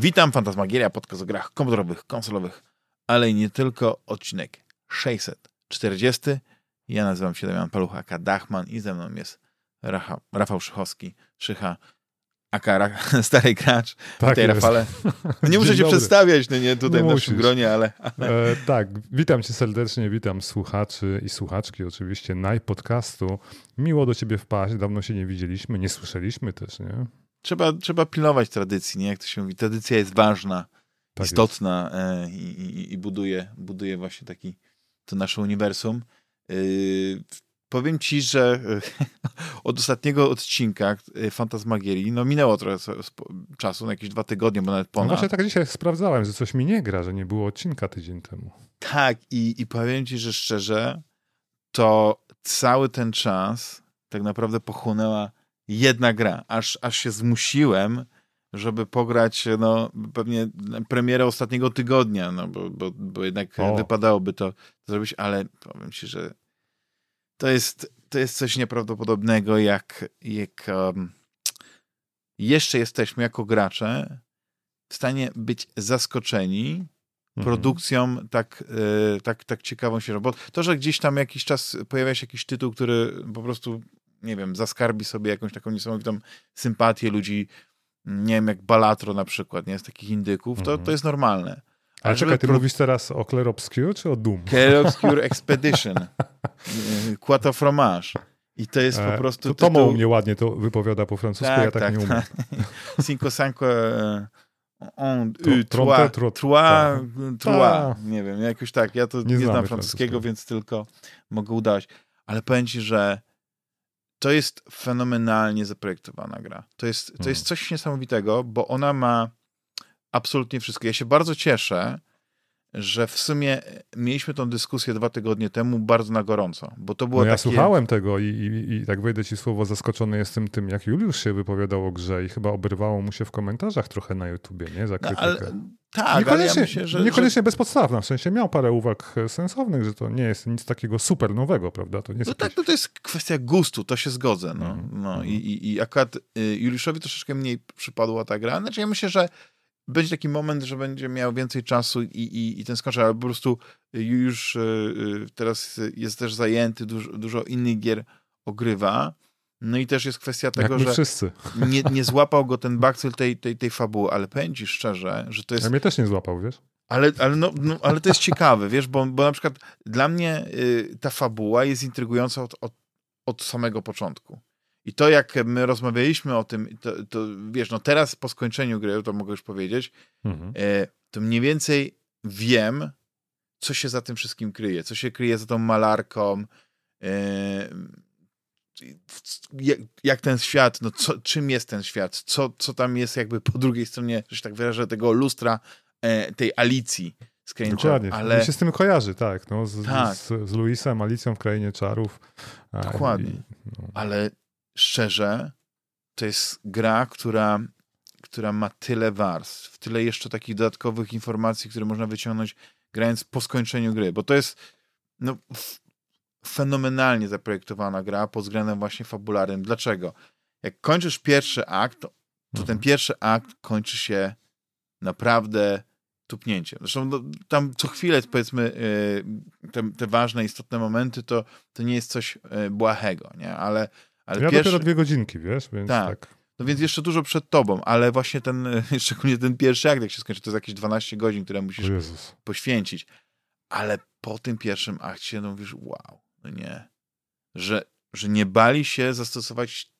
Witam, Fantasmagieria, podcast o grach komputerowych, konsolowych, ale nie tylko, odcinek 640. Ja nazywam się Damian Paluch, aka Dachman i ze mną jest Racha, Rafał Szychowski, Szycha, aka stary gracz. Tak Witaj, Rafale. No nie muszę cię przedstawiać, no nie tutaj Nie w naszym musisz. gronie, ale... ale... E, tak, witam cię serdecznie, witam słuchaczy i słuchaczki oczywiście najpodcastu. Miło do ciebie wpaść, dawno się nie widzieliśmy, nie słyszeliśmy też, nie? Trzeba, trzeba pilnować tradycji, nie? Jak to się mówi, tradycja jest ważna, Tak istotna e, i, i, i buduje, buduje właśnie taki to nasze uniwersum. Yy, powiem ci, że e, od ostatniego odcinka e, Fantasmagierii, no minęło trochę czasu, no jakieś dwa tygodnie, bo nawet No ponad. właśnie tak dzisiaj sprawdzałem, że coś mi nie gra, że nie było odcinka tydzień temu. Tak, i, i powiem ci, że szczerze, to cały ten czas tak naprawdę pochłonęła jedna gra. Aż, aż się zmusiłem, żeby pograć no, pewnie premierę ostatniego tygodnia, no, bo, bo, bo jednak O. wypadałoby to zrobić, ale powiem ci, że to jest, to jest coś nieprawdopodobnego, jak, jak um, jeszcze jesteśmy jako gracze w stanie być zaskoczeni Mhm. produkcją tak, e, tak, tak ciekawą się, bo to, że gdzieś tam jakiś czas pojawia się jakiś tytuł, który po prostu, nie wiem, zaskarbi sobie jakąś taką niesamowitą sympatię ludzi, nie wiem, jak Balatro na przykład, nie, z takich indyków, to, Mhm. to jest normalne. Ale żeby czekaj, ty pro- mówisz teraz o Clair Obscure czy o Doom? Care Obscure Expedition, Quattro Fromage. I to jest po E, prostu to Tomo tytuł... mnie ładnie to wypowiada po francusku, ja tak, nie umiem. Cinco Sanco e, on, y, trois, trois, tak. trois, nie wiem, jakoś tak, ja to nie, Nie znam francuskiego, francuskiego. więc tylko mogę udawać, ale powiem ci, że to jest fenomenalnie zaprojektowana gra. To jest, to jest coś niesamowitego, bo ona ma absolutnie wszystko. Ja się bardzo cieszę, że w sumie mieliśmy tą dyskusję dwa tygodnie temu bardzo na gorąco, bo to było No ja takie... słuchałem tego i, i, i tak wejdę ci słowo, zaskoczony jestem tym, jak Juliusz się wypowiadał o grze i chyba oberwało mu się w komentarzach trochę na YouTubie, nie? Za No, krytykę. ale, tak, ale ja niekoniecznie, myślę, że... niekoniecznie bezpodstawna, w sensie miał parę uwag e, sensownych, że to nie jest nic takiego super nowego, prawda? To nie jest No jakieś... tak, no to jest kwestia gustu, to się zgodzę. No. Mhm, No, mhm. i, i, akurat y, Juliuszowi troszeczkę mniej przypadła ta gra. Znaczy ja myślę, że będzie taki moment, że będzie miał więcej czasu i, i, i ten skoczy, ale po prostu y, y, teraz jest też zajęty, dużo, dużo innych gier ogrywa. No i też jest kwestia tego, że wszyscy. nie, nie złapał go ten bakcyl tej, tej, tej fabuły, ale ci szczerze, że to jest Ja mnie też nie złapał, wiesz? ale, ale, no, no, ale to jest ciekawe, wiesz, bo, bo na przykład dla mnie y, ta fabuła jest intrygująca od, od, od samego początku. I to, jak my rozmawialiśmy o tym, to, to wiesz, no teraz po skończeniu gry, to mogę już powiedzieć, Mhm. e, to mniej więcej wiem, co się za tym wszystkim kryje, co się kryje za tą malarką, e, jak, ten świat, no co, czym jest ten świat, co, co tam jest jakby po drugiej stronie, że się tak wyrażę, tego lustra e, tej Alicji z Dokładnie. Ale... Mi się z tym kojarzy, tak. No, z, Tak. Z, z Luisem, Alicją w Krainie Czarów. Dokładnie. I, no. ale szczerze, to jest gra, która, która ma tyle warstw, tyle jeszcze takich dodatkowych informacji, które można wyciągnąć grając po skończeniu gry, bo to jest no, fenomenalnie zaprojektowana gra pod względem właśnie fabularnym. Dlaczego? Jak kończysz pierwszy akt, to, to ten Mhm. pierwszy akt kończy się naprawdę tupnięciem. Zresztą no, tam co chwilę, powiedzmy, y, te, te ważne, istotne momenty, to, to nie jest coś y, błahego, nie? Ale, ale Ja pierwszy... dopiero dwie godzinki, wiesz, więc Tak. tak. No więc jeszcze dużo przed tobą, ale właśnie ten, szczególnie ten pierwszy akt, jak się skończy, to jest jakieś 12 godzin, które musisz poświęcić. Ale po tym pierwszym akcie, no mówisz, wow, no nie. Że, że nie bali się zastosować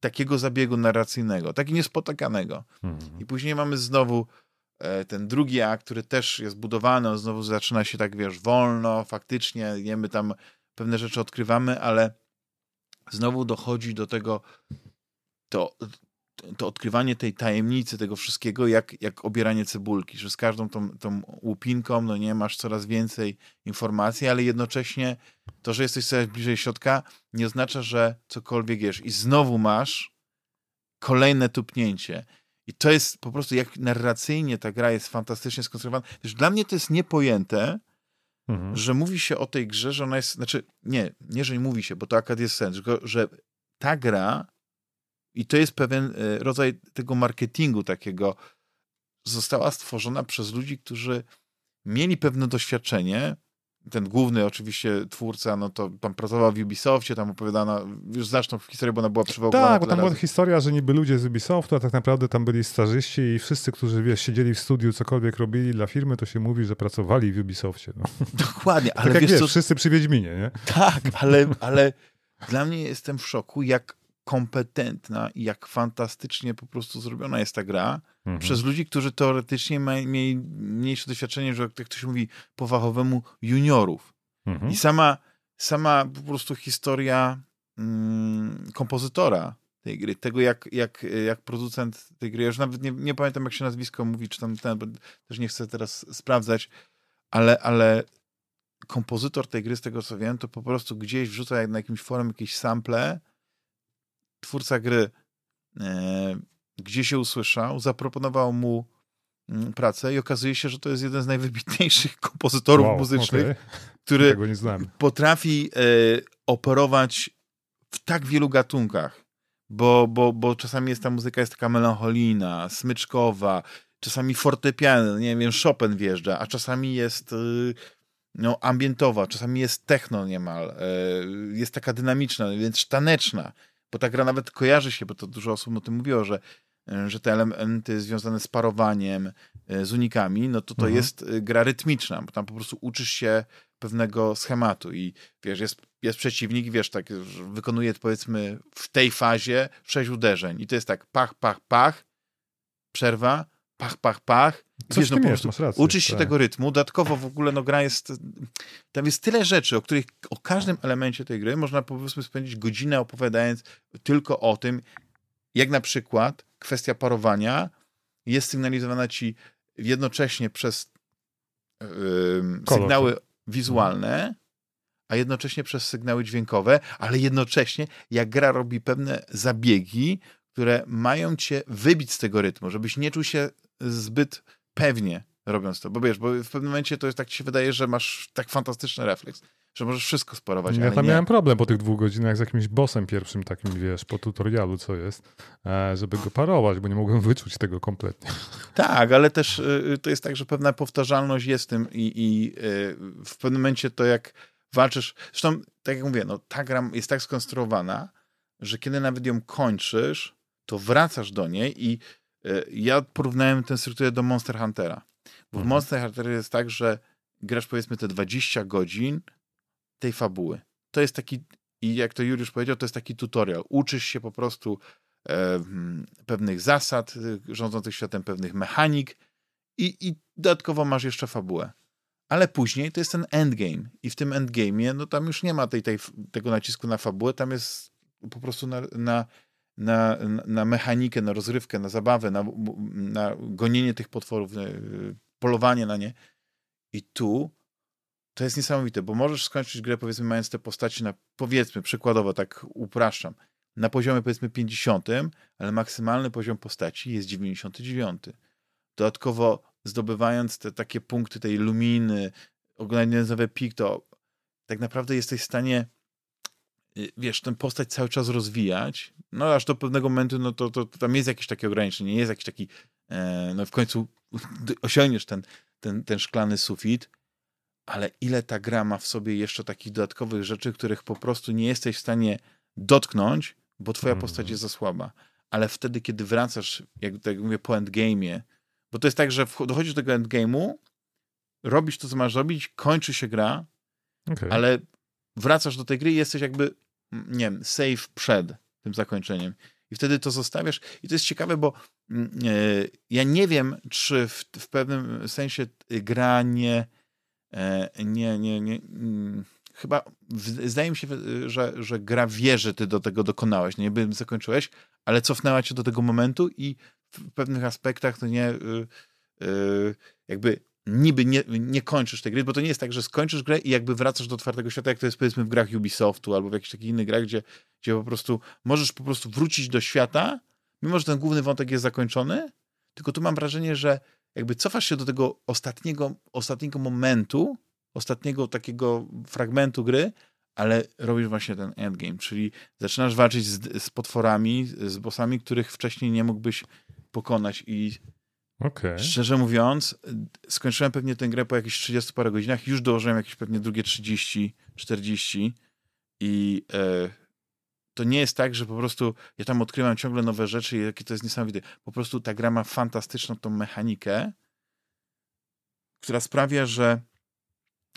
takiego zabiegu narracyjnego, tak niespotykanego. Mhm. I później mamy znowu e, ten drugi akt, który też jest budowany, on znowu zaczyna się tak, wiesz, wolno, faktycznie, nie, my tam pewne rzeczy odkrywamy, ale znowu dochodzi do tego to, to odkrywanie tej tajemnicy, tego wszystkiego, jak, jak obieranie cebulki, że z każdą tą, tą łupinką, no nie, masz coraz więcej informacji, ale jednocześnie to, że jesteś coraz bliżej środka, nie oznacza, że cokolwiek wiesz. I znowu masz kolejne tupnięcie. I to jest po prostu, jak narracyjnie ta gra jest fantastycznie skonstruowana. Też dla mnie to jest niepojęte, Mhm. że mówi się o tej grze, że ona jest, znaczy nie, nie, że nie mówi się, bo to akad jest sens, tylko, że ta gra i to jest pewien e, rodzaj tego marketingu takiego została stworzona przez ludzi, którzy mieli pewne doświadczenie. Ten główny oczywiście twórca, no to tam pracował w Ubisoftie, tam opowiadano, już znasz tą historię, bo ona była przywoływana Tak, bo tam była historia, że niby ludzie z Ubisoftu, a tak naprawdę tam byli stażyści i wszyscy, którzy wiesz, siedzieli w studiu, cokolwiek robili dla firmy, to się mówi, że pracowali w Ubisoftie. No. Dokładnie, ale tak jak wiesz wiesz, co, wszyscy przy Wiedźminie, nie? Tak, ale, ale dla mnie jestem w szoku, jak kompetentna i jak fantastycznie po prostu zrobiona jest ta gra Mhm. przez ludzi, którzy teoretycznie mieli mniejsze doświadczenie, że jak ktoś mówi po fachowemu, juniorów. Mhm. I sama, sama po prostu historia mm, kompozytora tej gry, tego jak, jak, jak producent tej gry, ja już nawet nie, nie pamiętam jak się nazwisko mówi, czy tam ten, też nie chcę teraz sprawdzać, ale, ale kompozytor tej gry, z tego co wiem, to po prostu gdzieś wrzuca jak na jakimś forum jakieś sample, twórca gry e, gdzie się usłyszał, zaproponował mu mm, pracę i okazuje się, że to jest jeden z najwybitniejszych kompozytorów Wow, muzycznych, okej. który potrafi e, operować w tak wielu gatunkach, bo, bo, bo czasami jest ta muzyka jest taka melancholijna, smyczkowa, czasami fortepiano, nie wiem, Chopin wjeżdża, a czasami jest y, no, ambientowa, czasami jest techno niemal, e, jest taka dynamiczna, więc taneczna, bo ta gra nawet kojarzy się, bo to dużo osób o tym mówiło, że, e, że te elementy związane z parowaniem, e, z unikami, no to to Mhm. jest e, gra rytmiczna, bo tam po prostu uczysz się pewnego schematu i wiesz, jest, jest przeciwnik wiesz, tak, wykonuje powiedzmy w tej fazie sześć uderzeń i to jest tak pach, pach, pach, przerwa, pach, pach, pach. Coś wiesz, no po jest, masz rację. uczysz się tak. tego rytmu, dodatkowo w ogóle no gra jest, tam jest tyle rzeczy, o których, o każdym elemencie tej gry można powiedzmy spędzić godzinę opowiadając tylko o tym, jak na przykład kwestia parowania jest sygnalizowana ci jednocześnie przez Kolor. sygnały wizualne, a jednocześnie przez sygnały dźwiękowe, ale jednocześnie jak gra robi pewne zabiegi, które mają cię wybić z tego rytmu, żebyś nie czuł się zbyt pewnie robiąc to, bo wiesz, bo w pewnym momencie to jest tak ci się wydaje, że masz tak fantastyczny refleks, że możesz wszystko sparować, Ja tam nie. miałem problem po tych dwóch godzinach z jakimś bossem pierwszym takim, wiesz, po tutorialu, co jest, e, żeby go parować, bo nie mogłem wyczuć tego kompletnie. Tak, ale też y, to jest tak, że pewna powtarzalność jest w tym i, i w pewnym momencie to jak walczysz, zresztą tak jak mówię, no ta gra jest tak skonstruowana, że kiedy nawet ją kończysz, to wracasz do niej i ja porównałem tę strukturę do Monster Huntera. Bo w Mhm. Monster Hunter jest tak, że grasz powiedzmy te 20 godzin tej fabuły. To jest taki, i jak to Juliusz powiedział, to jest taki tutorial. Uczysz się po prostu e, pewnych zasad y, rządzących światem, pewnych mechanik i, i dodatkowo masz jeszcze fabułę. Ale później to jest ten endgame i w tym endgame'ie, no tam już nie ma tej, tej, tego nacisku na fabułę, tam jest po prostu na, na, na, na mechanikę, na rozrywkę, na zabawę, na, na gonienie tych potworów, y, polowanie na nie. I tu to jest niesamowite, bo możesz skończyć grę, powiedzmy, mając te postaci na, powiedzmy, przykładowo, tak upraszczam, na poziomie, powiedzmy, 50, ale maksymalny poziom postaci jest 99. Dodatkowo zdobywając te takie punkty tej luminy, oglądając nowe pik, to tak naprawdę jesteś w stanie wiesz, tę postać cały czas rozwijać, no aż do pewnego momentu, no to, to, to tam jest jakieś takie ograniczenie, jest jakiś taki, e, no w końcu osiągniesz ten, ten, ten szklany sufit, ale ile ta gra ma w sobie jeszcze takich dodatkowych rzeczy, których po prostu nie jesteś w stanie dotknąć, bo twoja Mhm. postać jest za słaba. Ale wtedy, kiedy wracasz, jak tak mówię, po endgame'ie, bo to jest tak, że dochodzisz do tego endgame'u, robisz to, co masz robić, kończy się gra, Okay. ale wracasz do tej gry i jesteś jakby, nie wiem, safe przed tym zakończeniem. I wtedy to zostawiasz. I to jest ciekawe, bo e, ja nie wiem, czy w, w pewnym sensie gra nie, e, nie, nie, nie mm, chyba zdaje mi się, że, że gra wie, że ty do tego dokonałeś, nie wiem, zakończyłeś, ale cofnęła cię do tego momentu i w pewnych aspektach to nie y, y, jakby niby nie, nie kończysz tej gry, bo to nie jest tak, że skończysz grę i jakby wracasz do otwartego świata, jak to jest powiedzmy w grach Ubisoftu albo w jakichś takich innych grach, gdzie, gdzie po prostu możesz po prostu wrócić do świata, mimo że ten główny wątek jest zakończony, tylko tu mam wrażenie, że jakby cofasz się do tego ostatniego, ostatniego momentu, ostatniego takiego fragmentu gry, ale robisz właśnie ten endgame, czyli zaczynasz walczyć z, z potworami, z bossami, których wcześniej nie mógłbyś pokonać i Okay. Szczerze mówiąc, skończyłem pewnie tę grę po jakichś 30 parę godzinach, już dołożyłem jakieś pewnie drugie 30, 40 i e, to nie jest tak, że po prostu ja tam odkrywam ciągle nowe rzeczy i jakie to jest niesamowite. Po prostu ta gra ma fantastyczną tą mechanikę, która sprawia, że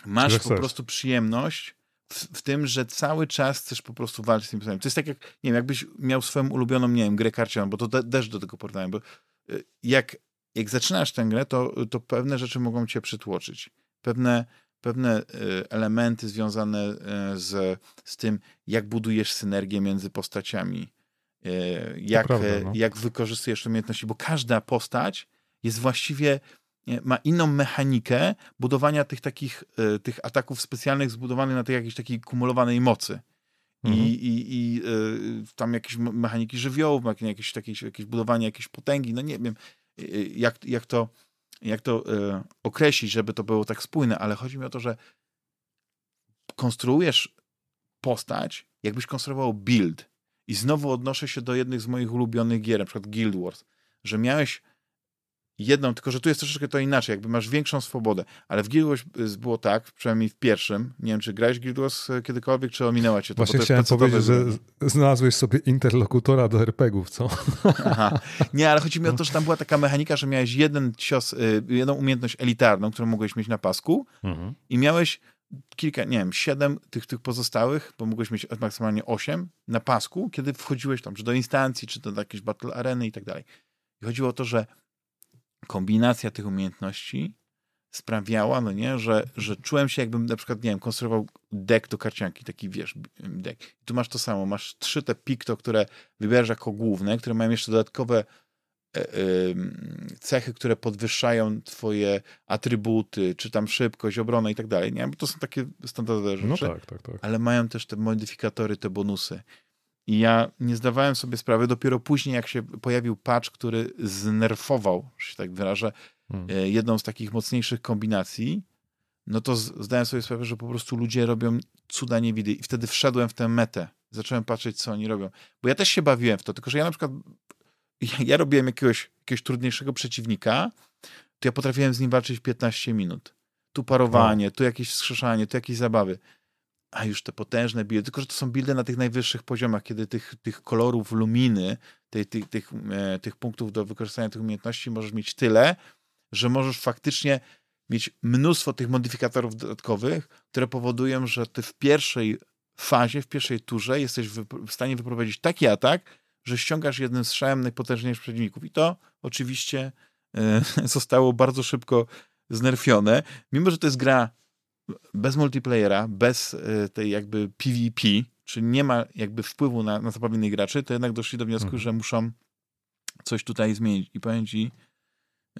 masz Że po prostu przyjemność w, w tym, że cały czas chcesz po prostu walczyć z tym samym. To jest tak jak, nie wiem, jakbyś miał swoją ulubioną, nie wiem, grę karcianą, bo to te, też do tego porównałem, bo y, jak, jak zaczynasz tę grę, to, to pewne rzeczy mogą cię przytłoczyć. Pewne, pewne y, elementy związane y, z, z tym, jak budujesz synergię między postaciami, y, jak, prawda, no. jak wykorzystujesz umiejętności, bo każda postać jest właściwie ma inną mechanikę budowania tych takich tych ataków specjalnych zbudowanych na tej jakiejś takiej kumulowanej mocy. Mhm. I, i, i y, tam jakieś me- mechaniki żywiołów, jak- jakieś, jakieś, jakieś budowanie jakiejś potęgi, no nie wiem, jak, jak to, jak to y, określić, żeby to było tak spójne, ale chodzi mi o to, że konstruujesz postać, jakbyś konstruował build. I znowu odnoszę się do jednych z moich ulubionych gier, na przykład Guild Wars, że miałeś jedną, tylko że tu jest troszeczkę to inaczej, jakby masz większą swobodę, ale w Guild Wars y, było tak, przynajmniej w pierwszym, nie wiem, czy grałeś w Guild Wars y, kiedykolwiek, czy ominęła cię to, Właśnie to chciałem powiedzieć, że znalazłeś sobie interlokutora do RPGów, co? Aha. Nie, ale chodzi mi o to, że tam była taka mechanika, że miałeś jeden cios, y, jedną umiejętność elitarną, którą mogłeś mieć na pasku Mhm. i miałeś kilka, nie wiem, siedem tych, tych pozostałych, bo mogłeś mieć maksymalnie osiem na pasku, kiedy wchodziłeś tam, czy do instancji, czy do jakiejś battle areny i tak dalej. I chodziło o to, że kombinacja tych umiejętności sprawiała, no nie, że, że czułem się jakbym na przykład, nie wiem, konstruował deck do karcianki, taki wiesz, deck. I tu masz to samo, masz trzy te pikto, które wybierasz jako główne, które mają jeszcze dodatkowe e, cechy, które podwyższają twoje atrybuty, czy tam szybkość, obronę i tak dalej, nie? Bo to są takie standardowe rzeczy No tak, tak, tak. ale mają też te modyfikatory, te bonusy. I ja nie zdawałem sobie sprawy, dopiero później, jak się pojawił patch, który znerfował, że się tak wyrażę, Hmm. e, jedną z takich mocniejszych kombinacji, no to zdałem sobie sprawę, że po prostu ludzie robią cuda niewidy. I wtedy wszedłem w tę metę. Zacząłem patrzeć, co oni robią. Bo ja też się bawiłem w to, tylko że ja na przykład ja, ja robiłem jakiegoś, jakiegoś trudniejszego przeciwnika, to ja potrafiłem z nim walczyć 15 minut. Tu parowanie, tu jakieś wskrzeszanie, tu jakieś zabawy. A już te potężne buildy, tylko że to są buildy na tych najwyższych poziomach, kiedy tych, tych kolorów luminy, tej, tych, tych, e, tych punktów do wykorzystania tych umiejętności możesz mieć tyle, że możesz faktycznie mieć mnóstwo tych modyfikatorów dodatkowych, które powodują, że ty w pierwszej fazie, w pierwszej turze jesteś w stanie wyprowadzić taki atak, że ściągasz jednym strzałem najpotężniejszych przeciwników. I to oczywiście e, zostało bardzo szybko znerfione. Mimo, że to jest gra bez multiplayera, bez e, tej jakby PvP, czyli nie ma jakby wpływu na, na zabawy innych graczy, to jednak doszli do wniosku, Mhm. że muszą coś tutaj zmienić. I powiem ci,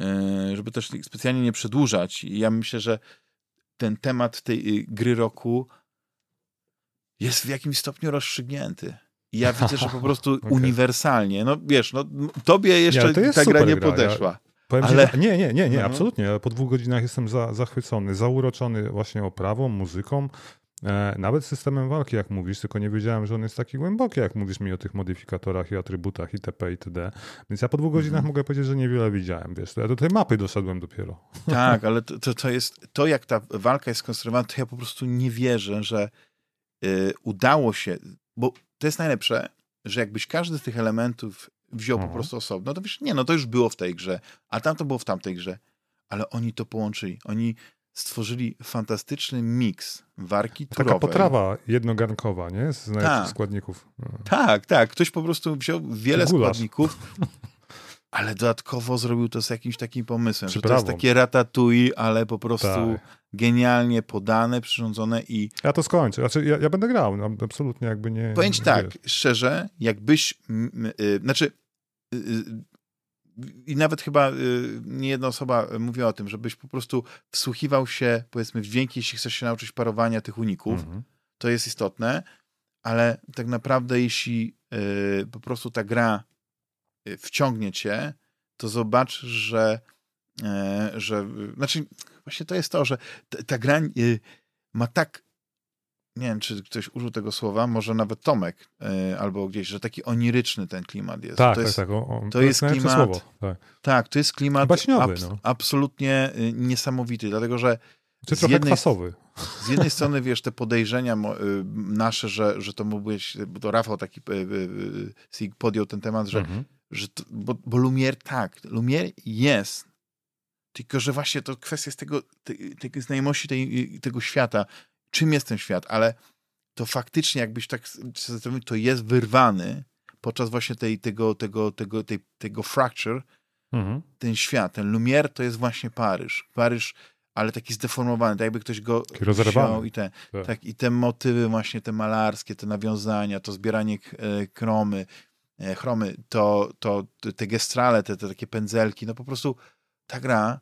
e, żeby też specjalnie nie przedłużać, i ja myślę, że ten temat tej y, gry roku jest w jakimś stopniu rozstrzygnięty. I ja widzę, że po prostu Okej. uniwersalnie, no wiesz, no, tobie jeszcze jest ta gra nie gra. Ja- podeszła. Powiem Ale- ci, że, nie, nie, nie, nie, No. absolutnie. Ja Po dwóch godzinach jestem za, zachwycony, zauroczony właśnie oprawą, muzyką, e, nawet systemem walki, jak mówisz, tylko nie wiedziałem, że on jest taki głęboki, jak mówisz mi o tych modyfikatorach i atrybutach itp. itd. Więc ja po dwóch godzinach Mhm. mogę powiedzieć, że niewiele widziałem, wiesz. To ja do tej mapy doszedłem dopiero. Tak, ale to, to, to jest, to jak ta walka jest skonstruowana, to ja po prostu nie wierzę, że y, udało się, bo to jest najlepsze, że jakbyś każdy z tych elementów wziął po Mhm. prostu osobno, to wiesz, nie, no to już było w tej grze, a tam to było w tamtej grze, ale oni to połączyli. Oni stworzyli fantastyczny miks warki Taka turowej. potrawa jednogarnkowa, nie? Z najlepszych Tak. składników. Tak, tak. Ktoś po prostu wziął wiele Gulasz. składników, ale dodatkowo zrobił to z jakimś takim pomysłem, że to Przyprawą. jest takie ratatouille, ale po prostu Tak. genialnie podane, przyrządzone i Ja to skończę. Znaczy, ja, ja będę grał, no, absolutnie jakby nie... powiem ci wiesz. tak, szczerze, jakbyś, m, y, znaczy y, y, i nawet chyba y, nie jedna osoba mówiła o tym, żebyś po prostu wsłuchiwał się, powiedzmy, w dźwięki, jeśli chcesz się nauczyć parowania tych uników, Mhm. to jest istotne, ale tak naprawdę jeśli y, po prostu ta gra wciągnie cię, to zobacz, że, e, że y, znaczy właśnie to jest to, że ta, ta gra y, ma tak nie wiem, czy ktoś użył tego słowa, może nawet Tomek y, albo gdzieś, że taki oniryczny ten klimat jest. Tak, to tak, jest, tak. O, to jest klimat- Słowo. Tak. Tak, to jest klimat Baśniowy, abs- no. absolutnie y, niesamowity, dlatego że Czy Z trochę jednej- kwasowy. z jednej strony, wiesz, te podejrzenia y, nasze, że, że to mógł być, bo to Rafał taki y, y, y, podjął ten temat, że, Mhm. Że to, bo, bo Lumière tak, Lumière jest, tylko że właśnie to kwestia z tego, tej, tej znajomości tej, tego świata, czym jest ten świat, ale to faktycznie jakbyś tak zastanowił, to jest wyrwany podczas właśnie tej, tego, tego, tego, tej, tego fracture, Mhm. ten świat, ten Lumière to jest właśnie Paryż. Paryż, ale taki zdeformowany, tak jakby ktoś go wziął i te, Tak. tak, i te motywy właśnie te malarskie, te nawiązania, to zbieranie e, kromy, chromy, to, to te- gestrale, te, te takie pędzelki, no po prostu ta gra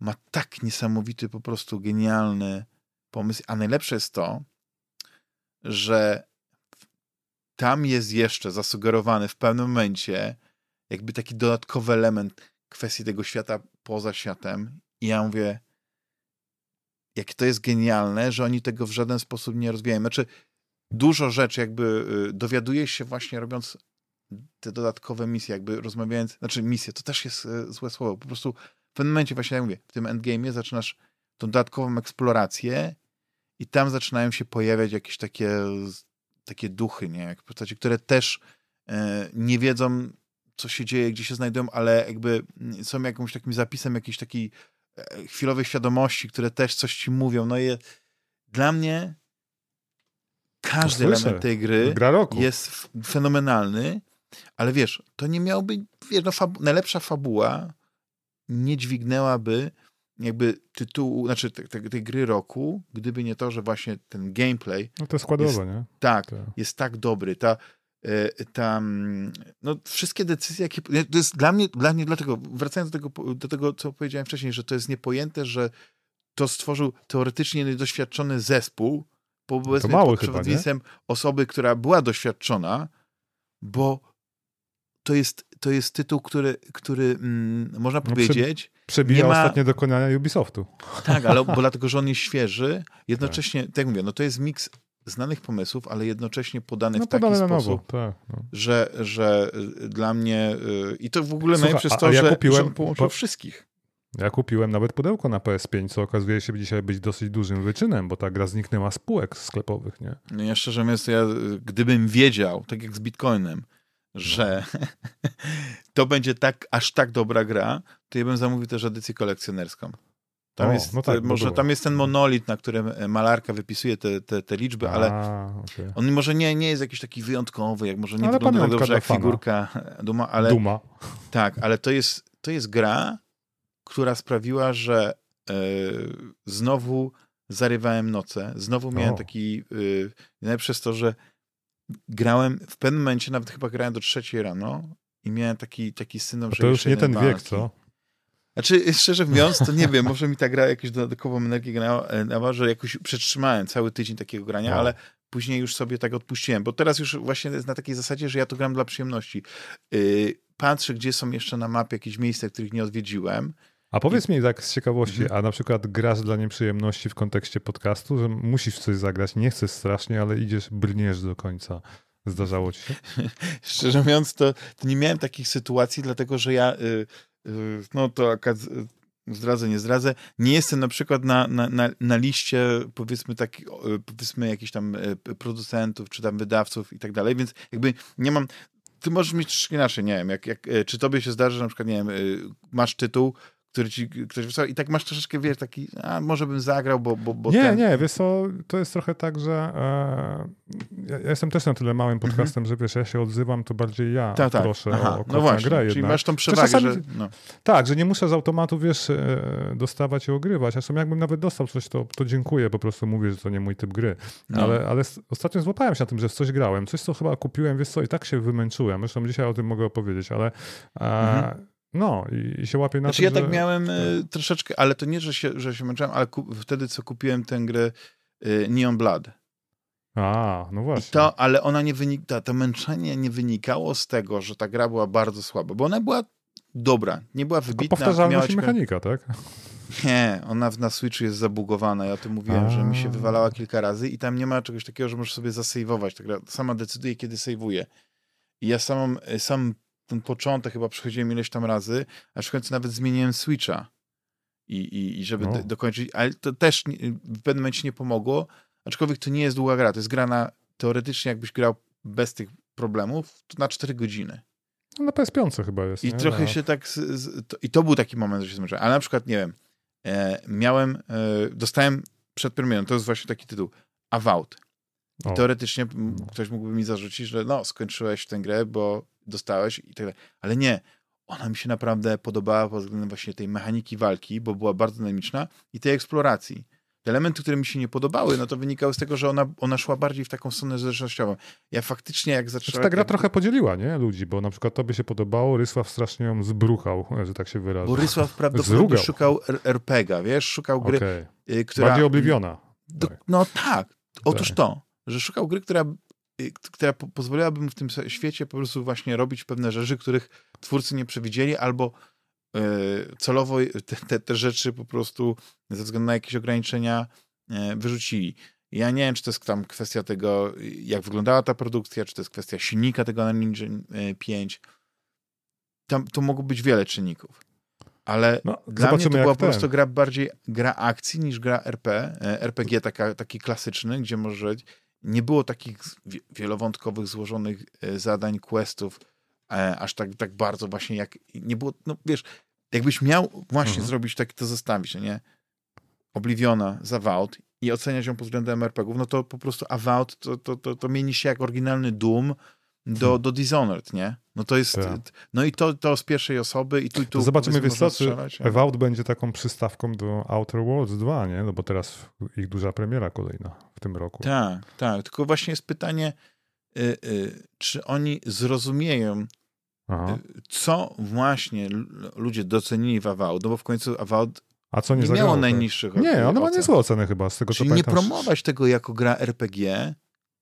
ma tak niesamowity, po prostu genialny pomysł, a najlepsze jest to, że tam jest jeszcze zasugerowany w pewnym momencie jakby taki dodatkowy element kwestii tego świata poza światem i ja mówię, jak to jest genialne, że oni tego w żaden sposób nie rozwijają. Znaczy, dużo rzeczy jakby y, dowiadujesz się właśnie robiąc te dodatkowe misje, jakby rozmawiając, znaczy misje, to też jest y, złe słowo, po prostu w pewnym momencie właśnie, jak mówię, w tym endgame'ie zaczynasz tą dodatkową eksplorację i tam zaczynają się pojawiać jakieś takie, takie duchy, nie, jak w postaci, które też e, nie wiedzą, co się dzieje, gdzie się znajdują, ale jakby mm, są jakimś takim zapisem jakiejś takiej e, chwilowej świadomości, które też coś ci mówią. No i dla mnie każdy słyszę. element tej gry jest fenomenalny, ale wiesz, to nie miałoby, wiesz, no, fabu- najlepsza fabuła nie dźwignęłaby jakby tytułu, znaczy te- te- tej gry roku, gdyby nie to, że właśnie ten gameplay No to składowe, jest- nie? tak, Tak. jest tak dobry. Ta, e, ta, mm, no, wszystkie decyzje, jakie. To jest dla mnie, dla mnie, dlatego, wracając do tego, do tego, co powiedziałem wcześniej, że to jest niepojęte, że to stworzył teoretycznie niedoświadczony zespół, powiedzmy mały pod chyba, przewodnictwem osoby, która była doświadczona, bo to jest, to jest tytuł, który, który mm, można No, powiedzieć, Przebija Nie ma- ostatnie dokonania Ubisoftu. tak, ale bo dlatego, że on jest świeży, jednocześnie, tak, jak mówię, no to jest miks znanych pomysłów, ale jednocześnie podany No w taki sposób, nowo. Tak, no. że, że y, dla mnie y, i to w ogóle Słuchaj, najlepsze jest to, a ja że, kupiłem- że połączył po- wszystkich. Ja kupiłem nawet pudełko na PS5, co okazuje się dzisiaj być dosyć dużym wyczynem, bo ta gra zniknęła z półek sklepowych, nie? No ja szczerze mówiąc, ja y, gdybym wiedział, tak jak z Bitcoinem, że to będzie tak, aż tak dobra gra, to ja bym zamówił też edycję kolekcjonerską. Tam, O, jest, no tak, może, było. tam jest ten monolit, na którym e, malarka wypisuje te, te, te liczby, ale A, okej. on może nie, nie jest jakiś taki wyjątkowy, jak może nie Ale wygląda tak dobrze jak fana. figurka Duma, ale Duma. Tak, ale to jest, to jest gra, która sprawiła, że e, znowu zarywałem noce. Znowu miałem O. taki. Y, najlepsze jest to, że grałem w pewnym momencie, nawet chyba grałem do trzeciej rano i miałem taki, taki syndrom, A że to już nie ten wiek, co? Znaczy, szczerze mówiąc, to nie wiem, może mi ta gra jakąś dodatkową energię grała, e, że jakoś przetrzymałem cały tydzień takiego grania, Wow. ale później już sobie tak odpuściłem, bo teraz już właśnie jest na takiej zasadzie, że ja to gram dla przyjemności. Yy, patrzę, gdzie są jeszcze na mapie jakieś miejsca, których nie odwiedziłem. A powiedz mi tak z ciekawości, Mhm. a na przykład grasz dla nieprzyjemności w kontekście podcastu, że musisz coś zagrać, nie chcesz strasznie, ale idziesz, brniesz do końca. Zdarzało ci się? Szczerze mówiąc, to, to nie miałem takich sytuacji, dlatego że ja, y, y, no to y, zdradzę, nie zdradzę, nie jestem na przykład na, na, na, na liście powiedzmy takich, y, powiedzmy jakichś tam y, producentów, czy tam wydawców i tak dalej, więc jakby nie mam, ty możesz mieć troszkę inaczej, nie wiem, jak, jak, czy tobie się zdarzy, że na przykład, nie wiem, masz tytuł, który ci ktoś wysłał i tak masz troszeczkę, wiesz, taki, a może bym zagrał, bo, bo, bo nie, ten... nie, wiesz co, to jest trochę tak, że e, ja, jestem też na tyle małym podcastem, że wiesz, ja się odzywam, to bardziej ja Mhm. Tak, tak. proszę Aha, o no właśnie, grę czyli jednak. masz tą przewagę, czasami- że... No. Tak, że nie muszę z automatu, wiesz, e, dostawać i ogrywać. Są jakbym nawet dostał coś, to, to dziękuję, po prostu mówię, że to nie mój typ gry. No. Ale, ale ostatnio złapałem się na tym, że w coś grałem. Coś, co chyba kupiłem, wiesz co, i tak się wymęczyłem. Zresztą dzisiaj o tym mogę opowiedzieć, ale e, Mhm. No i, i się łapię na Znaczy tym, ja tak że... miałem y, troszeczkę, ale to nie, że się, że się męczyłem, ale wtedy, co kupiłem tę grę y, Neon Blood. A, no I właśnie. to, ale ona nie wynika, to męczenie nie wynikało z tego, że ta gra była bardzo słaba, bo ona była dobra, nie była wybitna. powtarzalność i miała ciekawe- mechanika, tak? Nie, ona na Switchu jest zabugowana. Ja o tym mówiłem, A. że mi się wywalała kilka razy i tam nie ma czegoś takiego, że możesz sobie zasejwować. Ta gra sama decyduje, kiedy sejwuje. I ja samą, sam ten początek chyba przechodziłem ileś tam razy, aż w końcu nawet zmieniłem Switcha. I, i, i żeby No. do, dokończyć, ale to też nie, w pewnym momencie nie pomogło, aczkolwiek to nie jest długa gra. To jest gra na, teoretycznie jakbyś grał bez tych problemów, to na 4 godziny. No, na PS5 chyba jest. I nie? trochę Na- się tak. Z, z, to, I to był taki moment, że się zmęczyłem. Ale na przykład, nie wiem, e, miałem, e, dostałem przed premierą, to jest właśnie taki tytuł, Avowed. I O. teoretycznie m, ktoś mógłby mi zarzucić, że no, skończyłeś tę grę, bo dostałeś i tak dalej. Ale nie. Ona mi się naprawdę podobała pod względem właśnie tej mechaniki walki, bo była bardzo dynamiczna i tej eksploracji. Te elementy, które mi się nie podobały, no to wynikały z tego, że ona, ona szła bardziej w taką stronę zręcznościową. Ja faktycznie jak Znaczy, zacząłem... ta gra trochę podzieliła, nie? Ludzi, bo na przykład tobie się podobało, Rysław strasznie ją zbruchał, że tak się wyrażę. Borysław prawdopodobnie Zrugał. szukał R- RPG, wiesz, szukał gry, Okej. y, która... Bardziej obliwiona. Do, Tak. no tak, otóż Tak. to, że szukał gry, która, która po, pozwoliłaby mu w tym świecie po prostu właśnie robić pewne rzeczy, których twórcy nie przewidzieli, albo y, celowo te, te, te rzeczy po prostu ze względu na jakieś ograniczenia y, wyrzucili. Ja nie wiem, czy to jest tam kwestia tego, y, jak wyglądała ta produkcja, czy to jest kwestia silnika tego Engine y, 5. Tam to mogło być wiele czynników. Ale No, dla mnie to była po prostu gra bardziej gra akcji niż gra RP. E, RPG taka, taki klasyczny, gdzie może nie było takich wielowątkowych, złożonych e, zadań, questów, e, aż tak, tak bardzo właśnie jak nie było, no wiesz, jakbyś miał właśnie Mhm. zrobić tak, to zostawić, no nie? Obliviona, Avowed i oceniać ją pod względem RPGów, no to po prostu Avowed to, to, to, to mieni się jak oryginalny Doom do, Hmm. do Dishonored, nie? No to jest, Tak. no i to, to z pierwszej osoby i tu i tu To zobaczymy, wiesz co, czy ale- Avowed będzie taką przystawką do Outer Worlds 2, nie? No bo teraz ich duża premiera kolejna w tym roku. Tak, tak. Tylko właśnie jest pytanie, y, y, czy oni zrozumieją, Aha. y, co właśnie ludzie docenili w Avowed, no bo w końcu Avowed A co nie, nie, zagrało, miało tak? najniższych Nie, ona ma niezłe oceny chyba, z tego Czyli co nie pamiętam. promować tego jako gra RPG,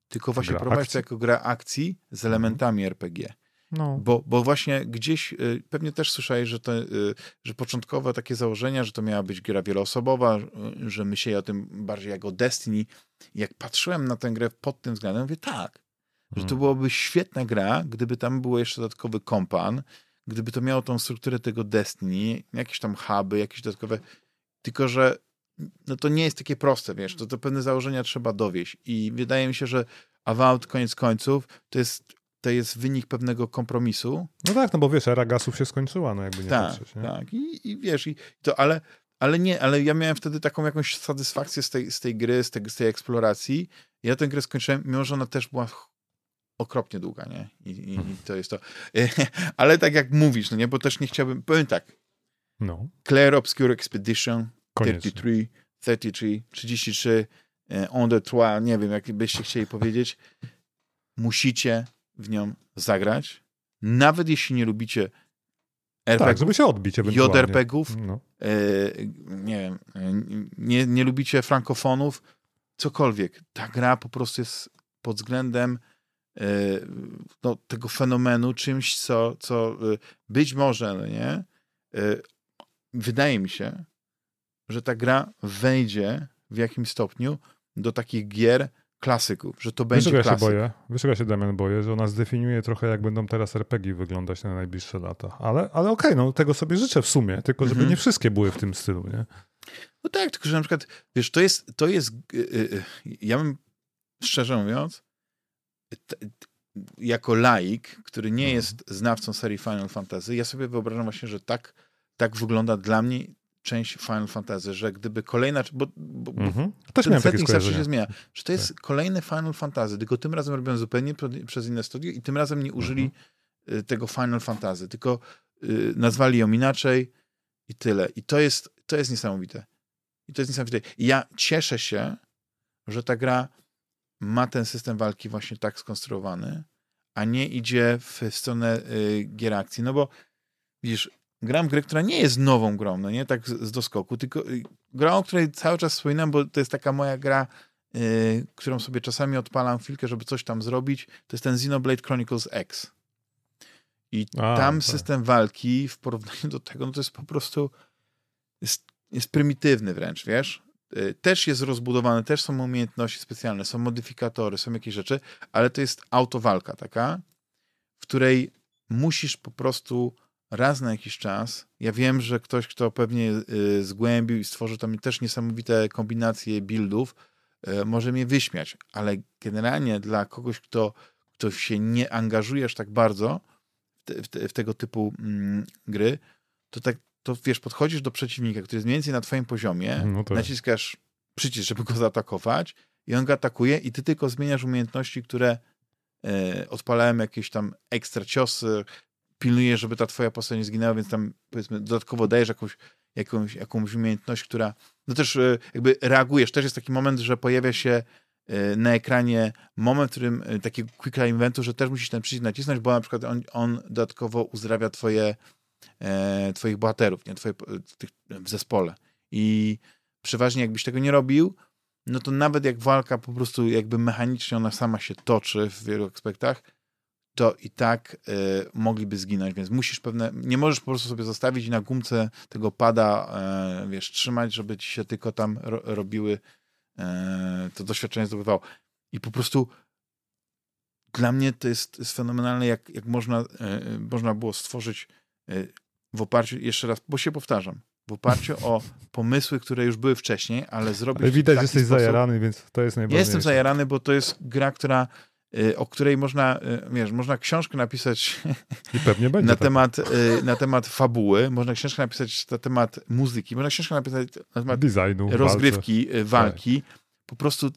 tylko właśnie Gra promować akcji. Mhm. to jako gra akcji z elementami RPG. No, Bo, bo właśnie gdzieś, y, pewnie też słyszałeś, że, to, y, że początkowe takie założenia, że to miała być gra wieloosobowa, y, że myśleli o tym bardziej jako Destiny. I jak patrzyłem na tę grę pod tym względem, mówię tak, że to Mhm. byłoby świetna gra, gdyby tam było jeszcze dodatkowy kompan, gdyby to miało tą strukturę tego Destiny, jakieś tam huby, jakieś dodatkowe, tylko że no to nie jest takie proste, wiesz, to, to pewne założenia trzeba dowieść i wydaje mi się, że Avowed koniec końców to jest, to jest wynik pewnego kompromisu, no tak, no bo wiesz, era gasów się skończyła, no jakby nie tak, patrzeć, nie? tak. I, I wiesz, i to, ale, ale nie, ale ja miałem wtedy taką jakąś satysfakcję z tej, z tej gry, z, tej- z tej eksploracji. Ja tę grę skończyłem, mimo że ona też była okropnie długa, nie? I, i, Mhm. i to jest to. ale tak jak mówisz, no nie, bo też nie chciałbym, powiem tak, No, Claire Obscure Expedition, koniecznie. 33, 33, 33, e, on the trois, nie wiem, jak byście chcieli powiedzieć, musicie w nią zagrać. Nawet jeśli nie lubicie Tak, RPG, żeby się odbić ewentualnie. JRPG-ów, No. e, nie wiem, e, nie, nie lubicie frankofonów, cokolwiek. Ta gra po prostu jest pod względem e, no, tego fenomenu czymś, co, co być może, no nie, wydaje mi się, że ta gra wejdzie w jakimś stopniu do takich gier klasyków, że to Wiesz, będzie czego ja się klasyk. boję? Wiesz, ja się, Damian, boję? Że ona zdefiniuje trochę, jak będą teraz RPG wyglądać na najbliższe lata. Ale, ale okej, no tego sobie życzę w sumie, tylko żeby Mhm. nie wszystkie były w tym stylu, nie? No tak, tylko że na przykład, wiesz, to jest, to jest, y, y, y, ja bym, szczerze mówiąc, jako laik, który nie Mhm. jest znawcą serii Final Fantasy, ja sobie wyobrażam właśnie, że tak, tak wygląda dla mnie część Final Fantasy, że gdyby kolejna, bo, bo, Mhm. Też ten setting zawsze się zmienia, że to jest kolejny Final Fantasy, tylko tym razem robione zupełnie przez inne studio i tym razem nie użyli Mhm. y, tego Final Fantasy, tylko y, nazwali ją inaczej i tyle. I to jest, to jest niesamowite. I to jest niesamowite. I ja cieszę się, że ta gra ma ten system walki właśnie tak skonstruowany, a nie idzie w stronę y, gier akcji. No bo widzisz, gram grę, która nie jest nową grą, no nie tak z, z doskoku, tylko y, grą, o której cały czas wspominam, bo to jest taka moja gra, y, którą sobie czasami odpalam chwilkę, żeby coś tam zrobić. To jest ten Xenoblade Chronicles X. I A, tam tak. system walki w porównaniu do tego, no to jest po prostu jest jest prymitywny wręcz, wiesz? Y, też jest rozbudowany, też są umiejętności specjalne, są modyfikatory, są jakieś rzeczy, ale to jest autowalka taka, w której musisz po prostu raz na jakiś czas. Ja wiem, że ktoś, kto pewnie y, zgłębił i stworzył tam też niesamowite kombinacje buildów, y, może mnie wyśmiać, ale generalnie dla kogoś, kto, kto się nie angażuje aż tak bardzo w, te, w, te, w tego typu mm, gry, to tak, to wiesz, podchodzisz do przeciwnika, który jest mniej więcej na twoim poziomie, No tak. naciskasz przycisk, żeby go zaatakować i on go atakuje i ty tylko zmieniasz umiejętności, które e, odpalałem jakieś tam ekstra ciosy, pilnujesz, żeby ta twoja postać nie zginęła, więc tam powiedzmy dodatkowo dajesz jakąś, jakąś, jakąś umiejętność, która no też e, jakby reagujesz. Też jest taki moment, że pojawia się e, na ekranie moment, w którym e, takiego quick time eventu, że też musisz ten przycisk nacisnąć, bo na przykład on, on dodatkowo uzdrawia twoje e, twoich bohaterów, nie? Twoje, tych, w zespole. I przeważnie jakbyś tego nie robił, no to nawet jak walka po prostu jakby mechanicznie ona sama się toczy w wielu aspektach, to i tak y, mogliby zginąć, więc musisz pewne, nie możesz po prostu sobie zostawić i na gumce tego pada, y, wiesz, trzymać, żeby ci się tylko tam ro, robiły, y, to doświadczenie zdobywało. I po prostu dla mnie to jest, jest fenomenalne, jak, jak można, można było stworzyć w oparciu, jeszcze raz, bo się powtarzam, w oparciu o pomysły, które już były wcześniej, ale zrobić Ale widać, że jesteś sposób... zajarany, więc to jest Ja najważniejsze. jestem zajarany, bo to jest gra, która o której można, y, wiesz, można książkę napisać I pewnie będzie na tak. temat, y, na temat fabuły, można książkę napisać na temat muzyki, można książkę napisać na temat designu, rozgrywki, y, walki. Po prostu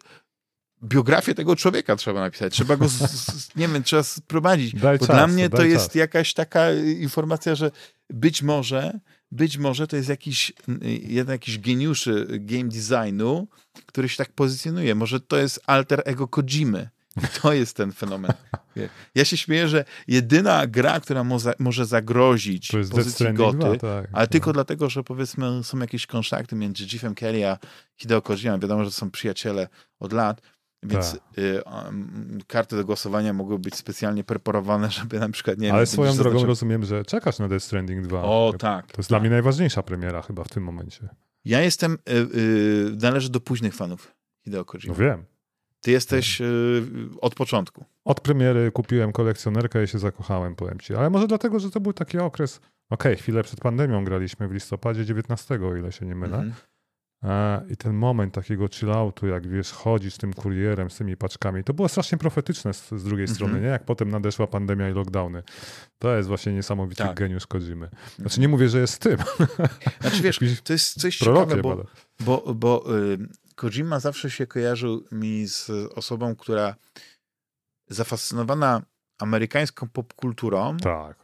biografię tego człowieka trzeba napisać. Trzeba go, z, z, nie wiem, trzeba sprowadzić. Daj Bo czas, dla mnie to daj jest czas. jakaś taka informacja, że być może, być może to jest jakiś, jeden jakiś geniuszy game designu, który się tak pozycjonuje. Może to jest alter ego Kojimy. To jest ten fenomen. Ja się śmieję, że jedyna gra, która moza, może zagrozić To jest Death pozycji goty, 2, tak. ale tak. tylko dlatego, że powiedzmy są jakieś kontakty między Jeffem Kelly a Hideo Kojima. Wiadomo, że są przyjaciele od lat, więc Tak. y, um, karty do głosowania mogły być specjalnie preparowane, żeby na przykład, nie Ale wiem... swoją drogą zaznaczał- rozumiem, że czekasz na Death Stranding 2. O, tak. To jest dla mnie najważniejsza premiera chyba w tym momencie. Ja jestem, y, y, należę do późnych fanów Hideo Kojima. No wiem. Ty jesteś y, od początku. Od premiery kupiłem kolekcjonerkę i się zakochałem, powiem ci. Ale może dlatego, że to był taki okres. Okej, chwilę przed pandemią graliśmy w listopadzie 19, o ile się nie mylę. Mhm. E, I ten moment takiego chilloutu, jak wiesz, chodzisz z tym kurierem, z tymi paczkami, to było strasznie profetyczne z, z drugiej Mhm. strony, nie? Jak potem nadeszła pandemia i lockdowny. To jest właśnie niesamowity Tak. geniusz Kodzimy. Znaczy nie mówię, że jest tym. Znaczy wiesz, to jest coś ciekawe, bo, ale... bo, bo y, Kojima zawsze się kojarzył mi z osobą, która zafascynowana amerykańską popkulturą, Tak.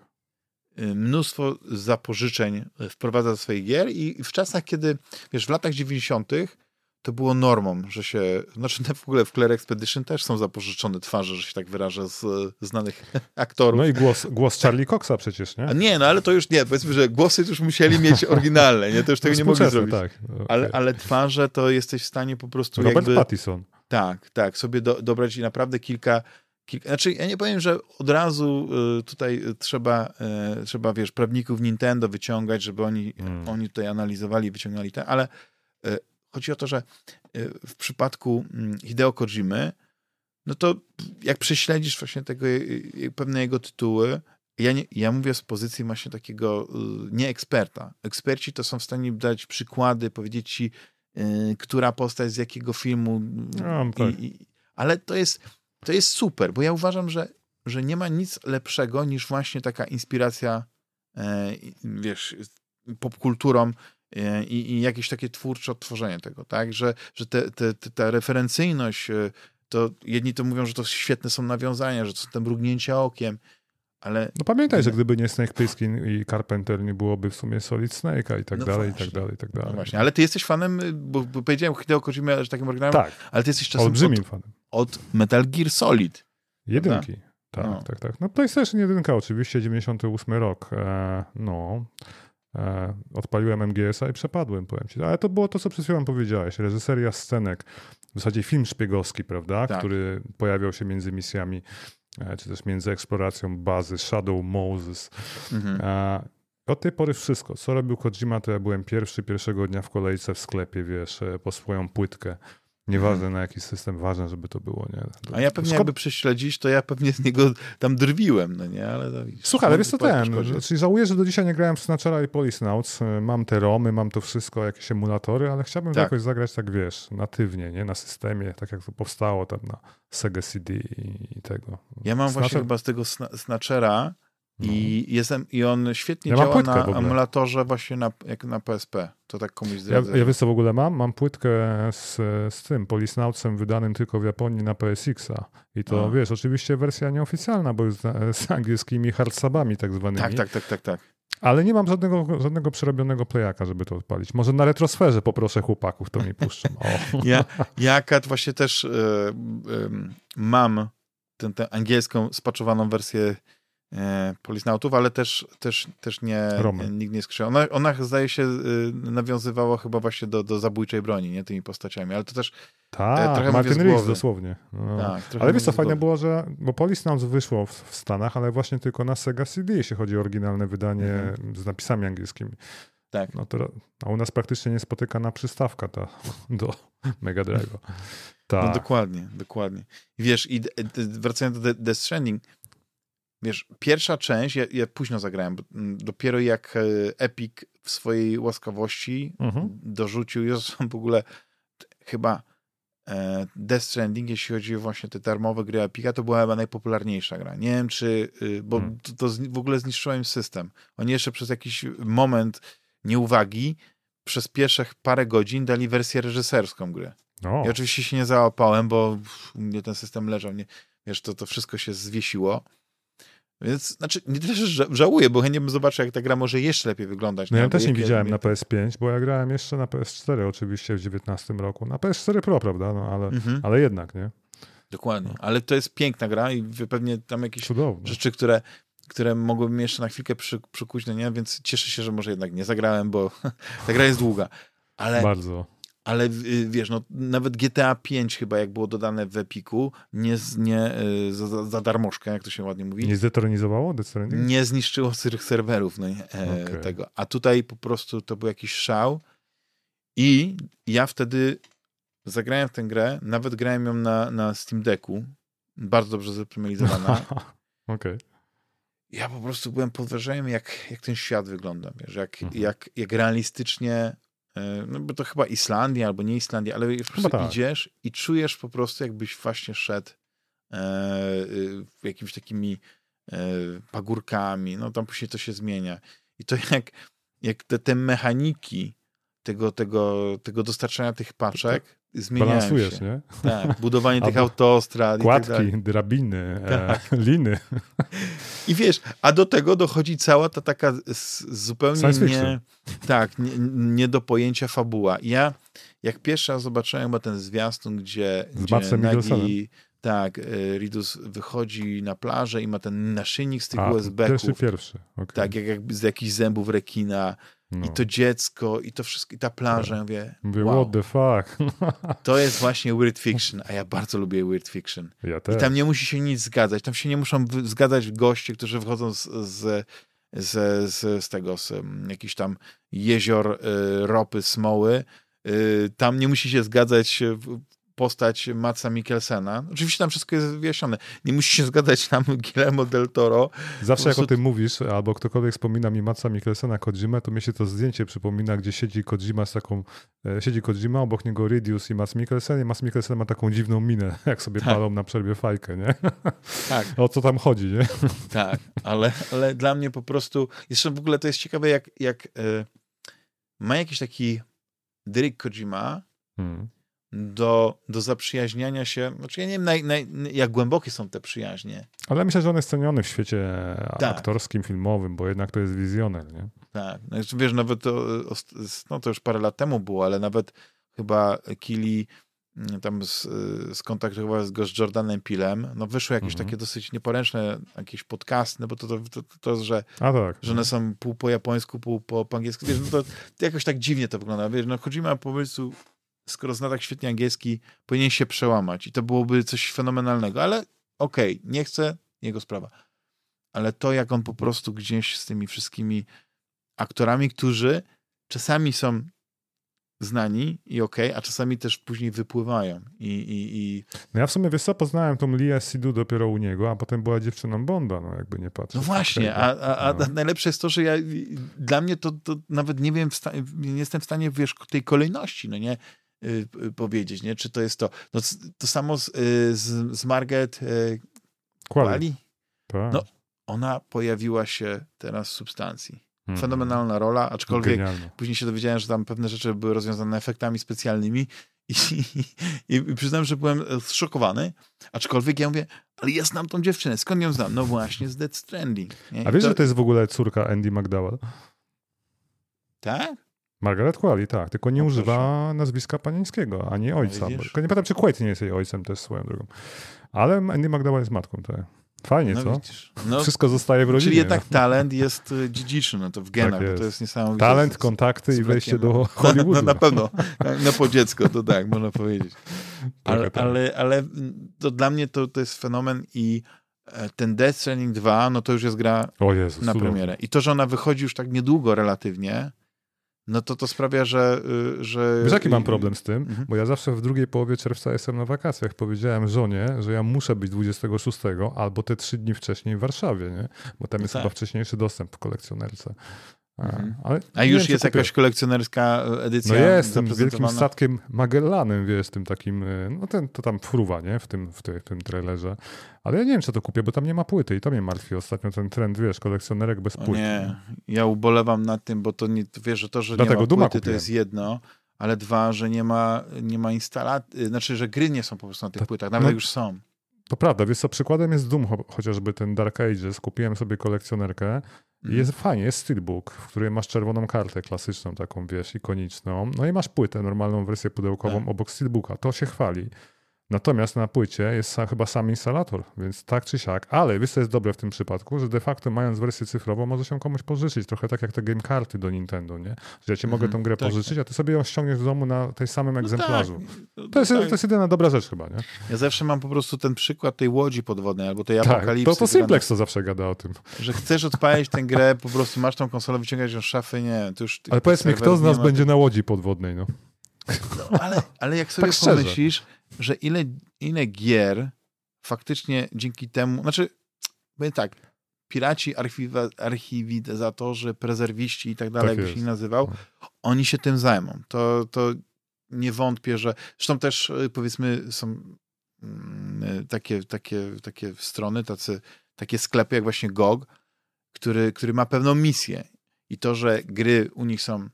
y, mnóstwo zapożyczeń wprowadza do swoich gier i w czasach, kiedy, wiesz, w latach 90. to było normą, że się, znaczy w ogóle w Claire Expedition też są zapożyczone twarze, że się tak wyrażę, z znanych aktorów. No i głos, głos Charlie Coxa przecież, nie? A nie, no ale to już nie, powiedzmy, że głosy już musieli mieć oryginalne, nie? To już tego nie mogli zrobić. Tak. No, Ale, ale twarze to jesteś w stanie po prostu Robert jakby... Pattison. Tak, tak, sobie do, dobrać i naprawdę kilka, kilka... Znaczy, ja nie powiem, że od razu y, tutaj trzeba, y, trzeba, wiesz, prawników Nintendo wyciągać, żeby oni, Mm. oni tutaj analizowali i wyciągnęli te, ale y, chodzi o to, że y, w przypadku mm, Hideo Kojimy, no to jak prześledzisz właśnie tego, y, y, pewne jego tytuły, ja, nie, ja mówię z pozycji właśnie takiego y, nie eksperta. Eksperci to są w stanie dać przykłady, powiedzieć ci, y, która postać z jakiego filmu. No, tak. i, i, ale to jest, to jest super, bo ja uważam, że, że nie ma nic lepszego niż właśnie taka inspiracja, i- wiesz, popkulturą i, i jakieś takie twórcze odtworzenie tego, tak? Że, że te, te, te, ta referencyjność, e, to jedni to mówią, że to świetne są nawiązania, że to są te mrugnięcia okiem, ale No pamiętaj, że gdyby nie Snake Plissken i Carpenter, nie byłoby w sumie Solid Snake'a i tak No dalej, i właśnie. tak dalej, i tak no dalej. właśnie, ale ty jesteś fanem, y, bo, bo powiedziałem Hideo Kojima, że takim oryginałem, Tak, ale ty jesteś czasem olbrzymim od, fanem. od Metal Gear Solid. Jedynki. Tak, No. tak, tak. No PlayStation 1 oczywiście, 98 rok. E, no. E, odpaliłem MGS-a i przepadłem, powiem ci. Ale to było to, co przed chwilą powiedziałeś. Reżyseria scenek. W zasadzie film szpiegowski, prawda? Tak. Który pojawiał się między misjami, e, czy też między eksploracją bazy Shadow Moses. Mhm. E, Od tej pory wszystko. Co robił Kojima, to ja byłem pierwszy, pierwszego dnia w kolejce w sklepie, wiesz, po swoją płytkę. Nieważne mhm. na jaki system, ważne, żeby to było, nie? To... A ja pewnie Szkod... jakby prześledzić, to ja pewnie z niego tam drwiłem, no nie? Ale to, Słuchaj, ale wiesz co ten, czyli żałuję, że do dzisiaj nie grałem w Snatchera i Policenauts. Mam te romy, mam to wszystko, jakieś emulatory, ale chciałbym tak. jakoś zagrać tak, wiesz, natywnie, nie? Na systemie, tak jak to powstało tam na Sega CD i tego. Ja mam Snatcher... właśnie chyba z tego Snatchera i, no. jestem, I on świetnie ja działa na emulatorze właśnie na, jak na PSP. To tak komuś zdradzę. Ja, ja wiesz co w ogóle mam? Mam płytkę z, z tym Polisnautsem wydanym tylko w Japonii na PSX-a. I to, A. wiesz, oczywiście wersja nieoficjalna, bo jest z angielskimi hardsubami tak zwanymi. Tak, tak, tak, tak, tak. Ale nie mam żadnego, żadnego przerobionego playaka, żeby to odpalić. Może na retrosferze poproszę chłopaków, to mi puszczą. ja, ja właśnie też y, y, mam tę angielską spaczowaną wersję Polisnautów, ale też, też, też nie, nie nikt nie skrzył. Ona, ona zdaje się y, nawiązywała chyba właśnie do, do zabójczej broni, nie tymi postaciami, ale to też tak, e, trochę Martin Reeves dosłownie. No. Tak, ale wiesz co, fajne było, że, bo Polisnauts wyszło w, w, Stanach, ale właśnie tylko na Sega CD, jeśli chodzi o oryginalne wydanie mhm. z napisami angielskimi. Tak. No to, a u nas praktycznie niespotykana przystawka ta do Mega Drive'a. Tak. No dokładnie, dokładnie. Wiesz, i wracając do Death Stranding, Wiesz, pierwsza część, ja, ja późno zagrałem, mm, dopiero jak e, Epic w swojej łaskawości mhm. dorzucił, już w ogóle chyba e, Death Stranding, jeśli chodzi o właśnie te darmowe gry Epica, to była chyba najpopularniejsza gra. Nie wiem, czy, y, bo hmm. to, to, w ogóle zniszczyło im system. Oni jeszcze przez jakiś moment nieuwagi przez pierwszych parę godzin dali wersję reżyserską gry. I oczywiście się nie załapałem, bo u mnie ten system leżał. Nie, wiesz, to, to wszystko się zwiesiło. Więc, znaczy, nie tyle, że żałuję, bo chętnie bym zobaczył, jak ta gra może jeszcze lepiej wyglądać. No ja też nie widziałem na PS5, bo ja grałem jeszcze na PS4 oczywiście w 19 roku. Na PS4 Pro, prawda? No, ale, mhm. ale jednak, nie? Dokładnie. Ale to jest piękna gra i pewnie tam jakieś Cudowne. rzeczy, które, które mogłyby mnie jeszcze na chwilkę przy, przykuć, no nie? Więc cieszę się, że może jednak nie zagrałem, bo ta gra jest długa. Ale, Bardzo ale wiesz, no, nawet GTA 5 chyba jak było dodane w Epiku, nie, nie za, za darmożkę, jak to się ładnie mówi. Nie zdetronizowało Nie zniszczyło serwerów no, e, okay. tego. A tutaj po prostu to był jakiś szał i ja wtedy zagrałem w tę grę, nawet grałem ją na, na Steam Decku, bardzo dobrze zoptymalizowana. Okej. Okay. Ja po prostu byłem pod wrażeniem, jak, jak ten świat wygląda, wiesz, jak, mhm. jak, jak realistycznie no bo to chyba Islandia albo nie Islandia, ale po prostu tak. idziesz i czujesz po prostu jakbyś właśnie szedł e, y, jakimiś takimi e, pagórkami, no tam później to się zmienia. I to jak, jak te, te mechaniki tego, tego, tego dostarczania tych paczek zmieniają Balansujesz, się. nie? Tak, budowanie tych autostrad kładki, i tak drabiny, tak. e, liny. I wiesz, a do tego dochodzi cała ta taka zupełnie nie, tak, nie, nie, do pojęcia fabuła. Ja jak pierwszy raz zobaczyłem chyba ten zwiastun, gdzie, z gdzie nagi, tak, e, Ridus wychodzi na plażę i ma ten naszyjnik z tych USB-ków. Pierwszy, pierwszy. Okay. Tak, jak, jak z jakichś zębów rekina no. I to dziecko, i to wszystko, i ta plaża, ja mówię, mówię wow. what the fuck. To jest właśnie weird fiction, a ja bardzo lubię weird fiction. Ja też. I tam nie musi się nic zgadzać, tam się nie muszą zgadzać goście, którzy wychodzą z, z, z, z, z tego, z jakichś tam jezior y, ropy, smoły, y, tam nie musi się zgadzać postać Matsa Mikkelsena. Oczywiście tam wszystko jest wyjaśnione. Nie musi się zgadzać tam Guillermo del Toro. Zawsze prostu... jak o tym mówisz, albo ktokolwiek wspomina mi Matsa Mikkelsena Kojima, to mi się to zdjęcie przypomina, gdzie siedzi Kojima z taką, e, siedzi Kojima, obok niego Ridius i Mats Mikkelsen i Mats Mikkelsen ma taką dziwną minę, jak sobie tak. palą na przerwie fajkę, nie? Tak. o co tam chodzi, nie? tak, ale, ale dla mnie po prostu, jeszcze w ogóle to jest ciekawe, jak, jak e, ma jakiś taki dryk Kojima, hmm do, do zaprzyjaźniania się. Znaczy ja nie wiem, naj, naj, jak głębokie są te przyjaźnie. Ale myślę, że on jest ceniony w świecie tak. aktorskim, filmowym, bo jednak to jest wizjoner, nie? Tak. Znaczy, wiesz, nawet to, no to już parę lat temu było, ale nawet chyba Kili mm, tam z, skontaktował go z Jordanem Pilem, no wyszły jakieś mhm. takie dosyć nieporęczne jakieś podcasty, no bo to, to, to, to że, tak. że one są pół po japońsku, pół po, po angielsku, wiesz, no to, to jakoś tak dziwnie to wygląda, wiesz, no chodzimy po prostu skoro zna tak świetnie angielski, powinien się przełamać i to byłoby coś fenomenalnego, ale okej, okay, nie chcę, jego sprawa. Ale to, jak on po prostu gdzieś z tymi wszystkimi aktorami, którzy czasami są znani i okej, okay, a czasami też później wypływają. I, i, i... No ja w sumie, wiesz co, poznałem tą Lię Sidu dopiero u niego, a potem była dziewczyną Bonda, no jakby nie patrzę. No właśnie, a, a, a no. najlepsze jest to, że ja, dla mnie to, to nawet nie wiem, nie jestem w stanie, wiesz, tej kolejności, no nie, powiedzieć, nie, czy to jest to. No, to samo z, y, z, z Margaret y, Quali. Tak. No, ona pojawiła się teraz w substancji. Mhm. Fenomenalna rola, aczkolwiek Genialne. później się dowiedziałem, że tam pewne rzeczy były rozwiązane efektami specjalnymi i, i, i przyznam, że byłem zszokowany, aczkolwiek ja mówię, ale ja znam tą dziewczynę, skąd ją znam? No właśnie z Dead Stranding. Nie? A wiesz, to... że to jest w ogóle córka Andy McDowell? Tak? Margaret Qualley, tak, tylko nie używa nazwiska panieńskiego, ani no ojca. No, tylko nie pamiętam, czy Quaid nie jest jej ojcem też swoją drogą. Ale Andy McDowell jest matką, tak. Fajnie, no, co? No, Wszystko zostaje w rodzinie. Czyli jednak no. talent jest y, dziedziczny, no to w genach, tak jest. to jest niesamowite. Talent, kontakty i wejście do Hollywoodu. No, na pewno, na po dziecko, to tak, można powiedzieć. Ale, tak. ale, ale to dla mnie to, to jest fenomen i e, ten Death Stranding 2, no to już jest gra Jezus, na premierę. I to, że ona wychodzi już tak niedługo relatywnie, no to to sprawia, że... Y, że... Wiesz, jaki mam problem z tym? Mhm. Bo ja zawsze w drugiej połowie czerwca jestem na wakacjach. Powiedziałem żonie, że ja muszę być 26 albo te trzy dni wcześniej w Warszawie, nie? Bo tam no jest tak. chyba wcześniejszy dostęp w kolekcjonerce. Mhm. A już jest jakaś kolekcjonerska edycja No jest, tym wielkim statkiem Magellanem, wiesz, tym takim, e, no ten, to tam fruwa, nie, w tym, w, ty, w tym trailerze. Ale ja nie wiem, czy to kupię, bo tam nie ma płyty i to mnie martwi ostatnio ten trend, wiesz, kolekcjonerek bez płyty. Nie, ja ubolewam nad tym, bo to nie, wiesz, że to, że Dlatego nie ma płyty, to jest jedno, ale dwa, że nie ma, nie ma instalacji, znaczy, że gry nie są po prostu na tych to, płytach, nawet no, już są. To prawda, wiesz co, przykładem jest Doom, chociażby ten Dark Ages, kupiłem sobie kolekcjonerkę i jest fajnie, jest steelbook, w którym masz czerwoną kartę klasyczną, taką wiesz, ikoniczną. No i masz płytę, normalną wersję pudełkową tak. obok steelbooka. To się chwali. Natomiast na płycie jest chyba sam instalator, więc tak czy siak. Ale wiesz, co jest dobre w tym przypadku, że de facto mając wersję cyfrową, może się komuś pożyczyć. Trochę tak jak te game karty do Nintendo, nie? Że ja ci mogę mhm, tą grę tak, pożyczyć, tak. a ty sobie ją ściągniesz w domu na tej samym no egzemplarzu. Tak, no to, jest, tak. to jest jedyna dobra rzecz chyba, nie? Ja zawsze mam po prostu ten przykład tej łodzi podwodnej albo tej tak, apokalipsy. To, to Simplex to zawsze gada o tym. Że chcesz odpalić tę grę, po prostu masz tą konsolę, wyciągać ją z szafy, nie. To już, ale powiedz mi, kto z nas będzie na łodzi podwodnej, no? No ale, ale jak sobie tak pomyślisz, że ile, ile gier faktycznie dzięki temu, znaczy, powiem tak, piraci, archiwa, archiwizatorzy, prezerwiści i tak dalej, tak się nie nazywał, no. oni się tym zajmą. To, to nie wątpię, że. Zresztą też y, powiedzmy, są mm, y, takie, takie, takie strony, tacy, takie sklepy jak właśnie GOG, który, który ma pewną misję. I to, że gry u nich są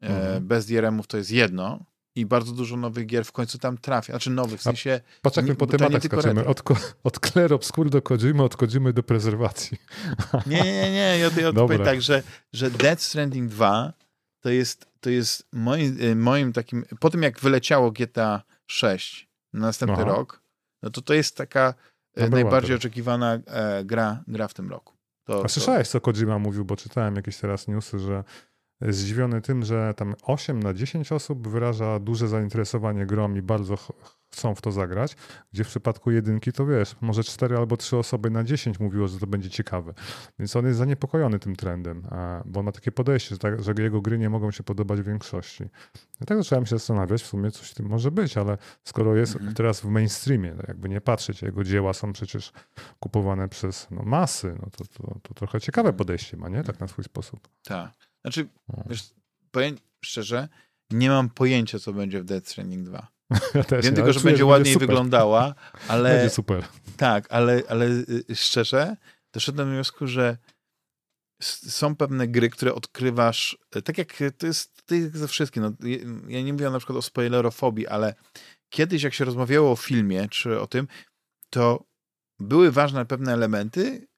mhm. bez DRM-ów, to jest jedno, i bardzo dużo nowych gier w końcu tam trafia. Znaczy nowych, w sensie... Patrz jak my po tematach skaczemy. Od, od Clair Obscur do Kojimy, od Kojimy do prezerwacji. Nie, nie, nie. Ja, ja powiem tak, że, że Dead Stranding 2 to jest, to jest moim, y, moim takim... Po tym jak wyleciało GTA 6 na następny Aha. rok, no to to jest taka no najbardziej oczekiwana e, gra, gra w tym roku. To, A słyszałeś, co Kojima mówił, bo czytałem jakieś teraz newsy, że zdziwiony tym, że tam 8 na 10 osób wyraża duże zainteresowanie grą i bardzo chcą w to zagrać, gdzie w przypadku jedynki to wiesz, może 4 albo 3 osoby na 10 mówiło, że to będzie ciekawe. Więc on jest zaniepokojony tym trendem, bo on ma takie podejście, że, tak, że jego gry nie mogą się podobać większości. I tak zacząłem się zastanawiać, w sumie coś w tym może być, ale skoro jest mhm. teraz w mainstreamie, jakby nie patrzeć, jego dzieła są przecież kupowane przez no, masy, no to, to, to trochę ciekawe podejście ma, nie? Tak na swój sposób. Tak. Znaczy, wiesz, powiem szczerze, nie mam pojęcia, co będzie w Death Stranding 2. Ja też Wiem tylko, że będzie ładniej będzie wyglądała, ale... Będzie super. Tak, ale, ale y, szczerze, doszedłem do wniosku, że są pewne gry, które odkrywasz, y, tak jak to jest, to jest ze wszystkim. No, ja nie mówię na przykład o spoilerofobii, ale kiedyś jak się rozmawiało o filmie, czy o tym, to były ważne pewne elementy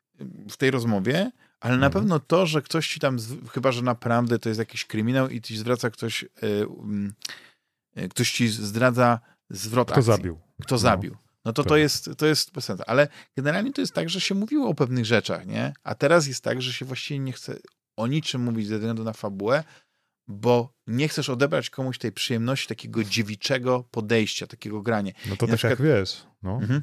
w tej rozmowie, ale na mhm. pewno to, że ktoś ci tam, chyba że naprawdę to jest jakiś kryminał i ci zwraca ktoś, yy, ktoś ci zdradza zwrot Kto akcji. zabił. Kto no. zabił. No to to jest, to jest bez sensu. Ale generalnie to jest tak, że się mówiło o pewnych rzeczach, nie? A teraz jest tak, że się właściwie nie chce o niczym mówić ze względu na fabułę, bo nie chcesz odebrać komuś tej przyjemności takiego dziewiczego podejścia, takiego grania. No to I tak jak wiesz, No. Mhm.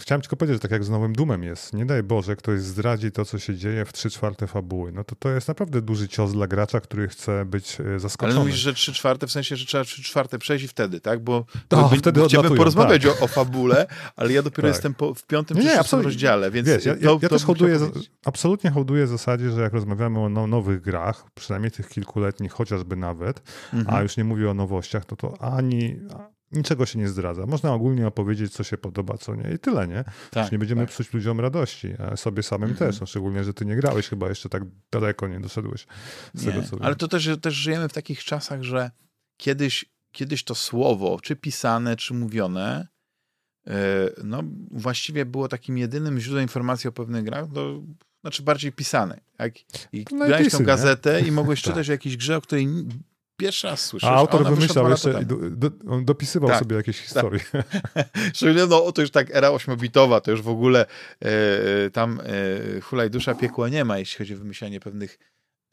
Chciałem tylko powiedzieć, że tak jak z nowym Dumem jest, nie daj Boże, ktoś zdradzi to, co się dzieje w 3 czwarte fabuły. No to to jest naprawdę duży cios dla gracza, który chce być e, zaskoczony. Ale mówisz, że 3 czwarte, w sensie, że trzeba 3 czwarte przejść i wtedy, tak? Bo to, by, wtedy chciałbym porozmawiać tak. o, o, fabule, ale ja dopiero tak. jestem po, w piątym nie, czy szóstym rozdziale, więc Wiesz, ja, to, ja, to też hołduję, absolutnie hołduję zasadzie, że jak rozmawiamy o no, nowych grach, przynajmniej tych kilkuletnich chociażby nawet, mhm. a już nie mówię o nowościach, no to ani niczego się nie zdradza. Można ogólnie opowiedzieć, co się podoba, co nie i tyle, nie? Tak, nie będziemy tak. psuć ludziom radości, a sobie samym mhm. też, no, szczególnie, że ty nie grałeś chyba jeszcze tak daleko, nie doszedłeś z nie, tego, co Ale to też, też żyjemy w takich czasach, że kiedyś, kiedyś to słowo, czy pisane, czy mówione, e, no właściwie było takim jedynym źródłem informacji o pewnych grach, to znaczy bardziej pisane. Jak, i no grałeś tą gazetę nie? i mogłeś czytać tak. o jakiejś grze, o której pierwszy raz słyszę. A autor wymyślał jeszcze, do, do, on dopisywał tak, sobie jakieś tak. historie. Szczególnie no, to już tak era ośmiobitowa, to już w ogóle e, tam e, hulaj dusza piekła nie ma, jeśli chodzi o wymyślanie pewnych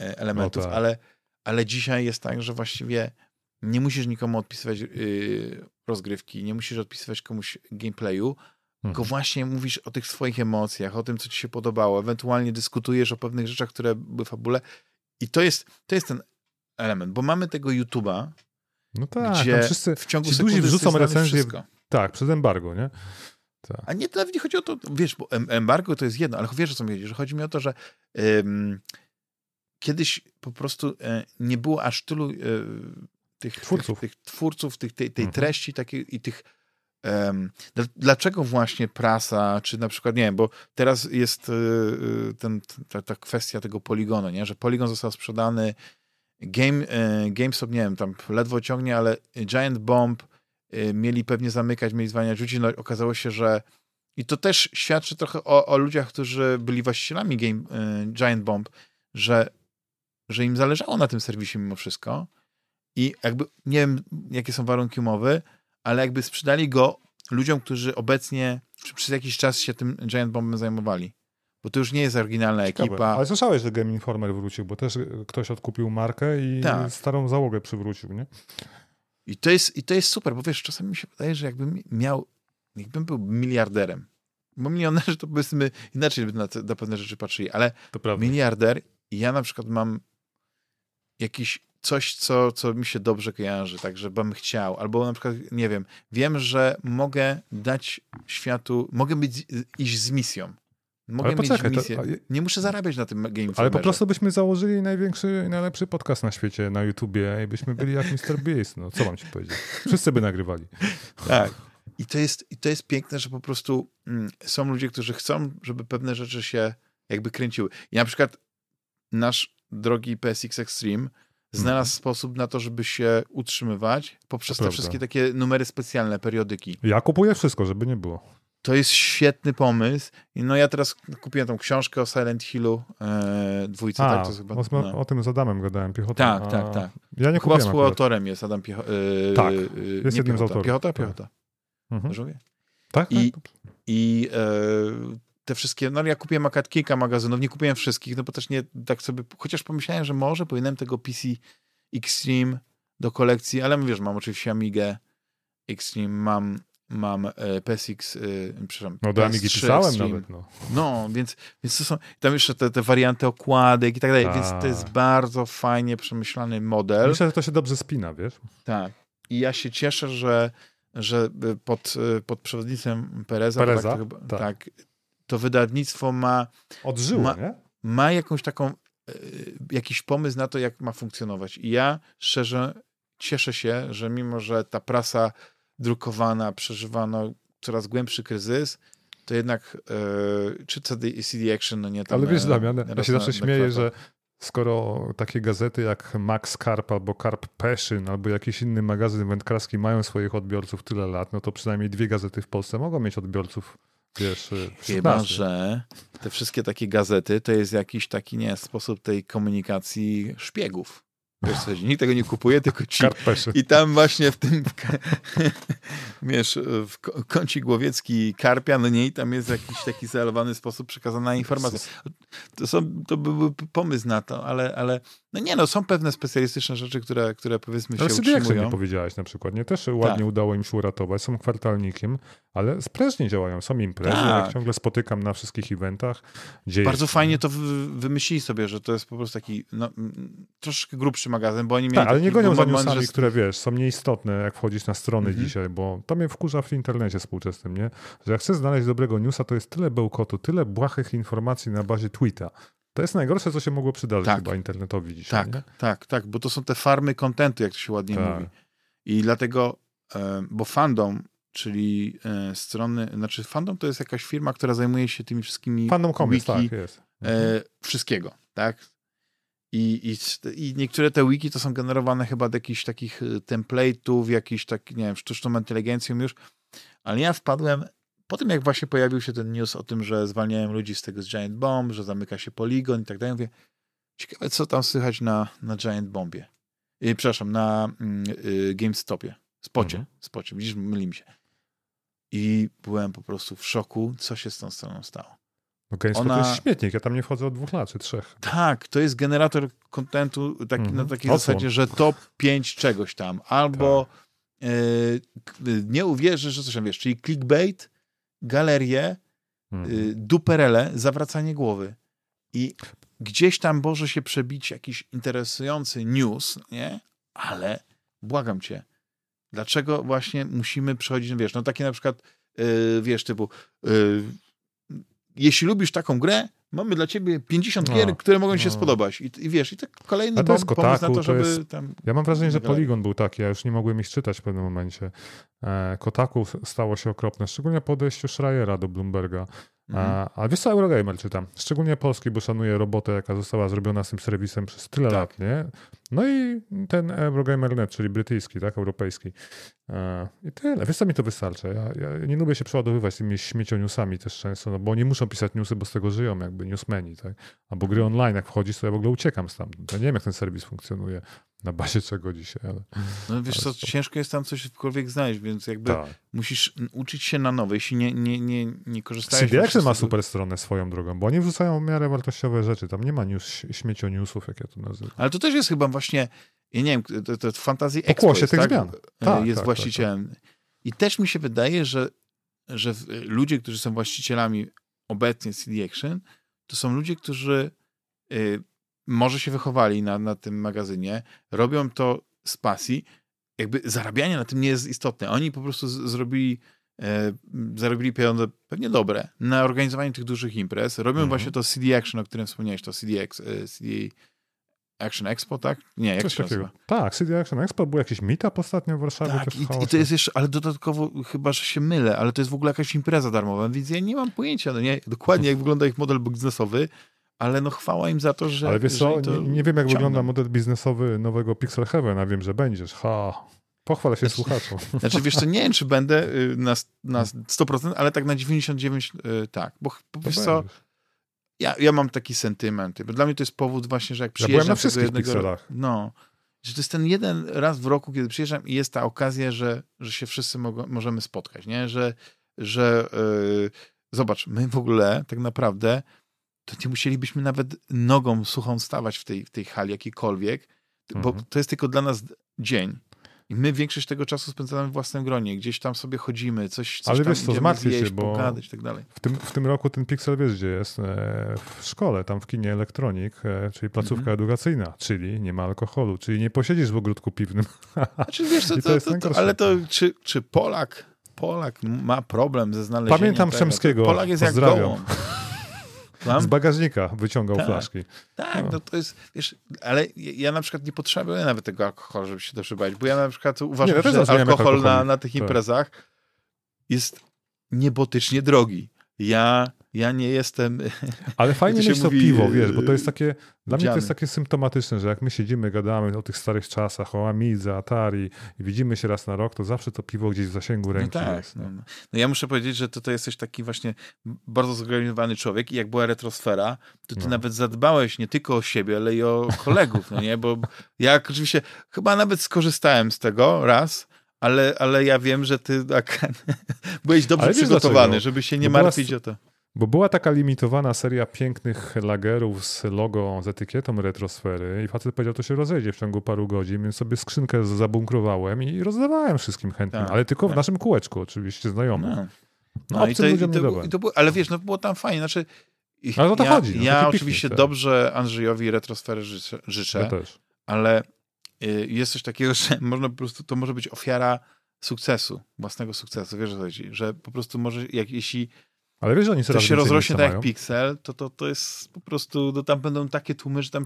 e, elementów, no tak. ale, ale dzisiaj jest tak, że właściwie nie musisz nikomu odpisywać y, rozgrywki, nie musisz odpisywać komuś gameplayu, tylko mhm. właśnie mówisz o tych swoich emocjach, o tym, co ci się podobało, ewentualnie dyskutujesz o pewnych rzeczach, które były w fabule i to jest, to jest ten element, bo mamy tego YouTube'a, no tak, gdzie wszyscy, w ciągu sekundy wrzucą recenzję. Tak, przez embargo, nie? Tak. A nie, nawet nie chodzi o to, wiesz, bo embargo to jest jedno, ale wiesz o co mi chodzi, że chodzi mi o to, że um, kiedyś po prostu e, nie było aż tylu e, tych twórców, tych, tych, twórców tych, tej, tej mhm. treści takiej, i tych um, dlaczego właśnie prasa, czy na przykład, nie wiem, bo teraz jest e, ten, ta, ta kwestia tego poligonu, nie? że poligon został sprzedany Game, e, GameStop, nie wiem, tam ledwo ciągnie, ale Giant Bomb e, mieli pewnie zamykać, mieli zwalniać ludzi, no okazało się, że i to też świadczy trochę o, o ludziach, którzy byli właścicielami Game, e, Giant Bomb, że, że im zależało na tym serwisie mimo wszystko. I jakby, nie wiem, jakie są warunki umowy, ale jakby sprzedali go ludziom, którzy obecnie przez jakiś czas się tym Giant Bombem zajmowali bo to już nie jest oryginalna Ciekawe. ekipa. Ale słyszałeś, że Game Informer wrócił, bo też ktoś odkupił markę i tak. starą załogę przywrócił, nie? I to, jest, I to jest super, bo wiesz, czasami mi się wydaje, że jakbym miał, jakbym był miliarderem, bo milionerzy to powiedzmy inaczej by na, te, na pewne rzeczy patrzyli, ale miliarder i ja na przykład mam jakiś coś, co, co mi się dobrze kojarzy, tak, że bym chciał, albo na przykład, nie wiem, wiem, że mogę dać światu, mogę być, iść z misją, Mogę ale poczekaj, mieć misję. To... Nie muszę zarabiać na tym game Ale po prostu byśmy założyli największy i najlepszy podcast na świecie na YouTubie i byśmy byli jak Mr. Beast. No, co mam ci powiedzieć? Wszyscy by nagrywali. Tak. I to jest, i to jest piękne, że po prostu mm, są ludzie, którzy chcą, żeby pewne rzeczy się jakby kręciły. I na przykład nasz drogi PSX Extreme znalazł hmm. sposób na to, żeby się utrzymywać poprzez te wszystkie takie numery specjalne, periodyki. Ja kupuję wszystko, żeby nie było. To jest świetny pomysł. No ja teraz kupiłem tą książkę o Silent Hillu e, dwójce. A, tak, to chyba, no. o, tym z Adamem gadałem, Piechotą. Tak, tak, tak. Ja nie Chyba współautorem jest Adam Piechota. E, tak, jest jednym z autorów. Piechota, tak. Piechota. Mhm. Tak, I, tak. I e, te wszystkie, no ja kupiłem akurat kilka magazynów, nie kupiłem wszystkich, no bo też nie tak sobie, chociaż pomyślałem, że może powinienem tego PC Extreme do kolekcji, ale wiesz, mam oczywiście Amigę Extreme, mam mam e, PSX, e, przepraszam, No do Amigi pisałem nawet, no. No, więc, więc to są, tam jeszcze te, te warianty okładek i tak dalej, Ta. więc to jest tak. bardzo fajnie przemyślany model. Myślę, że to się dobrze spina, wiesz? Tak. I ja się cieszę, że, że pod, pod przewodnictwem Pereza, Pereza? Tak, to, chyba, tak. tak, to wydawnictwo ma... Odżyło, ma, nie? Ma jakąś taką, e, jakiś pomysł na to, jak ma funkcjonować. I ja szczerze cieszę się, że mimo, że ta prasa drukowana, przeżywano coraz głębszy kryzys, to jednak e, czy CD, CD Action, no nie tam... Ale wiesz, e, Damian, ja się zawsze śmieję, że skoro takie gazety jak Max Carp albo Carp Passion albo jakiś inny magazyn wędkarski mają swoich odbiorców tyle lat, no to przynajmniej dwie gazety w Polsce mogą mieć odbiorców Wiesz, Chyba, że te wszystkie takie gazety to jest jakiś taki, nie, sposób tej komunikacji szpiegów. Wiesz co, nikt tego nie kupuje, tylko ci. I tam właśnie w tym, wiesz, w kącik głowiecki karpia, no nie, i tam jest jakiś taki zaelowany sposób przekazana informacja. To, są, to byłby pomysł na to, ale, ale No nie, no są pewne specjalistyczne rzeczy, które, które powiedzmy się ale utrzymują. Ale nie powiedziałeś na przykład, nie? Też ładnie tak. udało im się uratować, są kwartalnikiem, ale sprężnie działają, są imprezy, tak. jak ciągle spotykam na wszystkich eventach. Dzieje Bardzo się. fajnie to wymyślili sobie, że to jest po prostu taki no, troszeczkę grubszy magazyn, bo oni mieli Tak, ale nie gonią za newsami, że... które wiesz, są nieistotne, jak wchodzić na strony Mhm. dzisiaj, bo to mnie wkurza w internecie współczesnym, nie? Że jak chcesz znaleźć dobrego newsa, to jest tyle bełkotu, tyle błahych informacji na bazie tweeta. To jest najgorsze, co się mogło przydarzyć Tak. chyba internetowi dzisiaj. Tak, nie? tak, tak, bo to są te farmy kontentu, jak to się ładnie Tak. mówi. I dlatego, e, bo fandom, czyli e, strony, znaczy fandom to jest jakaś firma, która zajmuje się tymi wszystkimi Fandom.com jest, wiki, tak, jest. e, wszystkiego, tak? I, i, I niektóre te wiki to są generowane chyba do jakichś takich template'ów, jakichś tak, nie wiem, sztuczną inteligencją już, ale ja wpadłem, po tym jak właśnie pojawił się ten news o tym, że zwalniają ludzi z tego z Giant Bomb, że zamyka się Polygon i tak dalej, mówię, ciekawe co tam słychać na, na Giant Bombie. Yy, przepraszam, na yy, GameStopie, spocie, Mhm. spocie, widzisz, myli mi się. I byłem po prostu w szoku, co się z tą stroną stało. No GameSpot Ona- to jest śmietnik, ja tam nie wchodzę od dwóch lat, czy trzech. Tak, to jest generator kontentu taki, na Mhm. takiej Odsłon. zasadzie, że top 5 czegoś tam, albo Tak. yy, k- nie uwierzysz, że coś tam wiesz, czyli clickbait, galerie, Mhm. y, duperele, zawracanie głowy. I gdzieś tam może się przebić jakiś interesujący news, nie? Ale błagam cię, dlaczego właśnie musimy przechodzić, wiesz, no takie na przykład, y, wiesz, typu y, jeśli lubisz taką grę, mamy dla ciebie 50 No, gier, które mogą się no. spodobać. I, I wiesz, i tak kolejny to jest bom- pomysł na Kotaku, to, to żeby jest- tam... Ja mam wrażenie, że Dalej. Polygon był taki, ja już nie mogłem ich czytać w pewnym momencie. E, Kotaku stało się okropne, szczególnie po odejściu Schreiera do Bloomberga. Mhm. A, a wiesz co, Eurogamer czytam. Szczególnie polski, bo szanuję robotę, jaka została zrobiona z tym serwisem przez tyle Tak. lat, nie? No i ten Eurogamer.net, czyli brytyjski, tak, europejski. E, I tyle. Wiesz co, mi to wystarcza. Ja, ja nie lubię się przeładowywać tymi śmiecioniusami też często, no bo oni muszą pisać newsy, bo z tego żyją jakby newsmeni, tak? Albo gry online, jak wchodzisz, to ja w ogóle uciekam stamtąd. Ja nie wiem, jak ten serwis funkcjonuje, na bazie czego dzisiaj, ale No wiesz co, ale to- ciężko jest tam cośkolwiek znaleźć, więc jakby tak. musisz uczyć się na nowo. Jeśli nie, nie, nie, nie korzystałeś... CD Action ma super stronę swoją drogą, bo oni wrzucają w miarę wartościowe rzeczy. Tam nie ma news, śmiecio newsów, jak ja to nazywam. Ale to też jest chyba właśnie, ja nie wiem, to, to Fantasy Expo jest, tych tak? zmian. E, Tak, jest tak, właścicielem. I też mi się wydaje, że, że ludzie, którzy są właścicielami obecnie CD Action, to są ludzie, którzy y, może się wychowali na, na tym magazynie, robią to z pasji, jakby zarabianie na tym nie jest istotne. Oni po prostu z, zrobili e, zarobili pieniądze pewnie dobre na organizowanie tych dużych imprez. Robią Mhm. właśnie to CD Action, o którym wspomniałeś, to CD, Ex- e, CD Action Expo, tak? Nie, jak Coś się takiego. Tak, CD Action Expo był jakiś meetup ostatnio w Warszawie. Tak, i, i to jest jeszcze, ale dodatkowo, chyba, że się mylę, ale to jest w ogóle jakaś impreza darmowa, więc ja nie mam pojęcia, no nie, dokładnie jak wygląda ich model biznesowy, ale no chwała im za to, że Ale wiesz co, to nie, nie wiem jak ciągną. wygląda model biznesowy nowego Pixel Heaven, a wiem, że będziesz. Ha, pochwal się Znaczy- słuchaczom. Znaczy, wiesz co, nie wiem, czy będę y, na, na 100%, ale tak na 99% y, tak, bo, bo To wiesz co, ja, ja mam taki sentyment, bo dla mnie to jest powód właśnie, że jak Ja byłem przyjeżdżam na wszystkich jednego, pikselach. no, że to jest ten jeden raz w roku, kiedy przyjeżdżam i jest ta okazja, że, że się wszyscy mogą, możemy spotkać, nie, że, że yy, zobacz, my w ogóle tak naprawdę to nie musielibyśmy nawet nogą suchą stawać w tej, w tej hali jakikolwiek, bo Mhm. to jest tylko dla nas dzień. I my większość tego czasu spędzamy w własnym gronie. Gdzieś tam sobie chodzimy, coś, coś Ale wiesz co, zmartwię się, zjeść, bo- pogadać tak dalej. W tym, w tym roku ten Pixel wiesz gdzie jest? E, W szkole, tam w kinie Elektronik, e, czyli placówka Mhm. edukacyjna, czyli nie ma alkoholu, czyli nie posiedzisz w ogródku piwnym. Znaczy, wiesz co, to to, to, to, ale to czy, czy Polak, Polak ma problem ze znalezieniem Pamiętam tego? Szemskiego, Polak jest jak pozdrawiam. gołąb. Z bagażnika wyciągał Tak. flaszki. Tak, No. no to jest, wiesz, ale ja ja na przykład nie potrzebuję nawet tego alkoholu, żeby się dobrze bawić, bo ja na przykład uważam, ja też że jak alkohol na, na tych Tak. imprezach jest niebotycznie drogi. Ja, ja nie jestem... Ale fajnie mieć to piwo, wiesz, bo to jest takie, dla mnie to jest dziany. takie symptomatyczne, że jak my siedzimy, gadamy o tych starych czasach, o Amidze, Atari i widzimy się raz na rok, to zawsze to piwo gdzieś w zasięgu No ręki tak, jest. no, no. no ja muszę powiedzieć, że to, to jesteś taki właśnie bardzo zorganizowany człowiek i jak była retrosfera, to ty No. nawet zadbałeś nie tylko o siebie, ale i o kolegów, no nie? Bo ja oczywiście chyba nawet skorzystałem z tego raz, ale, ale ja wiem, że ty tak, byłeś dobrze przygotowany, dlaczego? żeby się nie była martwić o to. Bo była taka limitowana seria pięknych lagerów z logo, z etykietą retrosfery i facet powiedział, to się rozejdzie w ciągu paru godzin, więc sobie skrzynkę zabunkrowałem i rozdawałem wszystkim chętnym, Tak, ale tylko w tak. naszym kółeczku oczywiście znajomych. No. No, No, i to, i to, i to było, ale wiesz, no było tam fajnie, znaczy Ale o to ja, chodzi, no, ja piknik, oczywiście tak. dobrze Andrzejowi retrosfery życzę, życzę Ja ale y, jest coś takiego, że można po prostu, to może być ofiara sukcesu, własnego sukcesu, wiesz o co chodzi, że po prostu może, jak jeśli Ale wiesz, że oni to coraz się więcej rozrośnie tak jak? Pixel, to, to, to jest po prostu, no tam będą takie tłumy, że tam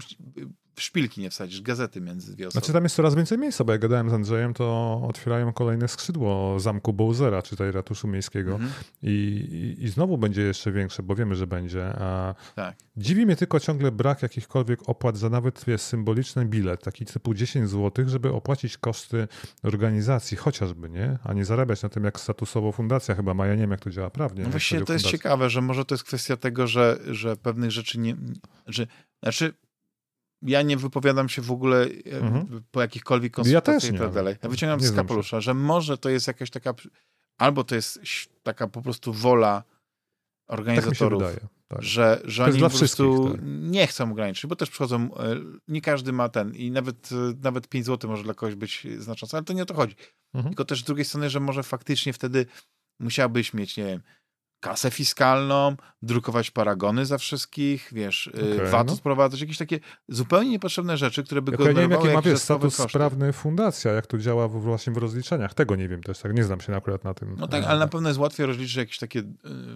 szpilki nie wsadzisz, gazety między dwie osoby. Znaczy tam jest coraz więcej miejsca, bo jak gadałem z Andrzejem, to otwierają kolejne skrzydło zamku Bowsera, czy tej ratuszu miejskiego Mhm, I, i, i znowu będzie jeszcze większe, bo wiemy, że będzie. A tak. dziwi mnie tylko ciągle brak jakichkolwiek opłat za nawet wiesz, symboliczny bilet, taki typu 10 zł, żeby opłacić koszty organizacji chociażby, nie? A nie zarabiać na tym, jak statusowo fundacja chyba ma. Ja nie wiem, jak to działa prawnie. No właśnie to jest ciekawe, że może to jest kwestia tego, że, że pewnych rzeczy nie, że, znaczy ja nie wypowiadam się w ogóle e, Mhm. po jakichkolwiek Ja konsultacjach też i tak ale dalej. Ja wyciągam z kapelusza, że może to jest jakaś taka, albo to jest taka po prostu wola Tak organizatorów, wydaje. Tak. że, że oni po prostu tak. nie chcą ograniczyć, bo też przychodzą, e, nie każdy ma ten i nawet, e, nawet 5 zł może dla kogoś być znaczące, ale to nie o to chodzi. Mhm. Tylko też z drugiej strony, że może faktycznie wtedy musiałbyś mieć, nie wiem, kasę fiskalną, drukować paragony za wszystkich, wiesz, okay, Okej, VAT no. sprowadzać, jakieś takie zupełnie niepotrzebne rzeczy, które by ja nie wiem, jaki ma wiesz, status koszty. sprawny fundacja, jak to działa w, właśnie w rozliczeniach. Tego nie wiem też, tak nie znam się akurat na tym. No tak, ale na pewno jest łatwiej rozliczyć jakieś takie y,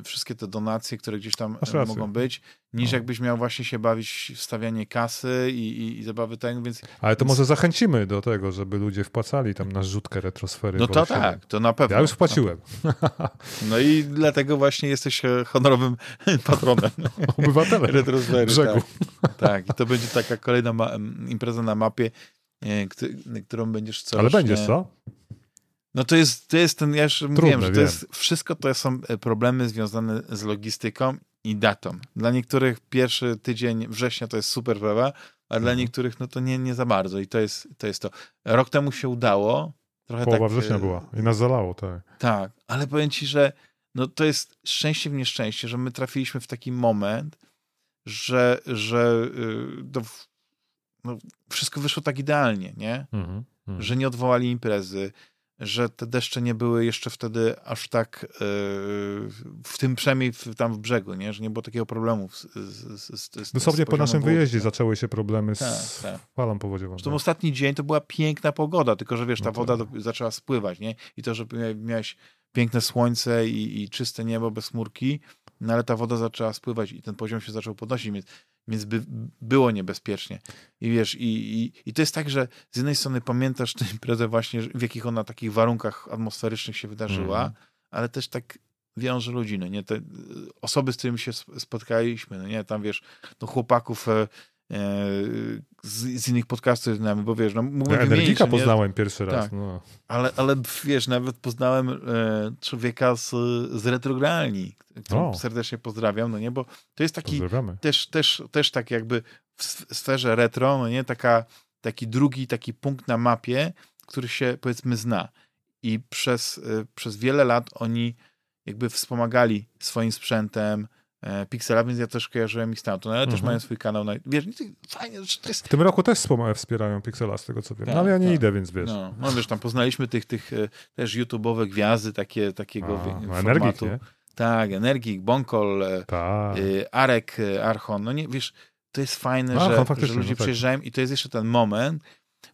wszystkie te donacje, które gdzieś tam y, mogą być, niż No. jakbyś miał właśnie się bawić w stawianie kasy i, i, i zabawy tego, więc Ale to może zachęcimy do tego, żeby ludzie wpłacali tam na rzutkę retrosfery. no to tak, to na pewno. Ja już wpłaciłem. No i dlatego właśnie jesteś e, honorowym patronem Obywatelem Retrosfery. brzegu. Tak, tak, i to będzie taka kolejna impreza na mapie, e, któ- którą będziesz co Ale będziesz, co? No to jest, to jest ten, ja już mówiłem, że to wiem. jest, wszystko to są e, problemy związane z logistyką i datą. Dla niektórych pierwszy tydzień września to jest super sprawa, a dla Mhm. niektórych no to nie, nie za bardzo i to jest, to jest to. Rok temu się udało, trochę Połowa tak... września e, była i nas zalało, tak. Tak, ale powiem ci, że no to jest szczęście w nieszczęście, że my trafiliśmy w taki moment, że, że y, no, wszystko wyszło tak idealnie, nie? Mhm. Mhm. Że nie odwołali imprezy, że te deszcze nie były jeszcze wtedy aż tak y, w tym przynajmniej w, tam w brzegu, nie? Że nie było takiego problemu z, z, z, z, z Dosłownie po naszym poziomem wyjeździe wód. zaczęły się problemy z Tak, tak. falą powodziową. Zresztą ostatni dzień to była piękna pogoda, tylko że wiesz, ta No woda tak. do, zaczęła spływać, nie? I to, że mia- miałeś piękne słońce i, i czyste niebo bez chmurki, no ale ta woda zaczęła spływać i ten poziom się zaczął podnosić, więc, więc by, było niebezpiecznie. I wiesz, i, i, i to jest tak, że z jednej strony pamiętasz tę imprezę właśnie, w jakich ona takich warunkach atmosferycznych się wydarzyła, Mhm. ale też tak wiąże ludzi, no nie? Te osoby, z którymi się sp- spotkaliśmy, no nie? Tam wiesz, no chłopaków e, e, z, z innych podcastów z nami, bo wiesz, no mógłbym Ja wymienić, no nie? poznałem pierwszy raz. Tak. No. ale, ale wiesz, nawet poznałem e, człowieka z, z Retrogralni, którą O. serdecznie pozdrawiam, no nie? Bo to jest taki też, też, też tak jakby w sferze retro, no nie? Taka, taki drugi taki punkt na mapie, który się powiedzmy zna. I przez, y, przez wiele lat oni jakby wspomagali swoim sprzętem e, Pixela, więc ja też kojarzyłem ich stamtąd, ale też Mhm. mają swój kanał na... Wiesz, fajnie, że to jest... W tym roku też wspierają Pixela, z tego co wiem. Tak, no ale ja nie tak. idę, więc wiesz. No, no wiesz, tam poznaliśmy tych, tych e, też YouTube'owe gwiazdy takie, takiego A, no, formatu. Energik, nie? Tak, Energik, Bonkol, e, Tak. y, Arek, Archon, no nie, wiesz, to jest fajne, że, że ludzie no tak. przyjeżdżają i to jest jeszcze ten moment,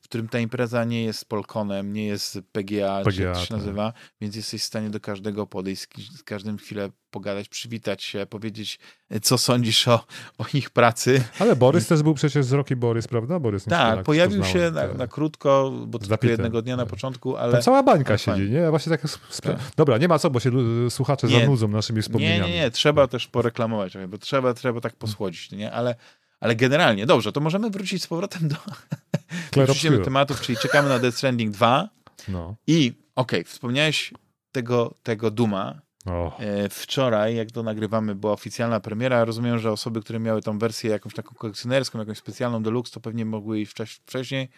w którym ta impreza nie jest Polkonem, nie jest PGA, czy jak to się tak. nazywa, więc jesteś w stanie do każdego podejść, z każdym chwilę pogadać, przywitać się, powiedzieć, y, co sądzisz o, o ich pracy. Ale Borys też był przecież z Roki Borys, prawda? Borys Tak, pojawił się na, Tak. na krótko, bo tylko jednego dnia na tak. początku, ale... Tam cała bańka siedzi, fajnie. nie? Ja Właśnie tak Tak. Dobra, nie ma co, bo się słuchacze Nie. zanudzą naszymi Nie, wspomnieniami. nie, nie, trzeba też poreklamować, bo trzeba, trzeba tak posłodzić, nie? Ale, ale generalnie, dobrze, to możemy wrócić z powrotem do Obscura. tematów, czyli czekamy na Death Stranding 2 No. i okej, wspomniałeś tego, tego Duma. O, E, wczoraj, jak to nagrywamy, była oficjalna premiera. Rozumiem, że osoby, które miały tą wersję jakąś taką kolekcjonerską, jakąś specjalną deluxe, to pewnie mogły wcześ- wcześniej.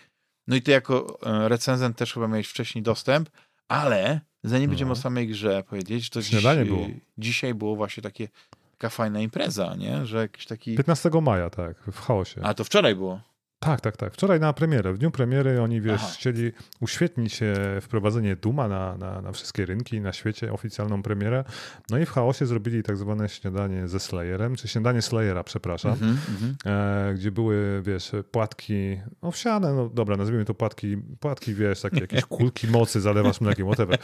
No i ty jako e, recenzent też chyba miałeś wcześniej dostęp, ale zanim będziemy No. o samej grze powiedzieć, to dziś, było. dzisiaj było właśnie takie taka fajna impreza, nie? Że jakiś taki... 15 maja, tak, w chaosie. A to wczoraj było. Tak, tak, tak. Wczoraj na premierę. W dniu premiery oni, wiesz, Aha. chcieli uświetnić wprowadzenie Duma na, na, na wszystkie rynki na świecie, oficjalną premierę. No i w chaosie zrobili tak zwane śniadanie ze Slayerem, czy śniadanie Slayera, przepraszam, Mhm, mhm. e, gdzie były, wiesz, płatki owsiane, no dobra, nazwijmy to płatki, płatki, wiesz, takie jakieś kulki mocy, zalewasz mlekiem, whatever.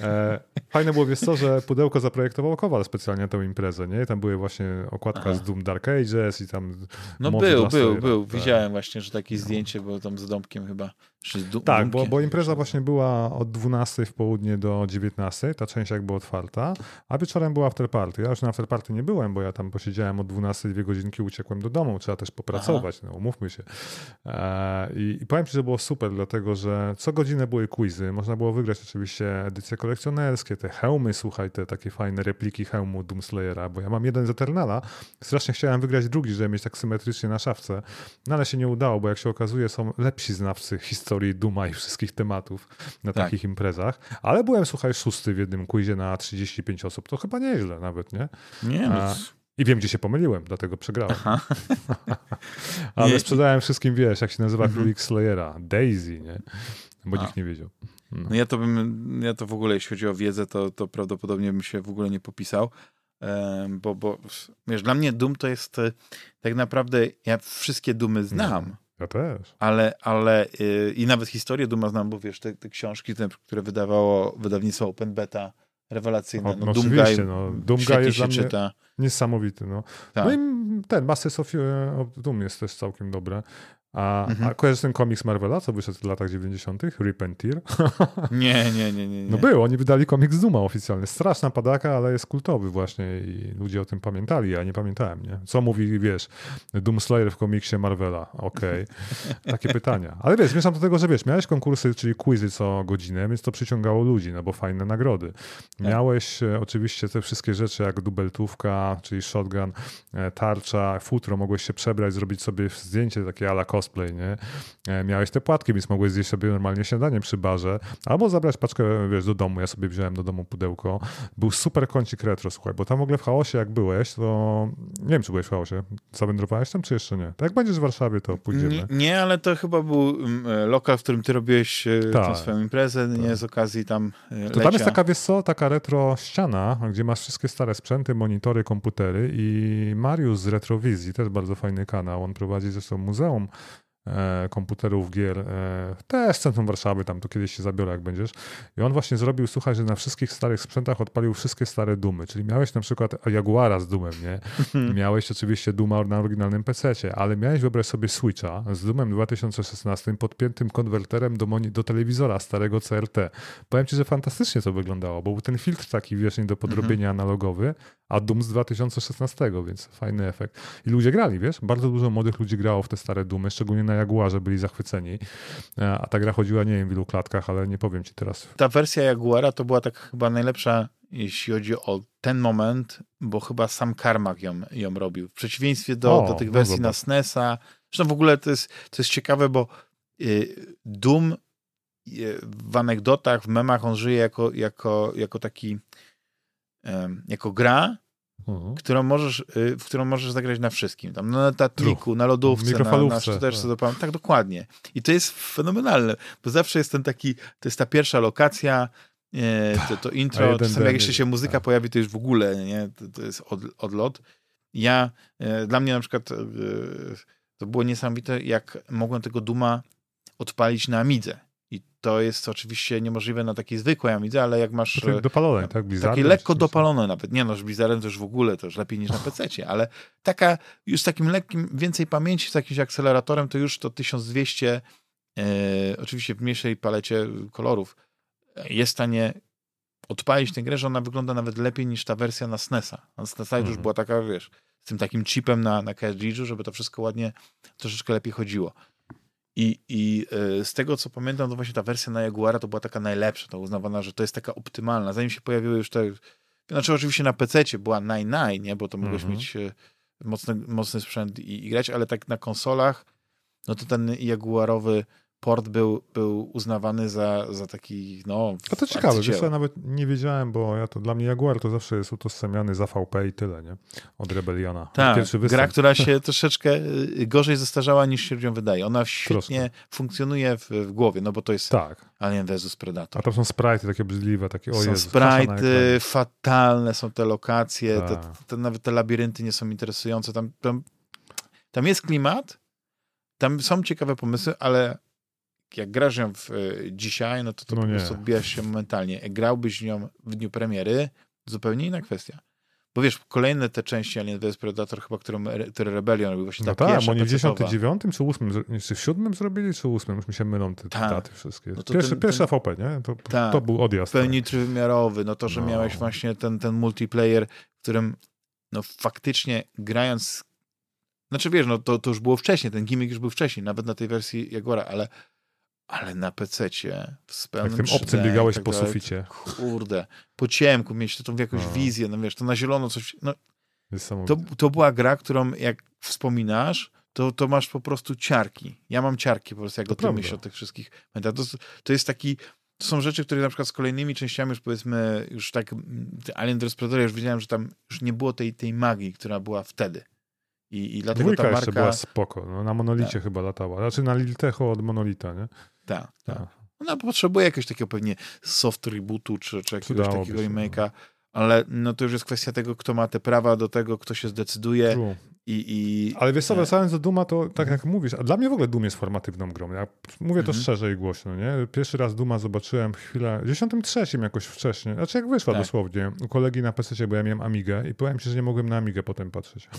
E, fajne było, wiesz co, że pudełko zaprojektował Kowal specjalnie tę imprezę, nie? Tam były właśnie okładka Aha. z Doom Dark Ages i tam No był, był, był. Tak. Widziałem właśnie, że takie zdjęcie było tam z Dąbkiem chyba. Tak, bo, bo impreza właśnie była od 12 w południe do 19, ta część jakby otwarta, a wieczorem była afterparty. Ja już na afterparty nie byłem, bo ja tam posiedziałem od 12, dwie godzinki, uciekłem do domu, trzeba też popracować, no umówmy się. E, i, I powiem ci, że było super, dlatego że co godzinę były quizy, można było wygrać oczywiście edycje kolekcjonerskie, te hełmy, słuchaj, te takie fajne repliki hełmu Doomslayera, bo ja mam jeden z Eternala, strasznie chciałem wygrać drugi, żeby mieć tak symetrycznie na szafce, no ale się nie udało, bo jak się okazuje są lepsi znawcy historii Duma i wszystkich tematów na Tak. takich imprezach, ale byłem, słuchaj, szósty w jednym quizie na 35 osób, to chyba nieźle nawet, nie? Nie, no, A- I wiem, gdzie się pomyliłem, dlatego przegrałem. Ale Nie- sprzedałem wszystkim, wiesz, jak się nazywa Mhm. królik Slayera, Daisy, nie? Bo A. nikt nie wiedział. No. No ja to bym, ja to w ogóle, jeśli chodzi o wiedzę, to, to prawdopodobnie bym się w ogóle nie popisał. Bo, bo wiesz, dla mnie Doom to jest e, tak naprawdę, ja wszystkie Dumy znam, Ja też. ale, ale y, i nawet historię Duma znam, bo wiesz, te, te książki, te, które wydawało wydawnictwo Open Beta, rewelacyjne. O, No, no Doom oczywiście, Guy no. Doom Guy świetnie jest się dla czyta. niesamowity, no. Tak. No i ten Masters of, e, of Doom jest też całkiem dobre. A, Mhm. a kojarzysz ten komiks Marvela, co wyszedł w latach 90., Rip and Tear? Nie, nie, nie, nie. nie. No był, oni wydali komiks Duma oficjalny. Straszna padaka, ale jest kultowy właśnie i ludzie o tym pamiętali, ja nie pamiętałem, nie? Co mówi, wiesz, Doom Slayer w komiksie Marvela? Okej. Takie pytania. Ale wiesz, zmierzam do tego, że wiesz, miałeś konkursy, czyli quizy co godzinę, więc to przyciągało ludzi, no bo fajne nagrody. Miałeś e, oczywiście te wszystkie rzeczy jak dubeltówka, czyli shotgun, e, tarcza, futro, mogłeś się przebrać, zrobić sobie zdjęcie takie ala cosplay, nie? E, Miałeś te płatki, więc mogłeś zjeść sobie normalnie śniadanie przy barze, albo zabrać paczkę, wiesz, do domu. Ja sobie wziąłem do domu pudełko. Był super kącik retro, słuchaj, bo tam w ogóle w chaosie jak byłeś, to nie wiem, czy byłeś w chaosie. Zawędrowałeś tam, czy jeszcze nie? Tak jak będziesz w Warszawie, to pójdziemy. Nie, nie, ale to chyba był mm, e, lokal, w którym ty robiłeś e, tę Tak, swoją imprezę, nie z okazji tam e, To tam jest lecia. taka, wiesz co, taka retro ściana, gdzie masz wszystkie stare sprzęty, monitory, komputery i Mariusz z Retrowizji, też bardzo fajny kanał, on prowadzi zresztą muzeum komputerów, gier, e, też w centrum Warszawy, tam to kiedyś się zabiorę, jak będziesz. I on właśnie zrobił, słuchaj, że na wszystkich starych sprzętach odpalił wszystkie stare Dumy, czyli miałeś na przykład Jaguara z Dumem, nie? Miałeś oczywiście Duma na oryginalnym PC-cie, ale miałeś, wyobraź sobie, Switcha z Dumem 2016 podpiętym konwerterem do, do telewizora starego CRT. Powiem ci, że fantastycznie to wyglądało, bo był ten filtr taki, wiesz, nie do podrobienia analogowy, a Doom z 2016, więc fajny efekt. I ludzie grali, wiesz, bardzo dużo młodych ludzi grało w te stare Dumy, szczególnie na Jaguarze byli zachwyceni, E, a ta gra chodziła, nie wiem, w ilu klatkach, ale nie powiem ci teraz. Ta wersja Jaguara to była tak chyba najlepsza, jeśli chodzi o ten moment, bo chyba sam Carmack ją, ją robił. W przeciwieństwie do, O, do tych no wersji na. SNES-a. Zresztą w ogóle to jest, to jest ciekawe, bo y, Doom y, w anegdotach, w memach on żyje jako, jako, jako taki em, jako gra, Mhm. którą możesz, y, w którą możesz zagrać na wszystkim. Tam na tatliku, na lodówce, na, na sztuczce tak. do Tak, dokładnie. I to jest fenomenalne, bo zawsze jest ten taki, to jest ta pierwsza lokacja, e, to, to intro, czasami jak jeszcze się muzyka tak. pojawi, to już w ogóle, nie? To, to jest od, odlot. Ja, e, dla mnie na przykład e, to było niesamowite, jak mogłem tego Duma odpalić na Amidze. I to jest oczywiście niemożliwe na takiej zwykłej Amidze, ale jak masz... To e, tak dopalone, tak? Blizzardem, takie lekko dopalone nawet. Nie no, z Blizzardem to już w ogóle, to już lepiej niż na PC, ale taka już z takim lekkim, więcej pamięci, z jakimś akceleratorem, to już to 1200, e, oczywiście w mniejszej palecie kolorów, e, jest w stanie odpalić tę grę, że ona wygląda nawet lepiej niż ta wersja na SNES-a. Na SNES-a już Mhm. była taka, wiesz, z tym takim chipem na, na cartridge'u, żeby to wszystko ładnie, troszeczkę lepiej chodziło. I, I e, z tego, co pamiętam, to właśnie ta wersja na Jaguara to była taka najlepsza, to uznawana, że to jest taka optymalna. Zanim się pojawiły już te... Znaczy oczywiście na PC była naj, nie? Bo to mogłeś Mhm. mieć e, mocny, mocny sprzęt i, i grać, ale tak na konsolach, no to ten Jaguarowy port był, był uznawany za, za taki, no... A to ciekawe, wiesz, ja nawet nie wiedziałem, bo ja to dla mnie Jaguar to zawsze jest utożsamiany za VP i tyle, nie? Od Rebeliona. Tak, gra, która się troszeczkę y, gorzej zestarzała niż się ludziom wydaje. Ona świetnie Troszkę. funkcjonuje w, w, głowie, no bo to jest tak. Alien vs Predator. A to są sprite takie brzydliwe, takie, o Są sprite, fatalne są te lokacje, te, tak. te, nawet te labirynty nie są interesujące. Tam, tam, tam jest klimat, tam są ciekawe pomysły, ale jak grasz ją w, y, dzisiaj, no to to no po prostu odbijasz się momentalnie. Jak grałbyś nią w dniu premiery, zupełnie inna kwestia. Bo wiesz, kolejne te części Alien vs Predator chyba, którą, które Rebellion robił właśnie no ta tak, pierwsza oni w 99 czy 8, czy w 7 zrobili, czy 8, już mi się mylą te, tak. daty wszystkie. No pierwszy, ten, pierwszy VP, nie? To, tak, to był odjazd. Pełni tak. trójwymiarowy, no to, że no. miałeś właśnie ten, ten multiplayer, w którym no faktycznie grając znaczy wiesz, no to, to już było wcześniej, ten gimmick już był wcześniej, nawet na tej wersji Jaguara, ale ale na PC-cie w pełnym Jak tym obcym biegałeś tak po dalej, suficie. Kurde, po ciemku mieć tą jakąś no. wizję, no wiesz, to na zielono coś, no, to, to była gra, którą jak wspominasz, to, to masz po prostu ciarki. Ja mam ciarki po prostu, jak to o tym myślę o tych wszystkich. To, to jest taki, to są rzeczy, które na przykład z kolejnymi częściami już powiedzmy, już tak Alien vs Predator, już wiedziałem, że tam już nie było tej, tej magii, która była wtedy. I, i dlatego Dwójka ta marka... była spoko. No, na monolicie tak. chyba latała. Znaczy na Liltecho od monolita, nie? Tak, tak. Ona potrzebuje jakiegoś takiego pewnie soft rebootu, czy, czy jakiegoś takiego remake'a, no. Ale no to już jest kwestia tego, kto ma te prawa do tego, kto się zdecyduje. True. I, i... Ale wiesz co, wracając do Duma, to tak jak mówisz, a dla mnie w ogóle Doom jest formatywną grą. Ja mówię to mhm. szczerze i głośno, nie? Pierwszy raz Duma zobaczyłem chwilę, w 93 jakoś wcześniej, znaczy jak wyszła tak. dosłownie, u kolegi na PC, bo ja miałem Amigę i powiem ci, że nie mogłem na Amigę potem patrzeć.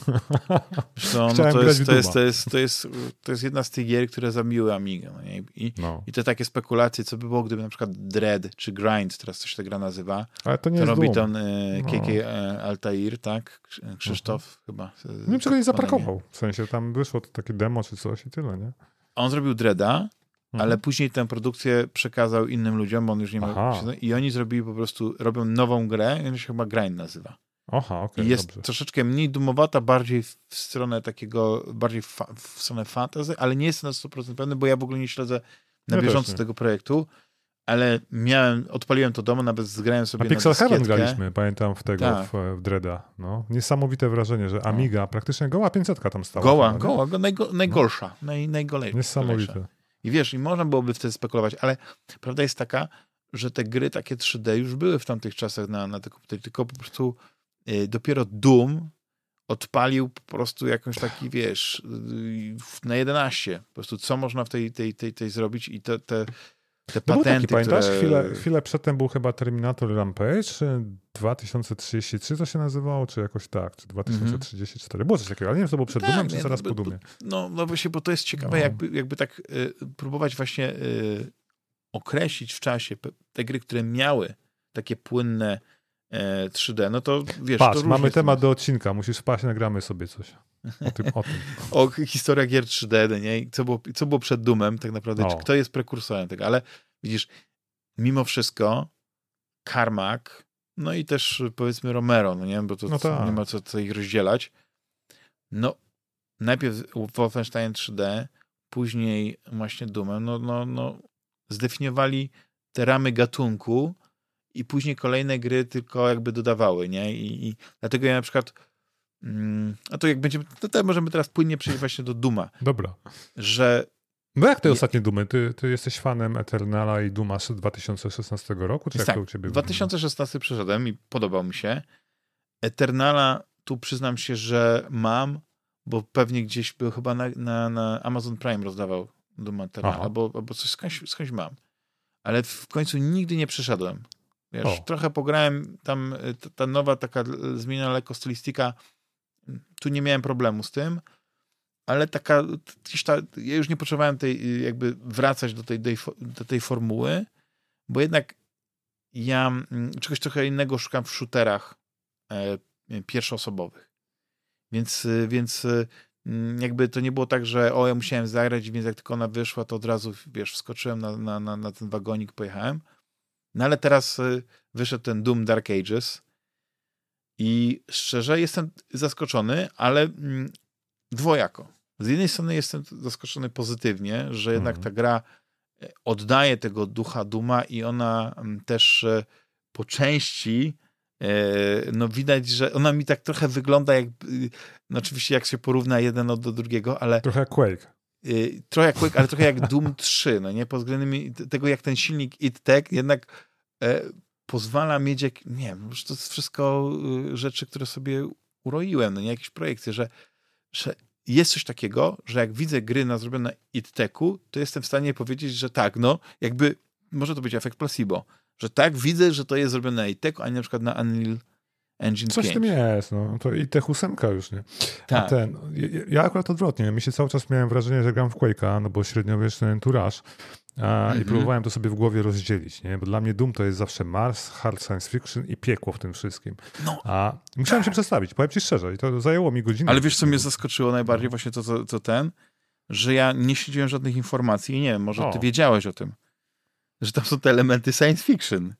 No, no to, jest, to, jest, to, jest, to, jest, to jest jedna z tych gier, które zabiły Amigę. No? I, no. I te takie spekulacje, co by było, gdyby na przykład Dread czy Grind, teraz coś ta gra nazywa, Ale to nie to jest robi Doom. ten e, KK no. E, Altair, tak? Krzysztof mhm. chyba. Nie wiem, czego nie zaparkował. W sensie tam wyszło to takie demo czy coś i tyle, nie? On zrobił Dreda, mhm. ale później tę produkcję przekazał innym ludziom, bo on już nie ma... I oni zrobili po prostu, robią nową grę, ona się chyba Grind nazywa. Aha, okej, okay, I jest dobrze. troszeczkę mniej dumowata, bardziej w stronę takiego, bardziej w stronę fantasy, ale nie jestem na 100% pewny, bo ja w ogóle nie śledzę na ja bieżąco tego projektu ale miałem, odpaliłem to domu, nawet zgrałem sobie na Pixel Heaven graliśmy, pamiętam w tego, tak. w, w Dreda. No. Niesamowite wrażenie, że. Amiga, no. praktycznie goła 500 tam stała. Goła, goła, go, najgo, najgorsza, no. naj, najgolejsza. Niesamowite. I wiesz, i można byłoby wtedy spekulować, ale prawda jest taka, że te gry takie 3D już były w tamtych czasach na, na te komputery, tylko po prostu y, dopiero Doom odpalił po prostu jakąś taki, wiesz, y, na 11. Po prostu co można w tej, tej, tej, tej zrobić i te, te te patenty, taki, pamiętasz? Które... Chwilę, chwilę przedtem był chyba Terminator Rampage, czy 2033 to się nazywało, czy jakoś tak, czy 2034. Mm -hmm. Było coś takiego, ale nie wiem, to było przed tak, Dumem, czy nie, zaraz po Dumie. No, no właśnie, bo to jest ciekawe, no. jakby, jakby tak y, próbować właśnie y, określić w czasie te gry, które miały takie płynne 3D, no to wiesz... Patrz, to mamy temat do odcinka, musisz wpaść, nagramy sobie coś. O tym, o tym. o historia gier 3D, nie? co było, co było przed Dumem tak naprawdę, czy kto jest prekursorem tego, ale widzisz, mimo wszystko Carmack, no i też powiedzmy Romero, no nie, bo to no tak. nie ma co, co ich rozdzielać. No, najpierw Wolfenstein 3D, później właśnie Dumem, no, no, no zdefiniowali te ramy gatunku i później kolejne gry tylko jakby dodawały, nie? I, i dlatego ja na przykład a to jak będziemy, to, możemy teraz płynnie przejść właśnie do Duma. Dobra. Że no jak te ostatnie Dumy? Ty, ty jesteś fanem Eternala i Duma z 2016 roku? Czy jak tak, to u ciebie 2016 przeszedłem i podobał mi się. Eternala tu przyznam się, że mam, bo pewnie gdzieś był chyba na, na, na Amazon Prime rozdawał Duma Eternala, albo, albo coś skądś, skądś mam. Ale w końcu nigdy nie przeszedłem. Wiesz, o. trochę pograłem tam, ta, ta nowa taka zmieniona lekko stylistyka tu nie miałem problemu z tym, ale taka, ta, ja już nie potrzebowałem tej, jakby wracać do tej, do tej formuły, bo jednak ja mm, czegoś trochę innego szukam w shooterach e, pierwszoosobowych. Więc, więc mm, jakby to nie było tak, że o, ja musiałem zagrać, więc jak tylko ona wyszła, to od razu, wiesz, wskoczyłem na, na, na, na ten wagonik, pojechałem. No ale teraz e, wyszedł ten Doom Dark Ages, i szczerze jestem zaskoczony, ale mm, dwojako. Z jednej strony jestem zaskoczony pozytywnie, że jednak mhm. ta gra oddaje tego ducha Duma i ona mm, też e, po części no widać, że ona mi tak trochę wygląda jak, no oczywiście jak się porówna jeden do drugiego, ale... Trochę jak Quake. Trochę jak Quake, ale trochę jak Doom 3, no nie? Pod względem tego, jak ten silnik id Tech jednak pozwala mieć, jak, nie wiem, to jest wszystko rzeczy, które sobie uroiłem, no nie? Jakieś projekcje, że, że jest coś takiego, że jak widzę gry na zrobione na ITTechu, to jestem w stanie powiedzieć, że tak, no, jakby może to być efekt placebo, że tak, widzę, że to jest zrobione na ITTechu, a nie na przykład na Unreal Engine Coś 5. tym jest, no. To i Tech 8 już, nie? Tak. A ten, ja, akurat odwrotnie, mi się cały czas miałem wrażenie, że gram w Quake'a, no bo średniowieczny entourage a, mm -hmm. i mhm. próbowałem to sobie w głowie rozdzielić, nie? Bo dla mnie Doom to jest zawsze Mars, hard science fiction i piekło w tym wszystkim. No. A musiałem się przestawić, powiem ci szczerze, i to zajęło mi godzinę. Ale wiesz, co mnie zaskoczyło najbardziej? Właśnie to, co, co ten, że ja nie śledziłem żadnych informacji i nie wiem, może o. ty wiedziałeś o tym, że tam są te elementy science fiction.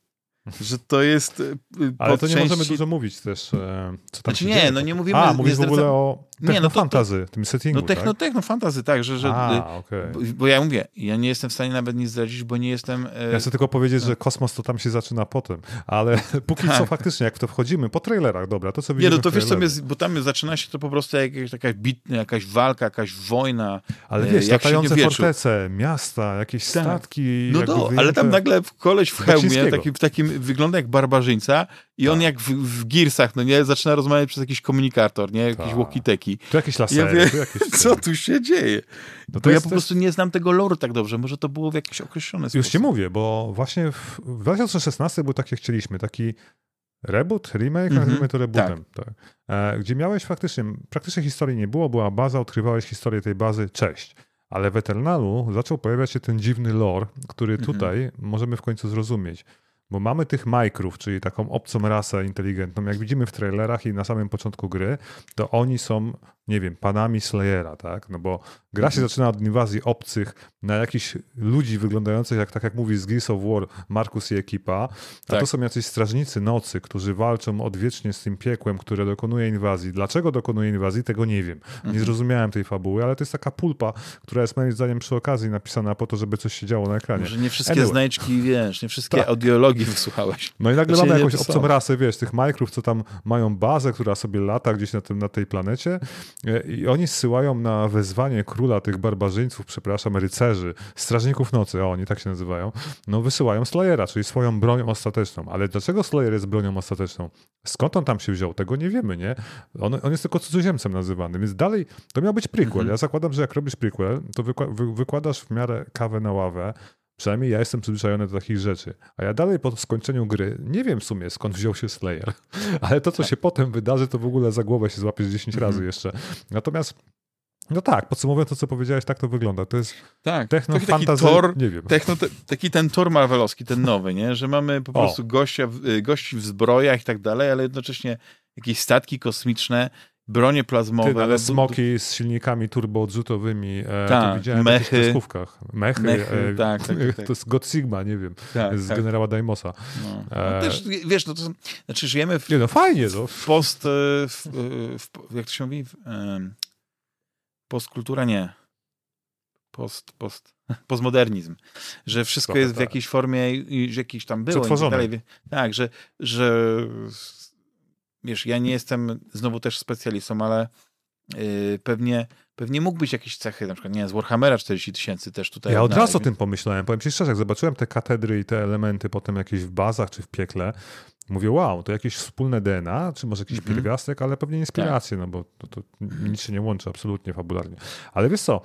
Że to jest. Y, Ale to nie części... możemy dużo mówić też. E, co tam znaczy, nie, dzieje. no nie mówimy. A, mówisz nie w ogóle o technofantazy, no tym settingu. No techno, tak? technofantazy, tak, że. że A, okay. bo, bo, ja mówię, ja nie jestem w stanie nawet nic zdradzić, bo nie jestem. E... Ja chcę tylko powiedzieć, że kosmos to tam się zaczyna potem. Ale póki tak. co faktycznie, jak w to wchodzimy, po trailerach, dobra, to co widzimy. Nie, no to wiesz, co mnie, bo tam zaczyna się to po prostu jak jakaś bitna, jakaś walka, jakaś wojna. Ale wiesz, jak latające fortece, miasta, jakieś tak. statki. No to, ale tam nagle koleś w hełmie, taki, w takim wygląda jak barbarzyńca i on tak. jak w, w Gearsach, no nie, zaczyna rozmawiać przez jakiś komunikator, nie, jakiś walkie-talkie. Tu jakieś lasery, ja tu jakieś... Co tu się dzieje? No to ja po prostu nie znam tego loru tak dobrze, może to było w jakiś określony sposób. Już ci mówię, bo właśnie w 2016 był tak, jak chcieliśmy, taki reboot, remake, mm-hmm. nazwijmy to rebootem, tak. Tak. E, gdzie miałeś faktycznie, praktycznie historii nie było, była baza, odkrywałeś historię tej bazy, cześć. Ale w Eternalu zaczął pojawiać się ten dziwny lore, który mm-hmm. tutaj możemy w końcu zrozumieć. Bo mamy tych majkrów, czyli taką obcą rasę inteligentną. Jak widzimy w trailerach i na samym początku gry, to oni są nie wiem, panami Slayera, tak? No bo gra się mhm. zaczyna od inwazji obcych na jakichś ludzi wyglądających, jak tak jak mówi z Gears of War, Markus i ekipa, a tak. to są jacyś strażnicy nocy, którzy walczą odwiecznie z tym piekłem, które dokonuje inwazji. Dlaczego dokonuje inwazji, tego nie wiem. Nie mhm. zrozumiałem tej fabuły, ale to jest taka pulpa, która jest moim zdaniem przy okazji napisana po to, żeby coś się działo na ekranie. Może nie wszystkie anyway. znajdźki, wiesz, nie wszystkie tak. audiologii wysłuchałeś. No i nagle mamy jakąś obcą rasę, wiesz, tych majkrów, co tam mają bazę, która sobie lata gdzieś na, tym, na tej planecie i oni zsyłają na wezwanie króla tych barbarzyńców, przepraszam, rycerzy, strażników nocy, o, oni tak się nazywają, no wysyłają Slayera, czyli swoją bronią ostateczną. Ale dlaczego Slayer jest bronią ostateczną? Skąd on tam się wziął? Tego nie wiemy, nie? On, on jest tylko cudzoziemcem nazywany, więc dalej to miał być prequel. Mhm. Ja zakładam, że jak robisz prequel, to wykła- wykładasz w miarę kawę na ławę, Przynajmniej ja jestem przyzwyczajony do takich rzeczy. A ja dalej po skończeniu gry nie wiem w sumie skąd wziął się Slayer. Ale to, co się potem wydarzy, to w ogóle za głowę się złapiesz 10 razy mhm. jeszcze. Natomiast no tak, podsumowując to, co powiedziałeś, tak to wygląda. To jest tak, techno taki, taki tor, nie wiem. Techno, te, taki ten tor marvelowski, ten nowy, nie? że mamy po prostu gościa, gości w zbrojach i tak dalej, ale jednocześnie jakieś statki kosmiczne, bronie plazmowe. Ty, ale smoki z silnikami turboodrzutowymi. E, tak, widziałem mechy. w Mechy. mechy e, tak, tak, tak, To jest God Sigma, nie wiem, tak, z tak. generała Daimosa. No. No e, też, wiesz, no to, znaczy żyjemy w, nie, no fajnie, no. w post, e, w, e, w, jak to się mówi? Postkultura nie. Post, post, postmodernizm. Że wszystko Trochę jest w tak. jakiejś formie, że jakiś tam było. I tak, dalej. tak, że, że wiesz, ja nie jestem znowu też specjalistą, ale yy, pewnie, pewnie mógłbyś jakieś cechy, na przykład, nie z Warhammera 40 tysięcy też tutaj. Ja od razu o tym pomyślałem. Powiem ci szczerze, jak zobaczyłem te katedry i te elementy potem jakieś w bazach czy w piekle, mówię, wow, to jakieś wspólne DNA, czy może jakiś mm -hmm. pierwiastek, ale pewnie inspiracje, tak. no bo to, to nic się nie łączy absolutnie fabularnie. Ale wiesz co,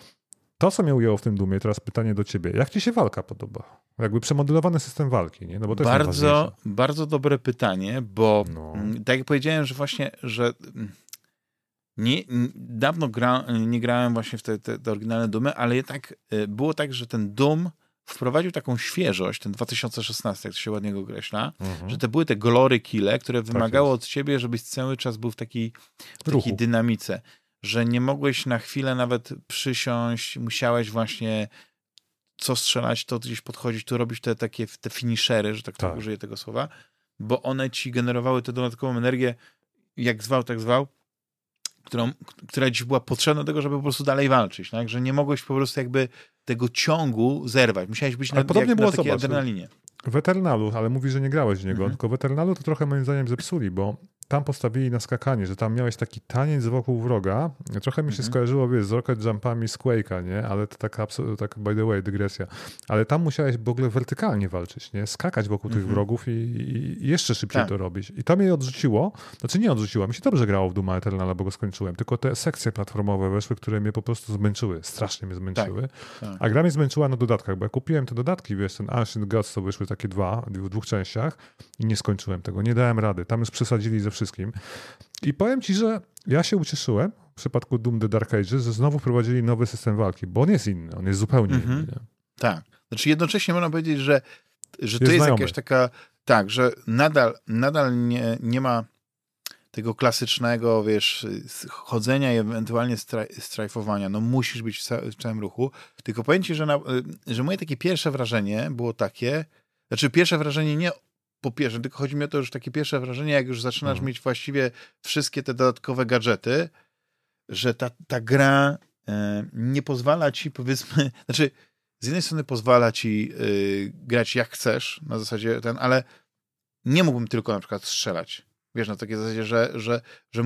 to, co mnie ujęło w tym dumie, teraz pytanie do ciebie. Jak ci się walka podoba? Jakby przemodelowany system walki, nie? No bo to bardzo, bardzo dobre pytanie, bo no. Mm, tak jak powiedziałem, że właśnie, że mm, nie, dawno gra, nie grałem właśnie w te, te, te oryginalne dumy, ale jednak y, było tak, że ten dum wprowadził taką świeżość, ten 2016, jak to się ładnie go określa, mhm. że to były te glory kille, które wymagało tak od ciebie, żebyś cały czas był w takiej, w takiej dynamice że nie mogłeś na chwilę nawet przysiąść, musiałeś właśnie co strzelać, to gdzieś podchodzić, tu robić te takie te finishery, że tak, tak. użyję tego słowa, bo one ci generowały tę dodatkową energię, jak zwał, tak zwał, którą, która dziś była potrzebna do tego, żeby po prostu dalej walczyć, tak? że nie mogłeś po prostu jakby tego ciągu zerwać. Musiałeś być Ale na, podobnie jak, było, na takiej zobacz, adrenalinie. W Eternalu, ale mówi, że nie grałeś w niego, Mhm. tylko w Eternalu to trochę moim zdaniem zepsuli, bo tam postawili na skakanie, że tam miałeś taki taniec wokół wroga. Trochę mi się Mhm. skojarzyło, wiesz, z Rocket Jumpami z Quake'a, nie? Ale to taka, tak by the way, dygresja. Ale tam musiałeś w ogóle wertykalnie walczyć, nie? Skakać wokół tych Mhm. wrogów i, i jeszcze szybciej Tak. to robić. I to mnie odrzuciło, znaczy nie odrzuciło, mi się dobrze grało w Duma Eternala, bo go skończyłem, tylko te sekcje platformowe weszły, które mnie po prostu zmęczyły, strasznie mnie zmęczyły. tak. A gra mnie zmęczyła na dodatkach, bo ja kupiłem te dodatki, wiesz, ten Ancient Gods, to wyszły takie dwa, w dwóch częściach i nie skończyłem tego, nie dałem rady. Tam już przesadzili ze wszystkim. I powiem ci, że ja się ucieszyłem w przypadku Doom The Dark Ages, że znowu wprowadzili nowy system walki, bo on jest inny, on jest zupełnie Mhm. inny. Tak. Znaczy jednocześnie można powiedzieć, że, że to Jest jest jakaś taka, tak, że nadal, nadal nie, nie ma tego klasycznego, wiesz, chodzenia i ewentualnie straj, strajfowania. No musisz być w, ca w całym ruchu. Tylko powiem ci, że, na, że moje takie pierwsze wrażenie było takie, znaczy pierwsze wrażenie nie po pierwsze, tylko chodzi mi o to, że takie pierwsze wrażenie, jak już zaczynasz Mhm. mieć właściwie wszystkie te dodatkowe gadżety, że ta, ta gra e, nie pozwala ci, powiedzmy, znaczy z jednej strony pozwala ci y, grać jak chcesz, na zasadzie ten, ale nie mógłbym tylko na przykład strzelać. Wiesz, na takiej zasadzie, że, że, że,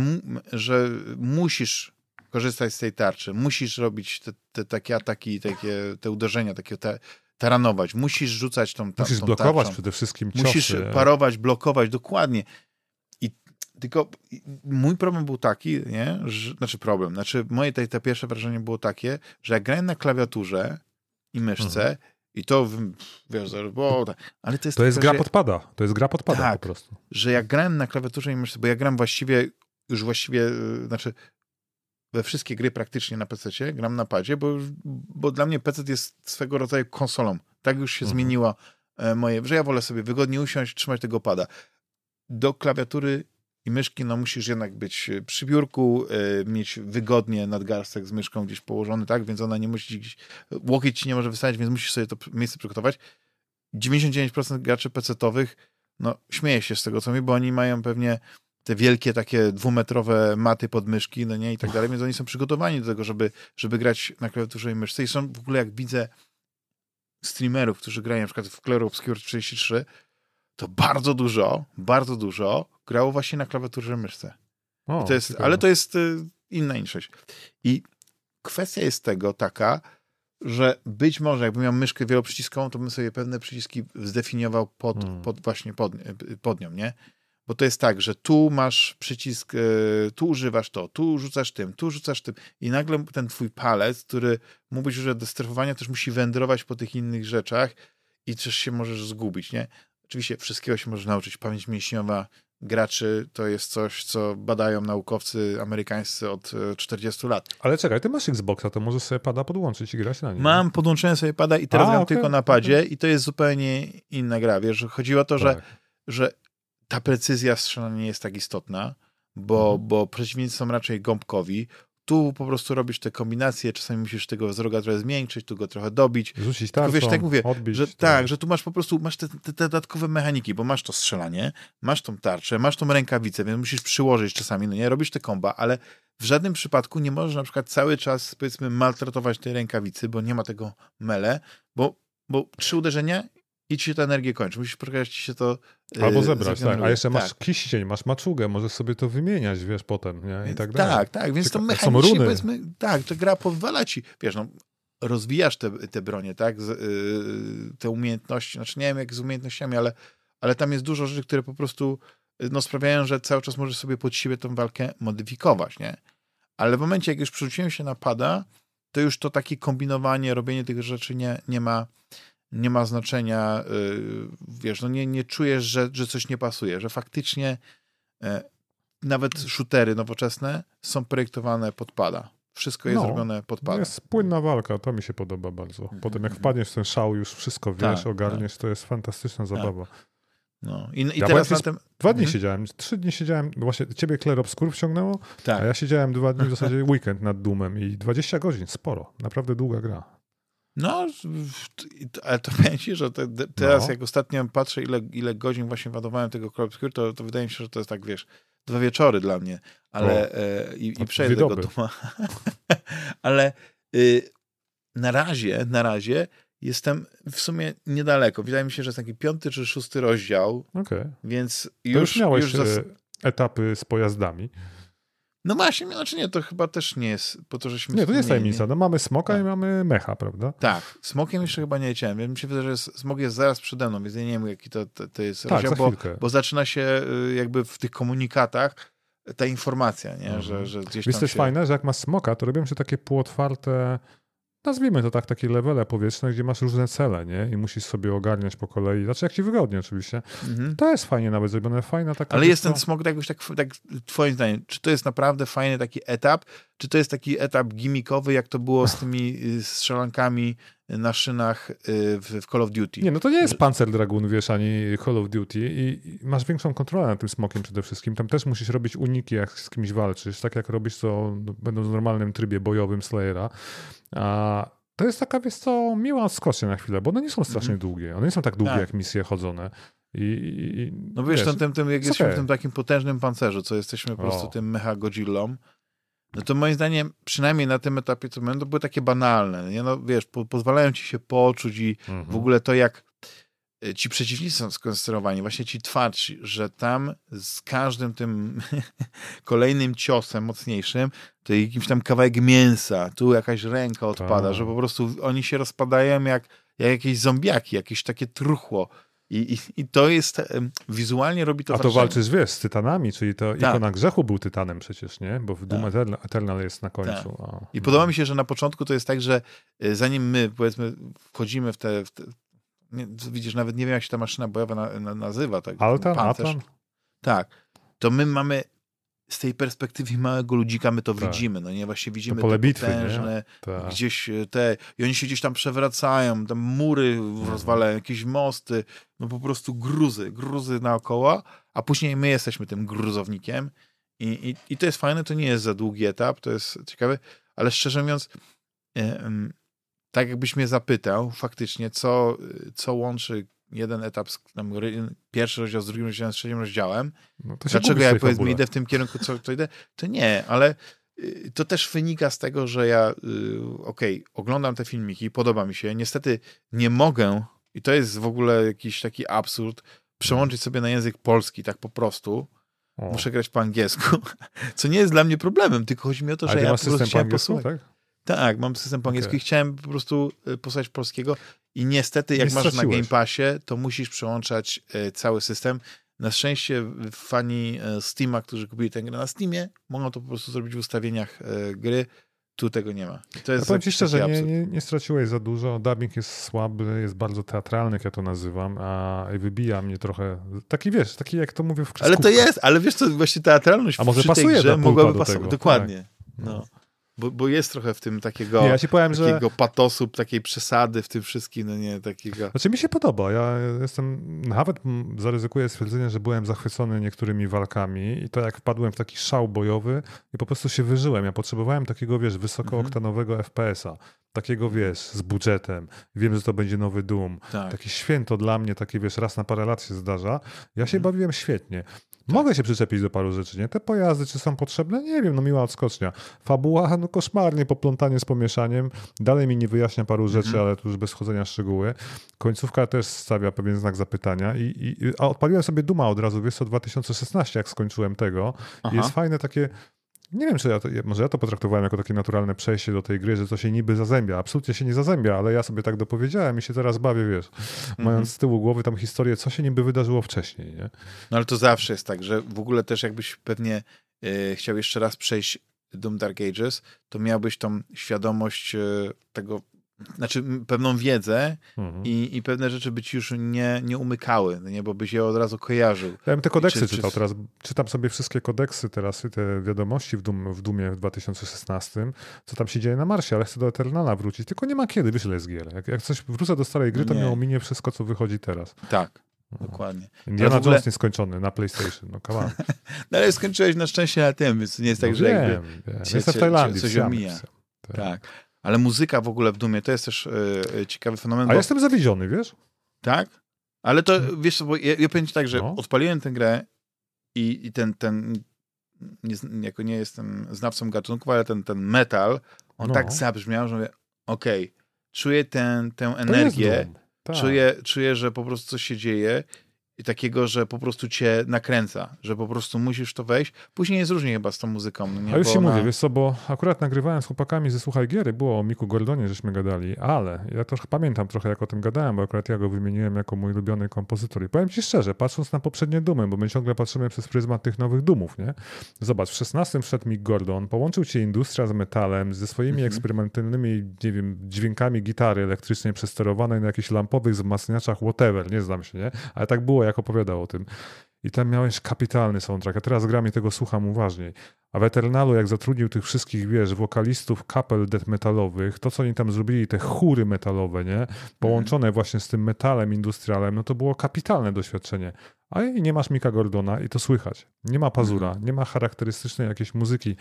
że musisz korzystać z tej tarczy, musisz robić te, te takie ataki, takie, te uderzenia, takie te, taranować, musisz rzucać tą, tą Musisz tą blokować tarczą. przede wszystkim ciosy. Musisz parować, blokować, dokładnie. I tylko mój problem był taki, nie, że, znaczy problem, znaczy moje te, te pierwsze wrażenie było takie, że jak grałem na klawiaturze i myszce Mhm. i to, wiesz, bo, ale to jest To jest tylko, gra że, podpada, to jest gra podpada Tak. po prostu. że jak grałem na klawiaturze i myszce, bo ja gram właściwie, już właściwie, y, znaczy we wszystkie gry praktycznie na PC, gram na padzie, bo, bo dla mnie PC jest swego rodzaju konsolą. Tak już się Mhm. zmieniło e, moje, że ja wolę sobie wygodnie usiąść, trzymać tego pada. Do klawiatury i myszki, no musisz jednak być e, przy biurku, e, mieć wygodnie nadgarstek z myszką gdzieś położony, tak, więc ona nie musi gdzieś, łokieć ci nie może wystawić, więc musisz sobie to miejsce przygotować. 99% graczy PC-towych, no śmieje się z tego, co mi, bo oni mają pewnie te wielkie takie dwumetrowe maty pod myszki, no nie, i tak dalej, więc oni są przygotowani do tego, żeby, żeby grać na klawiaturze i myszce i są w ogóle, jak widzę streamerów, którzy grają na przykład w Clair Obscure 33, to bardzo dużo, bardzo dużo grało właśnie na klawiaturze i myszce. O, To jest, ciekawe. ale to jest y, inna inszość. I kwestia jest tego taka, że być może jakbym miał myszkę wieloprzyciskową, to bym sobie pewne przyciski zdefiniował pod, Hmm. pod właśnie pod, pod nią, nie? Bo to jest tak, że tu masz przycisk, y, tu używasz to, tu rzucasz tym, tu rzucasz tym i nagle ten twój palec, który mógł być użyty do sterowania, też musi wędrować po tych innych rzeczach i też się możesz zgubić, nie? Oczywiście wszystkiego się możesz nauczyć. Pamięć mięśniowa graczy to jest coś, co badają naukowcy amerykańscy od e, 40 lat. Ale czekaj, ty masz Xboxa, to możesz sobie pada podłączyć i grać na nim. Mam podłączone sobie pada i teraz A, gram okej, tylko na padzie i to jest zupełnie inna gra. Wiesz, chodzi o to, że, Tak. że ta precyzja strzelania nie jest tak istotna, bo, Mhm. bo przeciwnicy są raczej gąbkowi. Tu po prostu robisz te kombinacje, czasami musisz tego wzroga trochę zmiękczyć, tu go trochę dobić. Rzucić tarczą, wiesz, tak mówię, odbić. że tak, że tu masz po prostu, masz te, te, te dodatkowe mechaniki, bo masz to strzelanie, masz tą tarczę, masz tą rękawicę, więc musisz przyłożyć czasami, no nie, robisz te komba, ale w żadnym przypadku nie możesz na przykład cały czas, powiedzmy, maltretować tej rękawicy, bo nie ma tego mele, bo, bo trzy uderzenia i ci się ta energia kończy. Musisz pokazać ci się to yy, Albo zebrać, tak. A jeszcze masz Tak. kiścień, masz maczugę, możesz sobie to wymieniać, wiesz, potem, nie? I Więc tak dalej. Tak, tak, więc to mechanicznie powiedzmy, tak, to gra pozwala ci, wiesz, no, rozwijasz te, te bronie, tak, z, yy, te umiejętności, znaczy nie wiem jak z umiejętnościami, ale, ale tam jest dużo rzeczy, które po prostu no, sprawiają, że cały czas możesz sobie pod siebie tą walkę modyfikować, nie? Ale w momencie, jak już przerzuciłem się na pada, to już to takie kombinowanie, robienie tych rzeczy nie, nie ma nie ma znaczenia, yy, wiesz, no nie, nie czujesz, że, że coś nie pasuje, że faktycznie e, nawet shootery nowoczesne są projektowane pod pada. Wszystko jest No, robione pod pada. Jest płynna walka, to mi się podoba bardzo. Potem jak mhm. wpadniesz w ten szał, już wszystko wiesz, Tak, ogarniesz, to jest fantastyczna zabawa. No. I, i Ja teraz na tym... Dwa dni Mhm. siedziałem, trzy dni siedziałem, właśnie ciebie Clair Obscur wciągnęło, Tak. a ja siedziałem dwa dni w zasadzie weekend nad Doomem i 20 godzin, sporo, naprawdę długa gra. No, ale to powiem ci, że te, te, teraz No. jak ostatnio patrzę, ile, ile godzin właśnie ładowałem tego Duty, to, to wydaje mi się, że to jest tak, wiesz, dwa wieczory dla mnie, ale O. e, i, To i przejdę doby. duma. ale y, na razie, na razie jestem w sumie niedaleko. Wydaje mi się, że jest taki piąty czy szósty rozdział, Okej. więc To już, już miałeś już zas- e, etapy z pojazdami. No właśnie, znaczy nie, to chyba też nie jest, po to, żeśmy Nie, to nie jest tajemnica. No mamy smoka Tak. i mamy mecha, prawda? Tak, smokiem jeszcze chyba nie leciałem. Więc mi się wydaje, że smok jest zaraz przede mną, więc ja nie wiem, jaki to, to, to jest Tak, rozdział, za bo, bo zaczyna się y, jakby w tych komunikatach ta informacja, nie? Mhm. Że, że gdzieś tam to jest się... fajne, że jak masz smoka, to robią się takie półotwarte, nazwijmy to tak, takie levele powietrzne, gdzie masz różne cele, nie? I musisz sobie ogarniać po kolei. Znaczy, jak ci wygodnie oczywiście. Mhm. To jest fajnie nawet zrobione, fajna taka... Ale jest ten smok jakoś tak, tak, twoim zdaniem, czy to jest naprawdę fajny taki etap, czy to jest taki etap gimmickowy, jak to było z tymi y, strzelankami na szynach y, w, Call of Duty? Nie, no to nie jest Panzer Dragoon, wiesz, ani Call of Duty i, masz większą kontrolę nad tym smokiem przede wszystkim. Tam też musisz robić uniki, jak z kimś walczysz, tak jak robisz to, no, będąc w normalnym trybie bojowym Slayera. A to jest taka, wiesz co, miła odskocznia na chwilę, bo one nie są strasznie długie. One nie są tak długie Tak. jak misje chodzone. I, i, No wiesz, tym, tym, tym, jak jest jesteśmy okej. w tym takim potężnym pancerzu, co jesteśmy po prostu O. tym mecha Godzillą, no to moim zdaniem, przynajmniej na tym etapie, co miałem, to były takie banalne. Nie? No wiesz, po, pozwalają ci się poczuć i Mhm. w ogóle to, jak y, ci przeciwnicy są skonstruowani, właśnie ci twardsi, że tam z każdym tym kolejnym ciosem mocniejszym, to jakimś tam kawałek mięsa, tu jakaś ręka odpada, Tak. że po prostu oni się rozpadają jak, jak jakieś zombiaki, jakieś takie truchło. I, i, I to jest, em, wizualnie robi to A to wrażenie. walczysz, wiesz, z tytanami, czyli to Tak. ikona grzechu był tytanem przecież, nie? Bo w Doom Tak. Eternal, Eternal jest na końcu. Tak. A, I podoba mi się, że na początku to jest tak, że y, zanim my, powiedzmy, wchodzimy w te... W te nie, widzisz, nawet nie wiem, jak się ta maszyna bojowa na, na, nazywa. Tak, Altan, pancerz. Tak. To my mamy z tej perspektywy małego ludzika my to Tak. widzimy, no nie? Właśnie widzimy pole te bitwy, potężne, Tak. gdzieś e, te, i oni się gdzieś tam przewracają, tam mury Mhm. rozwalają, jakieś mosty, no po prostu gruzy, gruzy naokoło, a później my jesteśmy tym gruzownikiem i, i, i to jest fajne, to nie jest za długi etap, to jest ciekawe, ale szczerze mówiąc, e, tak jakbyś mnie zapytał faktycznie, co, co łączy jeden etap, z, tam, pierwszy rozdział z drugim rozdziałem, z trzecim rozdziałem, No Dlaczego ja powiedzmy fabule. idę w tym kierunku, co to idę? To nie, ale y, to też wynika z tego, że ja y, okej, oglądam te filmiki, podoba mi się. Niestety nie mogę, i to jest w ogóle jakiś taki absurd, przełączyć sobie na język polski tak po prostu. O. Muszę grać po angielsku, co nie jest dla mnie problemem, tylko chodzi mi o to, że ja po prostu po chciałem angielsku, posłuchać. tak? Tak, mam system po angielsku Okej. i chciałem po prostu y, posłuchać polskiego i niestety jak Nie masz na. Game Passie, to musisz przełączać y, cały system. Na szczęście fani y, Steama, którzy kupili tę grę na Steamie, mogą to po prostu zrobić w ustawieniach y, gry. Tu tego nie ma. To Ja jest powiem ci szczerze, nie, nie, nie straciłeś za dużo. Dubbing jest słaby, jest bardzo teatralny, jak ja to nazywam, a wybija mnie trochę. Taki wiesz, taki jak to mówię w Ale to jest, ale wiesz co, właśnie teatralność A może przy tej pasuje grze ta pulpa mogłaby pasować. Dokładnie. No. No. Bo, bo jest trochę w tym takiego, Nie, ja powiem, że takiego patosu, takiej przesady w tym wszystkim, no nie, takiego... Znaczy mi się podoba. Ja jestem, nawet zaryzykuję stwierdzenie, że byłem zachwycony niektórymi walkami i to jak wpadłem w taki szał bojowy i po prostu się wyżyłem. Ja potrzebowałem takiego, wiesz, wysokooktanowego FPS-a. Takiego, wiesz, z budżetem. Wiem, że to będzie nowy Doom. Tak. Takie święto dla mnie, takie, wiesz, raz na parę lat się zdarza. Ja się Mhm. bawiłem świetnie. Mogę się przyczepić do paru rzeczy, nie? Te pojazdy, czy są potrzebne? Nie wiem, no miła odskocznia. Fabuła, no koszmarnie, poplątanie z pomieszaniem. Dalej mi nie wyjaśnia paru rzeczy, Mhm. ale tu już bez wchodzenia w szczegóły. Końcówka też stawia pewien znak zapytania. I, i, i- a odpaliłem sobie Duma od razu, wiesz co, 2016, jak skończyłem tego. I Aha. jest fajne takie... Nie wiem, czy ja to, może ja to potraktowałem jako takie naturalne przejście do tej gry, że to się niby zazębia. Absolutnie się nie zazębia, ale ja sobie tak dopowiedziałem i się teraz bawię, wiesz, Mhm. mając z tyłu głowy tam historię, co się niby wydarzyło wcześniej, nie? No ale to zawsze jest tak, że w ogóle też jakbyś pewnie e, chciał jeszcze raz przejść Doom Dark Ages, to miałbyś tą świadomość e, tego, znaczy pewną wiedzę Mhm. i, i pewne rzeczy by ci już nie, nie umykały, no nie, bo byś je od razu kojarzył. Ja bym te kodeksy Czy- czy- czytał teraz. Czytam sobie wszystkie kodeksy teraz, te wiadomości w, Dum, w Dumie w 2016, co tam się dzieje na Marsie, ale chcę do Eternala wrócić. Tylko nie ma kiedy, wiesz ile jest gier. Jak, jak coś wrócę do starej gry, to Nie. mnie ominie wszystko, co wychodzi teraz. Tak, No. dokładnie. Indiana ogóle- Jones nieskończony na PlayStation, no come on. No ale skończyłeś na szczęście na tym, więc nie jest tak, no że wiem, jakby... wiem. cię- Jestem w cię- Tajlandii. coś omija. Tak. Tak. Ale muzyka w ogóle w Dumie to jest też e, ciekawy fenomen, A bo, jestem zawiedziony, wiesz? tak? Ale to, wiesz co, bo ja, ja powiem ci tak, że No. odpaliłem tę grę i, i ten, ten nie, jako nie jestem znawcą gatunków, ale ten, ten metal, on No. tak zabrzmiał, że mówię, okej, czuję tę, tę energię. Tak. czuję, czuję, że po prostu coś się dzieje i takiego, że po prostu cię nakręca, że po prostu musisz to wejść. Później jest różnie chyba z tą muzyką. Nie? A już ci ona- mówię, wiesz co, bo akurat nagrywałem z chłopakami ze Słuchaj Giery, było o Miku Gordonie, żeśmy gadali, ale ja trochę pamiętam trochę, jak o tym gadałem, bo akurat ja go wymieniłem jako mój ulubiony kompozytor. I powiem ci szczerze, patrząc na poprzednie dumy, bo my ciągle patrzymy przez pryzmat tych nowych dumów, nie? Zobacz, w 16 wszedł Mick Gordon, połączył się industria z metalem, ze swoimi Mhm. eksperymentalnymi, nie wiem, dźwiękami gitary elektrycznej przesterowanej na jakichś lampowych wzmacniaczach, whatever, nie znam się, nie? Ale tak było, jak opowiadał o tym. I tam miałeś kapitalny soundtrack, a teraz gram i tego słucham uważniej. A w Eternalu, jak zatrudnił tych wszystkich, wiesz, wokalistów kapel death metalowych, to co oni tam zrobili, te chóry metalowe, nie? Połączone właśnie z tym metalem industrialem, no to było kapitalne doświadczenie. A i nie masz Mika Gordona i to słychać. Nie ma pazura, nie ma charakterystycznej jakiejś muzyki,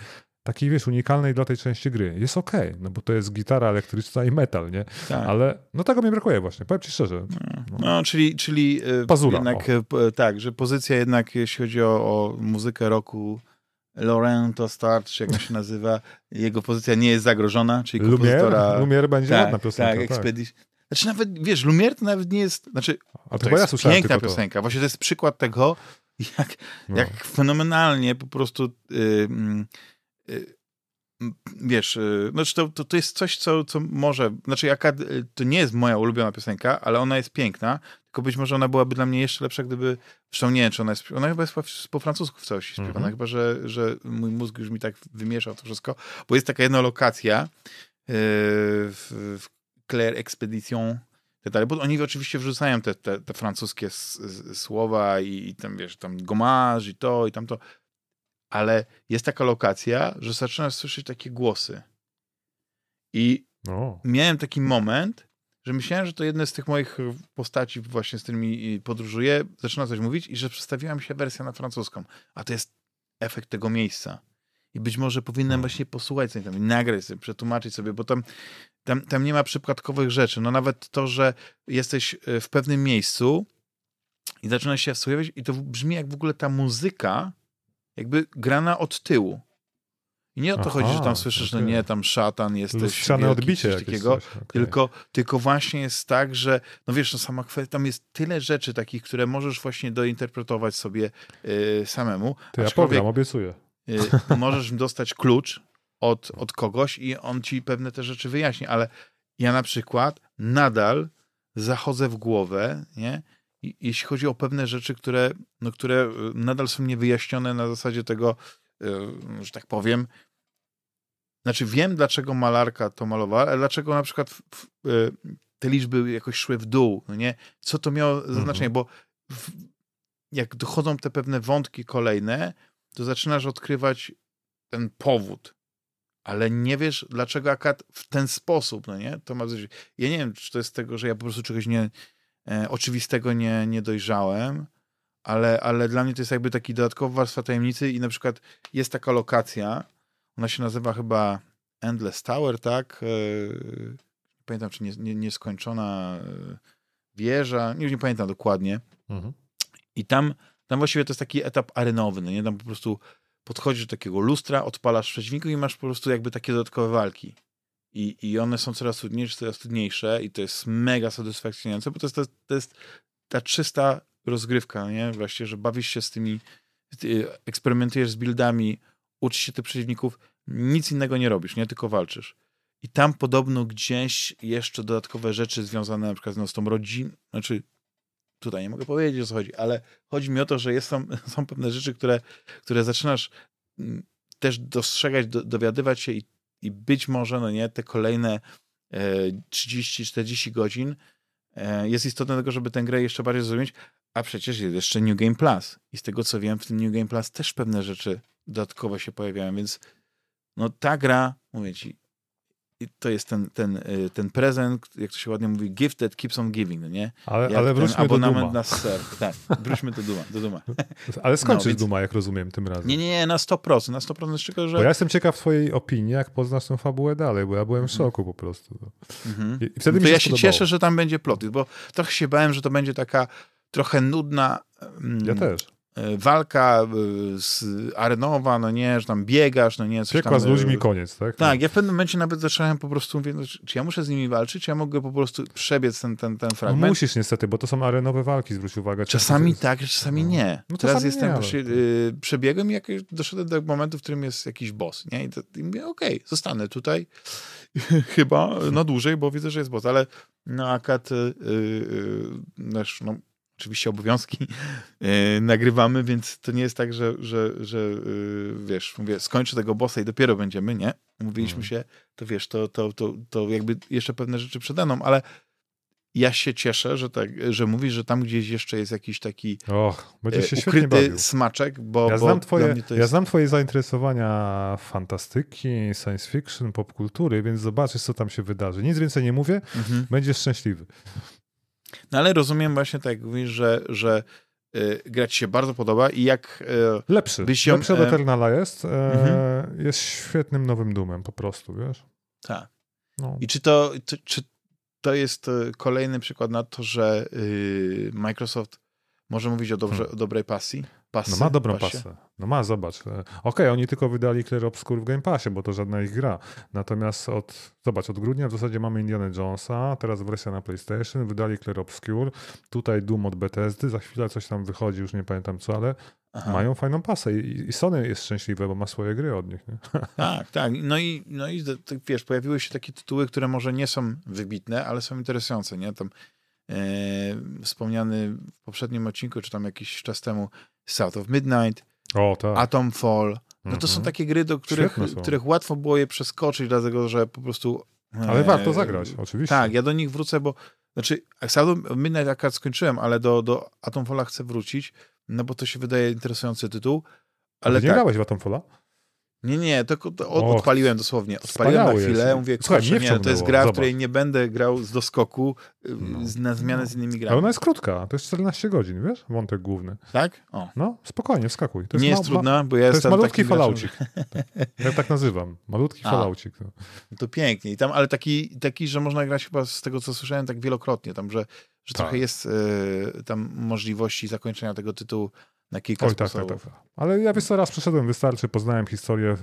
takiej, wiesz, unikalnej dla tej części gry. Jest okej, no bo to jest gitara elektryczna i metal, nie? Tak. Ale no tego mi brakuje właśnie, powiem ci szczerze. No, czyli, czyli e, Pazura, jednak o. e, tak, że pozycja jednak, jeśli chodzi o, o muzykę roku, Laurento Start, czy jak się nazywa, jego pozycja nie jest zagrożona, czyli kompozytora... Lumier, Lumier będzie tak, ładna piosenka. tak, Tak, Expedition. Znaczy nawet, wiesz, Lumier to nawet nie jest, znaczy A to to ja jest słyszałem piękna tylko to. piosenka. Właśnie to jest przykład tego, jak, No. jak fenomenalnie po prostu y, mm, y, m, wiesz, y, znaczy to, to, to jest coś, co, co może, znaczy jaka, y, to nie jest moja ulubiona piosenka, ale ona jest piękna, tylko być może ona byłaby dla mnie jeszcze lepsza, gdyby, zresztą nie wiem, czy ona jest, ona chyba jest po, po francusku w całości śpiewana, Mhm. chyba, że, że mój mózg już mi tak wymieszał to wszystko, bo jest taka jedna lokacja y, w, w Claire Expedition, tak dalej, bo oni oczywiście wrzucają te, te, te francuskie s, s, słowa i, i tam, wiesz, tam gomarz i to i tamto, ale jest taka lokacja, że zaczynasz słyszeć takie głosy. I O, miałem taki moment, że myślałem, że to jedne z tych moich postaci właśnie, z którymi podróżuję, zaczyna coś mówić i że przedstawiła mi się wersja na francuską. A to jest efekt tego miejsca. I być może powinienem właśnie posłuchać sobie tam i nagrać sobie, przetłumaczyć sobie, bo tam, tam, tam nie ma przypadkowych rzeczy. No nawet to, że jesteś e, w pewnym miejscu i zaczynasz się wsłuchiwać i to brzmi jak w ogóle ta muzyka jakby grana od tyłu. I nie o to Aha, chodzi, że tam słyszysz, no okej. nie, tam szatan, jesteś lustrzane wielki, odbicie coś takiego. coś. okej. Tylko, tylko właśnie jest tak, że no wiesz, no sama kwestia, tam jest tyle rzeczy takich, które możesz właśnie dointerpretować sobie y, samemu. To ja program, obiecuję. y, możesz dostać klucz od, od kogoś i on ci pewne te rzeczy wyjaśni, ale ja na przykład nadal zachodzę w głowę, nie? Jeśli chodzi o pewne rzeczy, które, no, które y, nadal są niewyjaśnione na zasadzie tego, y, że tak powiem, znaczy wiem, dlaczego malarka to malowała, ale dlaczego na przykład w, w, y, te liczby jakoś szły w dół, no nie? Co to miało za znaczenie, bo w, jak dochodzą te pewne wątki kolejne, to zaczynasz odkrywać ten powód, ale nie wiesz, dlaczego akurat w ten sposób, no nie? To ma coś... Ja nie wiem, czy to jest tego, że ja po prostu czegoś nie, e, oczywistego nie, nie dojrzałem, ale, ale dla mnie to jest jakby taki dodatkowa warstwa tajemnicy i na przykład jest taka lokacja, ona się nazywa chyba Endless Tower, tak? E, nie pamiętam, czy nie, nie, nieskończona e, wieża, już nie pamiętam dokładnie. Mhm. I tam, tam właściwie to jest taki etap arenowy, no nie? Tam po prostu podchodzisz do takiego lustra, odpalasz przeciwników i masz po prostu jakby takie dodatkowe walki. I, I one są coraz trudniejsze, coraz trudniejsze i to jest mega satysfakcjonujące, bo to jest, to, jest ta czysta rozgrywka, no nie? Właśnie, że bawisz się z tymi, ty eksperymentujesz z buildami, uczysz się tych przeciwników, nic innego nie robisz, nie? Tylko walczysz. I tam podobno gdzieś jeszcze dodatkowe rzeczy związane na przykład no, z tą rodziną, znaczy tutaj nie mogę powiedzieć o co chodzi, ale chodzi mi o to, że jest, są, są pewne rzeczy, które, które zaczynasz mm, też dostrzegać, do, dowiadywać się i, i być może, no nie, te kolejne e, 30-40 godzin e, jest istotne tego, żeby tę grę jeszcze bardziej zrozumieć, a przecież jest jeszcze New Game Plus. I z tego co wiem, w tym New Game Plus też pewne rzeczy dodatkowo się pojawiają, więc no ta gra, mówię ci, i to jest ten, ten, y, ten prezent, jak to się ładnie mówi, gift that keeps on giving, no nie? Ale, Jak ale wróćmy do Duma. na ser. Tak, wróćmy do Duma. Do Duma. Ale skończysz No, więc- Duma, jak rozumiem, tym razem. Nie, nie, nie, na 100%, na 100% z czego, że... Bo ja jestem ciekaw twojej opinii, jak poznasz tę fabułę dalej, bo ja byłem w szoku po prostu. Mhm. I, wtedy to mi się ja się cieszę, że tam będzie plot, bo trochę się bałem, że to będzie taka trochę nudna... mm, Ja też. E, walka e, z arenowa, no nie, że tam biegasz, no nie, coś Piekła tam, z e, ludźmi, koniec, tak? Tak, ja w pewnym momencie nawet zacząłem po prostu mówić, no, czy ja muszę z nimi walczyć, czy ja mogę po prostu przebiec ten, ten, ten No fragment. musisz niestety, bo to są arenowe walki, zwróć uwagę. Czasami jest- tak, czasami no. nie. No Teraz czasami jestem nie, ale- właśnie, y, przebiegłem i jakoś doszedłem do momentu, w którym jest jakiś boss, nie? I, to, i mówię, okej, zostanę tutaj chyba na dłużej, bo widzę, że jest boss, ale no akad, y, y, y, nasz, no oczywiście obowiązki y, nagrywamy, więc to nie jest tak, że, że, że y, wiesz, mówię, skończę tego bossa i dopiero będziemy, nie? Mówiliśmy Mhm. się, to wiesz, to, to, to, to jakby jeszcze pewne rzeczy przede mną, ale ja się cieszę, że, tak, że mówisz, że tam gdzieś jeszcze jest jakiś taki Och, będzie e, się świetnie bawił. ukryty smaczek, bo, Ja bo znam, twoje, to ja jest... znam twoje zainteresowania fantastyki, science fiction, popkultury, więc zobaczysz, co tam się wydarzy. Nic więcej nie mówię, Mhm. będziesz szczęśliwy. No ale rozumiem właśnie tak, jak mówisz, że, że y, gra ci się bardzo podoba i jak... Y, Lepszy. Byś ją, Lepszy od e, Eternala jest. E, Mhm. Jest świetnym nowym dumem po prostu, wiesz? tak. No. I czy to, czy, czy to jest y, kolejny przykład na to, że y, Microsoft może mówić o, dobrze, Hmm. o dobrej pasji? Pasy, No ma dobrą pasie? pasę. No ma, zobacz. E, Okej, oni tylko wydali Clear Obscure w Game Passie, bo to żadna ich gra. Natomiast od, zobacz, od grudnia w zasadzie mamy Indiana Jonesa, teraz wersja na PlayStation, wydali Clear Obscure, tutaj Doom od Bethesdy, za chwilę coś tam wychodzi, już nie pamiętam co, ale Aha. mają fajną pasę I, i Sony jest szczęśliwe, bo ma swoje gry od nich. Nie? Tak, tak. No i, no i to, wiesz, pojawiły się takie tytuły, które może nie są wybitne, ale są interesujące, nie? Tam wspomniany w poprzednim odcinku, czy tam jakiś czas temu South of Midnight, O, tak. Atomfall. No to są Mhm. takie gry, do których, których łatwo było je przeskoczyć, dlatego że po prostu... Ale e, warto zagrać, oczywiście. Tak, ja do nich wrócę, bo... Znaczy, South of Midnight akurat skończyłem, ale do, do Atomfalla chcę wrócić, no bo to się wydaje interesujący tytuł. Ale Ale nie tak, grałeś w Atomfalla? Nie, nie, to, to odpaliłem dosłownie. Odpaliłem na chwilę, jest. mówię, Słuchaj, kurczę, nie, to jest gra, w zobacz. której nie będę grał z doskoku y, No. z, na zmianę z innymi Ale grami. ona jest krótka, to jest 14 godzin, wiesz? Wątek główny. Tak? O. No, spokojnie, wskakuj. To nie jest ma- trudna, bo ja To jest jestem malutki takim graczem, falaucik. Ja tak nazywam. Malutki A. falaucik. No. To pięknie. I tam, ale taki, taki, że można grać chyba z tego, co słyszałem, tak wielokrotnie. Tam, że, że Tak. trochę jest y, tam możliwości zakończenia tego tytułu na kilka Oj, tak, tak, sposobów. tak. Ale ja wiesz co, raz przeszedłem, wystarczy, poznałem historię.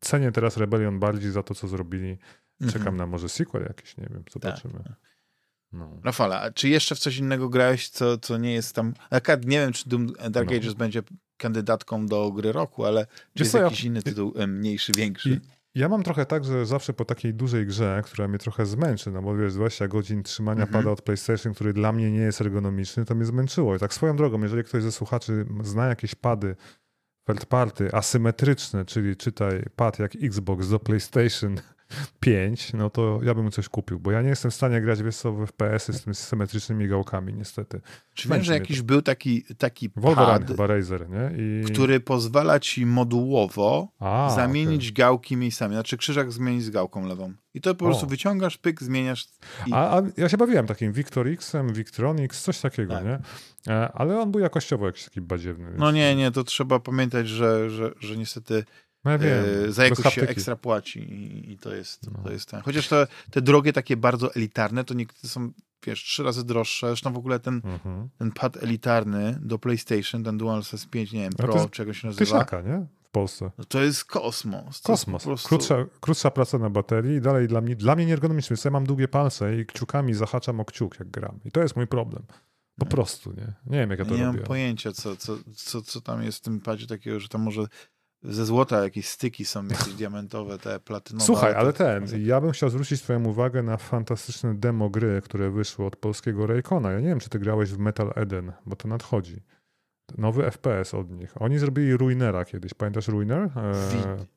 Cenię teraz Rebellion bardziej za to, co zrobili. Czekam Mhm. na może sequel jakiś, nie wiem, zobaczymy. No. Rafala, a czy jeszcze w coś innego grałeś, co, co nie jest tam... Akad nie wiem, czy Doom Dark No. Ages będzie kandydatką do gry roku, ale czy jest co, ja- jakiś inny tytuł mniejszy, większy? I ja mam trochę tak, że zawsze po takiej dużej grze, która mnie trochę zmęczy, no bo wiesz, 20 godzin trzymania Mhm. pada od PlayStation, który dla mnie nie jest ergonomiczny, to mnie zmęczyło. I tak swoją drogą, jeżeli ktoś ze słuchaczy zna jakieś pady third party asymetryczne, czyli czytaj pad jak Xbox do PlayStation 5, no to ja bym coś kupił, bo ja nie jestem w stanie grać, wiesz co, w FPS-y z tymi symetrycznymi gałkami, niestety. Czy wiem, że jakiś był taki, taki Wolverine pad, chyba Razer, nie? I... który pozwala ci modułowo A, zamienić gałki miejscami. Znaczy krzyżak zmienić z gałką lewą. I to po O. prostu wyciągasz, pyk, zmieniasz. I... A, a ja się bawiłem takim Victor X-em, Victronix, coś takiego, Tak. nie? E, Ale on był jakościowo jakiś taki badziewny. No więc- nie, nie, to trzeba pamiętać, że, że, że niestety No ja wiem, e, za bez jakość się ekstra płaci i, i to jest, No. to jest ten. Chociaż te, te drogie takie bardzo elitarne, to niektóre są, wiesz, trzy razy droższe. Zresztą w ogóle ten, Mhm. ten pad elitarny do PlayStation, ten DualSense 5, nie wiem, No to Pro, jest się nazywa, Tysiaka, nie? W Polsce. no to jest kosmos. To jest Kosmos. po prostu- Krótsza, krótsza praca na baterii i dalej dla mnie, dla mnie nieergonomiczny. Ja mam długie palce i kciukami zahaczam o kciuk, jak gram. I to jest mój problem. Po prostu, nie? Nie wiem, jak ja to Ja nie robię. mam pojęcia, co, co, co, co tam jest w tym padzie takiego, że tam może ze złota jakieś styki są, jakieś diamentowe, te platynowe. Słuchaj, ale ten, ja bym chciał zwrócić twoją uwagę na fantastyczne demo gry, które wyszły od polskiego Raycona. Ja nie wiem, czy ty grałeś w Metal Eden, bo to nadchodzi. Nowy FPS od nich. Oni zrobili Ruinera kiedyś. Pamiętasz Ruiner? E,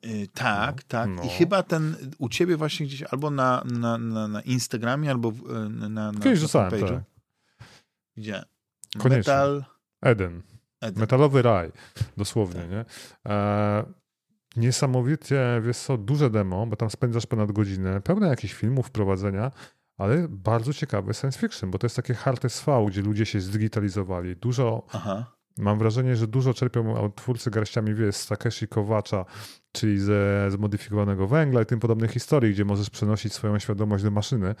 Wi- y, tak, no, tak. no. I chyba ten u ciebie właśnie gdzieś albo na, na, na, na Instagramie, albo y, na, na, na Kiedyś rzucałem, tak. Gdzie? Koniecznie. Metal Eden. Eden. Metalowy raj, dosłownie, Tak. nie? E, niesamowicie, wiesz co, duże demo, bo tam spędzasz ponad godzinę, pełne jakichś filmów, wprowadzenia, ale bardzo ciekawe science fiction, bo to jest takie hard SV, gdzie ludzie się zdigitalizowali. Dużo, Aha. mam wrażenie, że dużo czerpią twórcy garściami, wiesz, z Takeshi Kowacza, czyli ze zmodyfikowanego węgla i tym podobnych historii, gdzie możesz przenosić swoją świadomość do maszyny.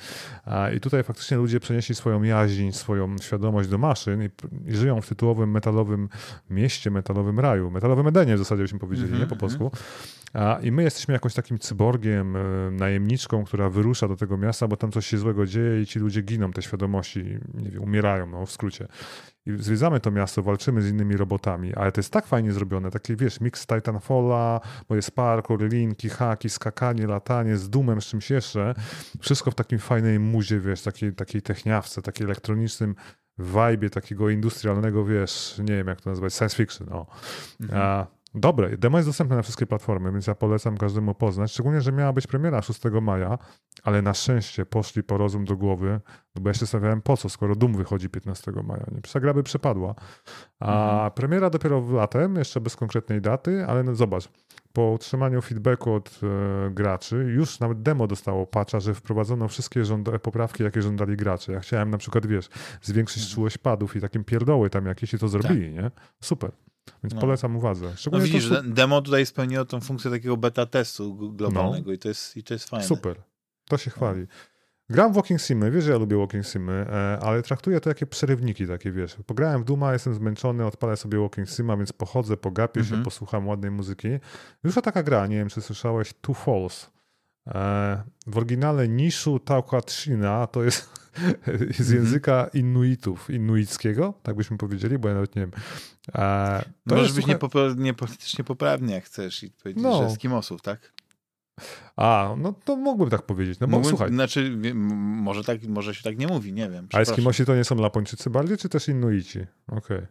I tutaj faktycznie ludzie przenieśli swoją jaźń, swoją świadomość do maszyn i, żyją w tytułowym metalowym mieście, metalowym raju, metalowym Edenie w zasadzie byśmy powiedzieli, mm -hmm, nie po mhm, polsku. A, I my jesteśmy jakąś takim cyborgiem, e, najemniczką, która wyrusza do tego miasta, bo tam coś się złego dzieje i ci ludzie giną, te świadomości, nie wiem, umierają, no w skrócie. I zwiedzamy to miasto, walczymy z innymi robotami, ale to jest tak fajnie zrobione, taki wiesz, mix Titanfalla, bo jest parkour, linki, haki, skakanie, latanie z dumem, z czymś jeszcze. Wszystko w takim fajnej muzie, wiesz, takiej, takiej techniawce, takiej elektronicznym vibe takiego industrialnego, wiesz, nie wiem jak to nazwać, science fiction, o. Mhm. A, Dobre, demo jest dostępne na wszystkie platformy, więc ja polecam każdemu poznać. Szczególnie, że miała być premiera 6 maja, ale na szczęście poszli po rozum do głowy, no bo ja się stawiałem po co, skoro Doom wychodzi 15 maja. Nie? Ta gra by przepadła. A mhm. premiera dopiero w latem, jeszcze bez konkretnej daty, ale no zobacz, po otrzymaniu feedbacku od e, graczy, już nawet demo dostało patcha, że wprowadzono wszystkie poprawki, jakie żądali gracze. Ja chciałem na przykład, wiesz, zwiększyć mhm. czułość padów i takim pierdoły tam jakieś i to zrobili, tak. nie? Super. Więc no. polecam uwadze. No widzisz, to... demo tutaj spełniło tą funkcję takiego beta testu globalnego no. i, to jest, i to jest fajne. Super. To się chwali. Gram w walking simy, wiesz, że ja lubię walking simy, e, ale traktuję to jakie przerywniki takie, wiesz. Pograłem w Duma, jestem zmęczony, odpalę sobie walking sima, więc pochodzę, pogapię się, mm -hmm. posłucham ładnej muzyki. Już taka gra, nie wiem, czy słyszałeś, Two Falls. E, w oryginale Nishu Taukatrina to jest z języka Inuitów, inuickiego, tak byśmy powiedzieli, bo ja nawet nie wiem. A, to Możesz być słucha... nie, politycznie poprawny, jak chcesz i powiedzieć, no. że Eskimosów, tak? A, no to mógłbym tak powiedzieć. No bo Mógłbym, słuchaj. Znaczy, może, tak, może się tak nie mówi, nie wiem. A Eskimosi to nie są Lapończycy bardziej, czy też Inuici? Okej. Okay.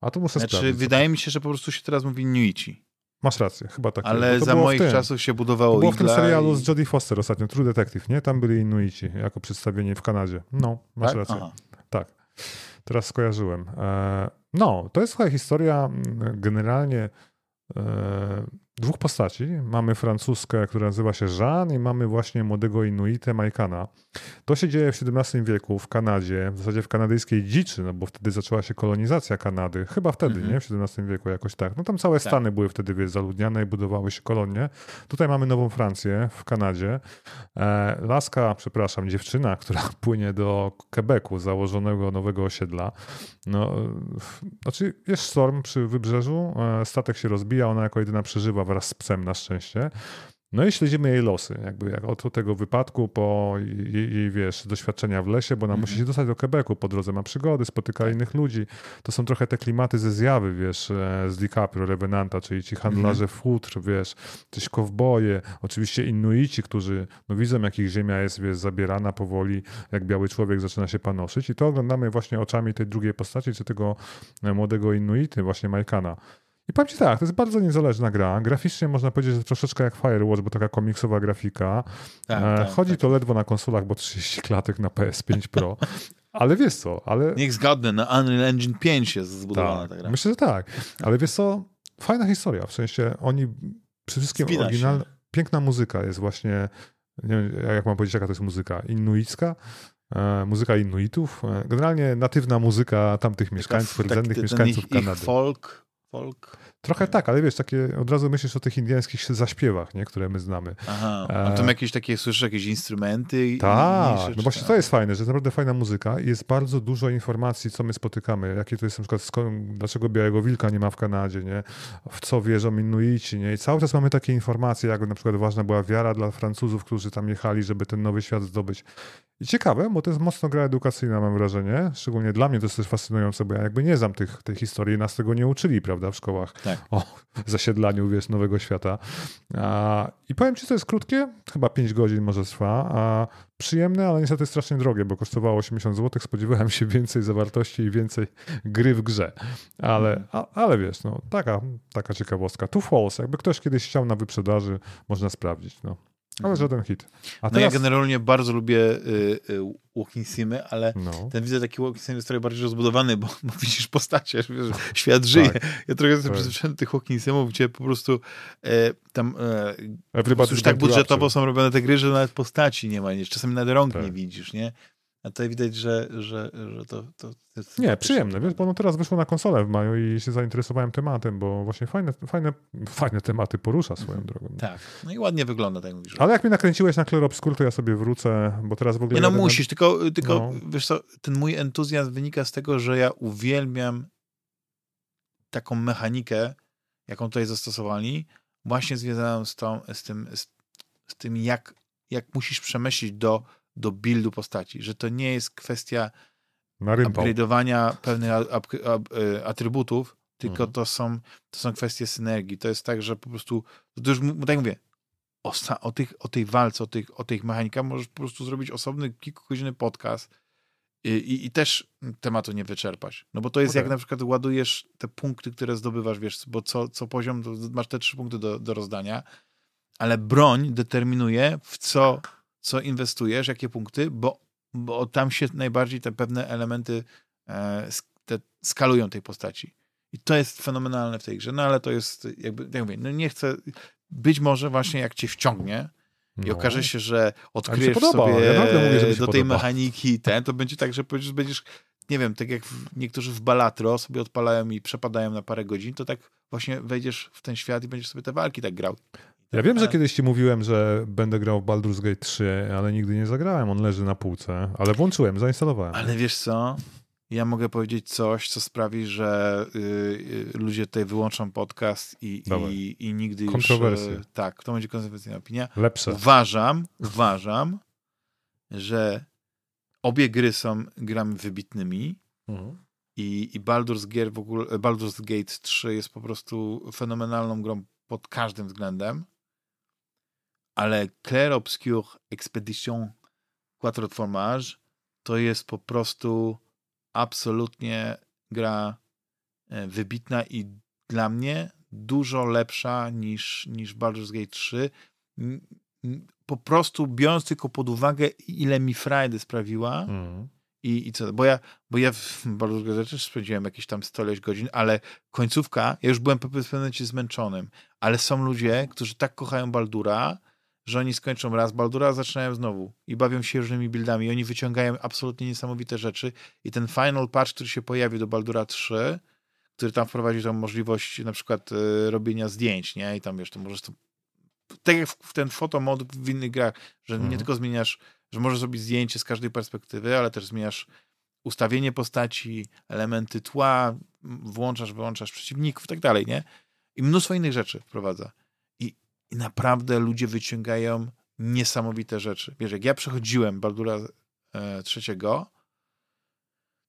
A to muszę znaczy, sprawdzić. Wydaje mi się, że po prostu się teraz mówi Inuici. Masz rację, chyba tak. Ale za moich czasów się budowało to było w tym serialu i... z Jodie Foster ostatnio, True Detective, nie? Tam byli Inuici jako przedstawienie w Kanadzie. No, masz tak? rację. Aha. Tak. Teraz skojarzyłem. E, no, to jest chyba historia generalnie e, dwóch postaci. Mamy francuskę, która nazywa się Jean i mamy właśnie młodego Inuitę Majkana. To się dzieje w XVII wieku w Kanadzie, w zasadzie w kanadyjskiej dziczy, no bo wtedy zaczęła się kolonizacja Kanady. Chyba wtedy, mm -hmm. nie? W XVII wieku jakoś tak. No tam całe tak. Stany były wtedy, wiesz, zaludniane i budowały się kolonie. Tutaj mamy Nową Francję w Kanadzie. E, laska, przepraszam, dziewczyna, która płynie do Quebecu, założonego nowego osiedla. No, znaczy jest sztorm przy wybrzeżu, e, statek się rozbija, ona jako jedyna przeżywa wraz z psem na szczęście. No i śledzimy jej losy, jakby jak od tego wypadku po jej, jej, wiesz, doświadczenia w lesie, bo ona mm -hmm. musi się dostać do Quebecu, po drodze ma przygody, spotyka tak. innych ludzi. To są trochę te klimaty ze zjawy, wiesz, e, z DiCaprio, Revenanta, czyli ci handlarze mm -hmm. futr, wiesz, coś kowboje, oczywiście Inuici, którzy no, widzą, jak ich ziemia jest, wiesz, zabierana powoli, jak biały człowiek zaczyna się panoszyć i to oglądamy właśnie oczami tej drugiej postaci, czy tego e, młodego Inuity, właśnie Majkana. I powiem ci tak, to jest bardzo niezależna gra. Graficznie można powiedzieć, że troszeczkę jak Firewatch, bo taka komiksowa grafika. Tak, e, tak, Chodzi tak. to ledwo na konsolach, bo 30 klatek na PS5 Pro. Ale wiesz co, ale... Niech zgadnę, na Unreal Engine 5 jest zbudowana tak, ta gra. Myślę, że tak. Ale wiesz co, fajna historia, w sensie oni przede wszystkim oryginalna, piękna muzyka jest właśnie, nie wiem jak mam powiedzieć, jaka to jest muzyka, inuicka, e, muzyka Inuitów, e, generalnie natywna muzyka tamtych mieszkańców, rdzennych mieszkańców ich, Kanady. Ich folk folk. Trochę tak, ale wiesz, takie od razu myślisz o tych indiańskich zaśpiewach, nie, które my znamy. Aha, a tam jakieś takie, słyszysz jakieś instrumenty? Tak, no właśnie to jest fajne, że jest naprawdę fajna muzyka i jest bardzo dużo informacji, co my spotykamy, jakie to jest na przykład, dlaczego Białego Wilka nie ma w Kanadzie, nie, w co wierzą Inuici, nie, i cały czas mamy takie informacje, jak na przykład ważna była wiara dla Francuzów, którzy tam jechali, żeby ten nowy świat zdobyć. I ciekawe, bo to jest mocno gra edukacyjna, mam wrażenie. Szczególnie dla mnie to jest też fascynujące, bo ja jakby nie znam tych, tej historii, nas tego nie uczyli, prawda, w szkołach tak. o zasiedlaniu, wiesz, nowego świata. A, I powiem ci, to jest krótkie, chyba 5 godzin może trwa, a przyjemne, ale niestety strasznie drogie, bo kosztowało 80 zł. Spodziewałem się więcej zawartości i więcej gry w grze. Ale, mhm. a, ale wiesz, no, taka, taka ciekawostka. Two Falls, jakby ktoś kiedyś chciał na wyprzedaży, można sprawdzić. No. Ale żaden hit. A no ja generalnie bardzo lubię y, y, walking simy, ale no. ten widzę taki walking sim jest trochę bardziej rozbudowany, bo, bo widzisz postacie, wiesz, świat żyje. Tak. Ja trochę jestem tak. przyzwyczajony do tych walking simów, gdzie po prostu e, tam e, już tak budżetowo są robione te gry, że nawet postaci nie ma, nie, czasami nawet rąk tak. nie widzisz, nie? A tutaj widać, że, że, że to, to jest Nie, przyjemne, wiesz, bo ono teraz wyszło na konsolę w maju i się zainteresowałem tematem, bo właśnie fajne, fajne, fajne tematy porusza swoją drogą. Tak, no i ładnie wygląda, tak mówisz. Ale jak mnie nakręciłeś na Clear Obscure, to ja sobie wrócę, bo teraz w ogóle... Nie no jadę na- musisz, tylko, tylko No. wiesz co, ten mój entuzjazm wynika z tego, że ja uwielbiam taką mechanikę, jaką tutaj zastosowali, właśnie związaną z, tą, z tym, z, z tym jak, jak musisz przemyśleć do, do buildu postaci, że to nie jest kwestia upgrade'owania pewnych e, atrybutów, tylko Mhm. to, są, to są kwestie synergii. To jest tak, że po prostu, to już tak mówię, o, o, tych, o tej walce, o tych, o tych mechanikach możesz po prostu zrobić osobny, kilkugodzinny podcast i, i, i też tematu nie wyczerpać. No bo to jest Okej. jak na przykład ładujesz te punkty, które zdobywasz, wiesz, bo co, co poziom masz te trzy punkty do, do rozdania, ale broń determinuje w co, co inwestujesz, jakie punkty, bo, bo tam się najbardziej te pewne elementy e, te, skalują tej postaci. I to jest fenomenalne w tej grze, no ale to jest jakby, jak mówię, no nie chcę, być może właśnie jak cię wciągnie i No. okaże się, że odkryjesz podoba. sobie Ja mówię, się do tej podoba. mechaniki ten, to będzie tak, że będziesz, będziesz nie wiem, tak jak niektórzy w Balatro sobie odpalają i przepadają na parę godzin, to tak właśnie wejdziesz w ten świat i będziesz sobie te walki tak grał. Ja wiem, że Ale- kiedyś ci mówiłem, że będę grał w Baldur's Gate 3, ale nigdy nie zagrałem. On leży na półce, ale włączyłem, zainstalowałem. Ale wiesz co? Ja mogę powiedzieć coś, co sprawi, że y, y, ludzie tutaj wyłączą podcast i, i, i nigdy już... Kontrowersje. y, tak, to będzie kontrowersyjna opinia. Lepsze. Uważam, uważam, że obie gry są grami wybitnymi Mhm. i, i Baldur's, Gear w ogóle, Baldur's Gate 3 jest po prostu fenomenalną grą pod każdym względem, ale Clair Obscure Expedition Quatre Fromage to jest po prostu absolutnie gra e, wybitna i dla mnie dużo lepsza niż, niż Baldur's Gate 3. M- m- Po prostu biorąc tylko pod uwagę, ile mi frajdy sprawiła, Mhm. i, i co, bo ja, bo ja w Baldur's Gate też spędziłem jakieś tam 100 ileś godzin, ale końcówka, ja już byłem po pewnym momencie zmęczonym, ale są ludzie, którzy tak kochają Baldura, że oni skończą raz Baldura, a zaczynają znowu i bawią się różnymi buildami i oni wyciągają absolutnie niesamowite rzeczy i ten final patch, który się pojawi do Baldura 3, który tam wprowadzi tą możliwość na przykład e, robienia zdjęć, nie? I tam wiesz, to możesz to tak jak w, w ten fotomod w innych grach, że nie Mhm. tylko zmieniasz, że możesz zrobić zdjęcie z każdej perspektywy, ale też zmieniasz ustawienie postaci, elementy tła, włączasz, wyłączasz przeciwników i tak dalej, nie? I mnóstwo innych rzeczy wprowadza. I, naprawdę ludzie wyciągają niesamowite rzeczy. Wiesz, jak ja przechodziłem Baldura e, trzeciego,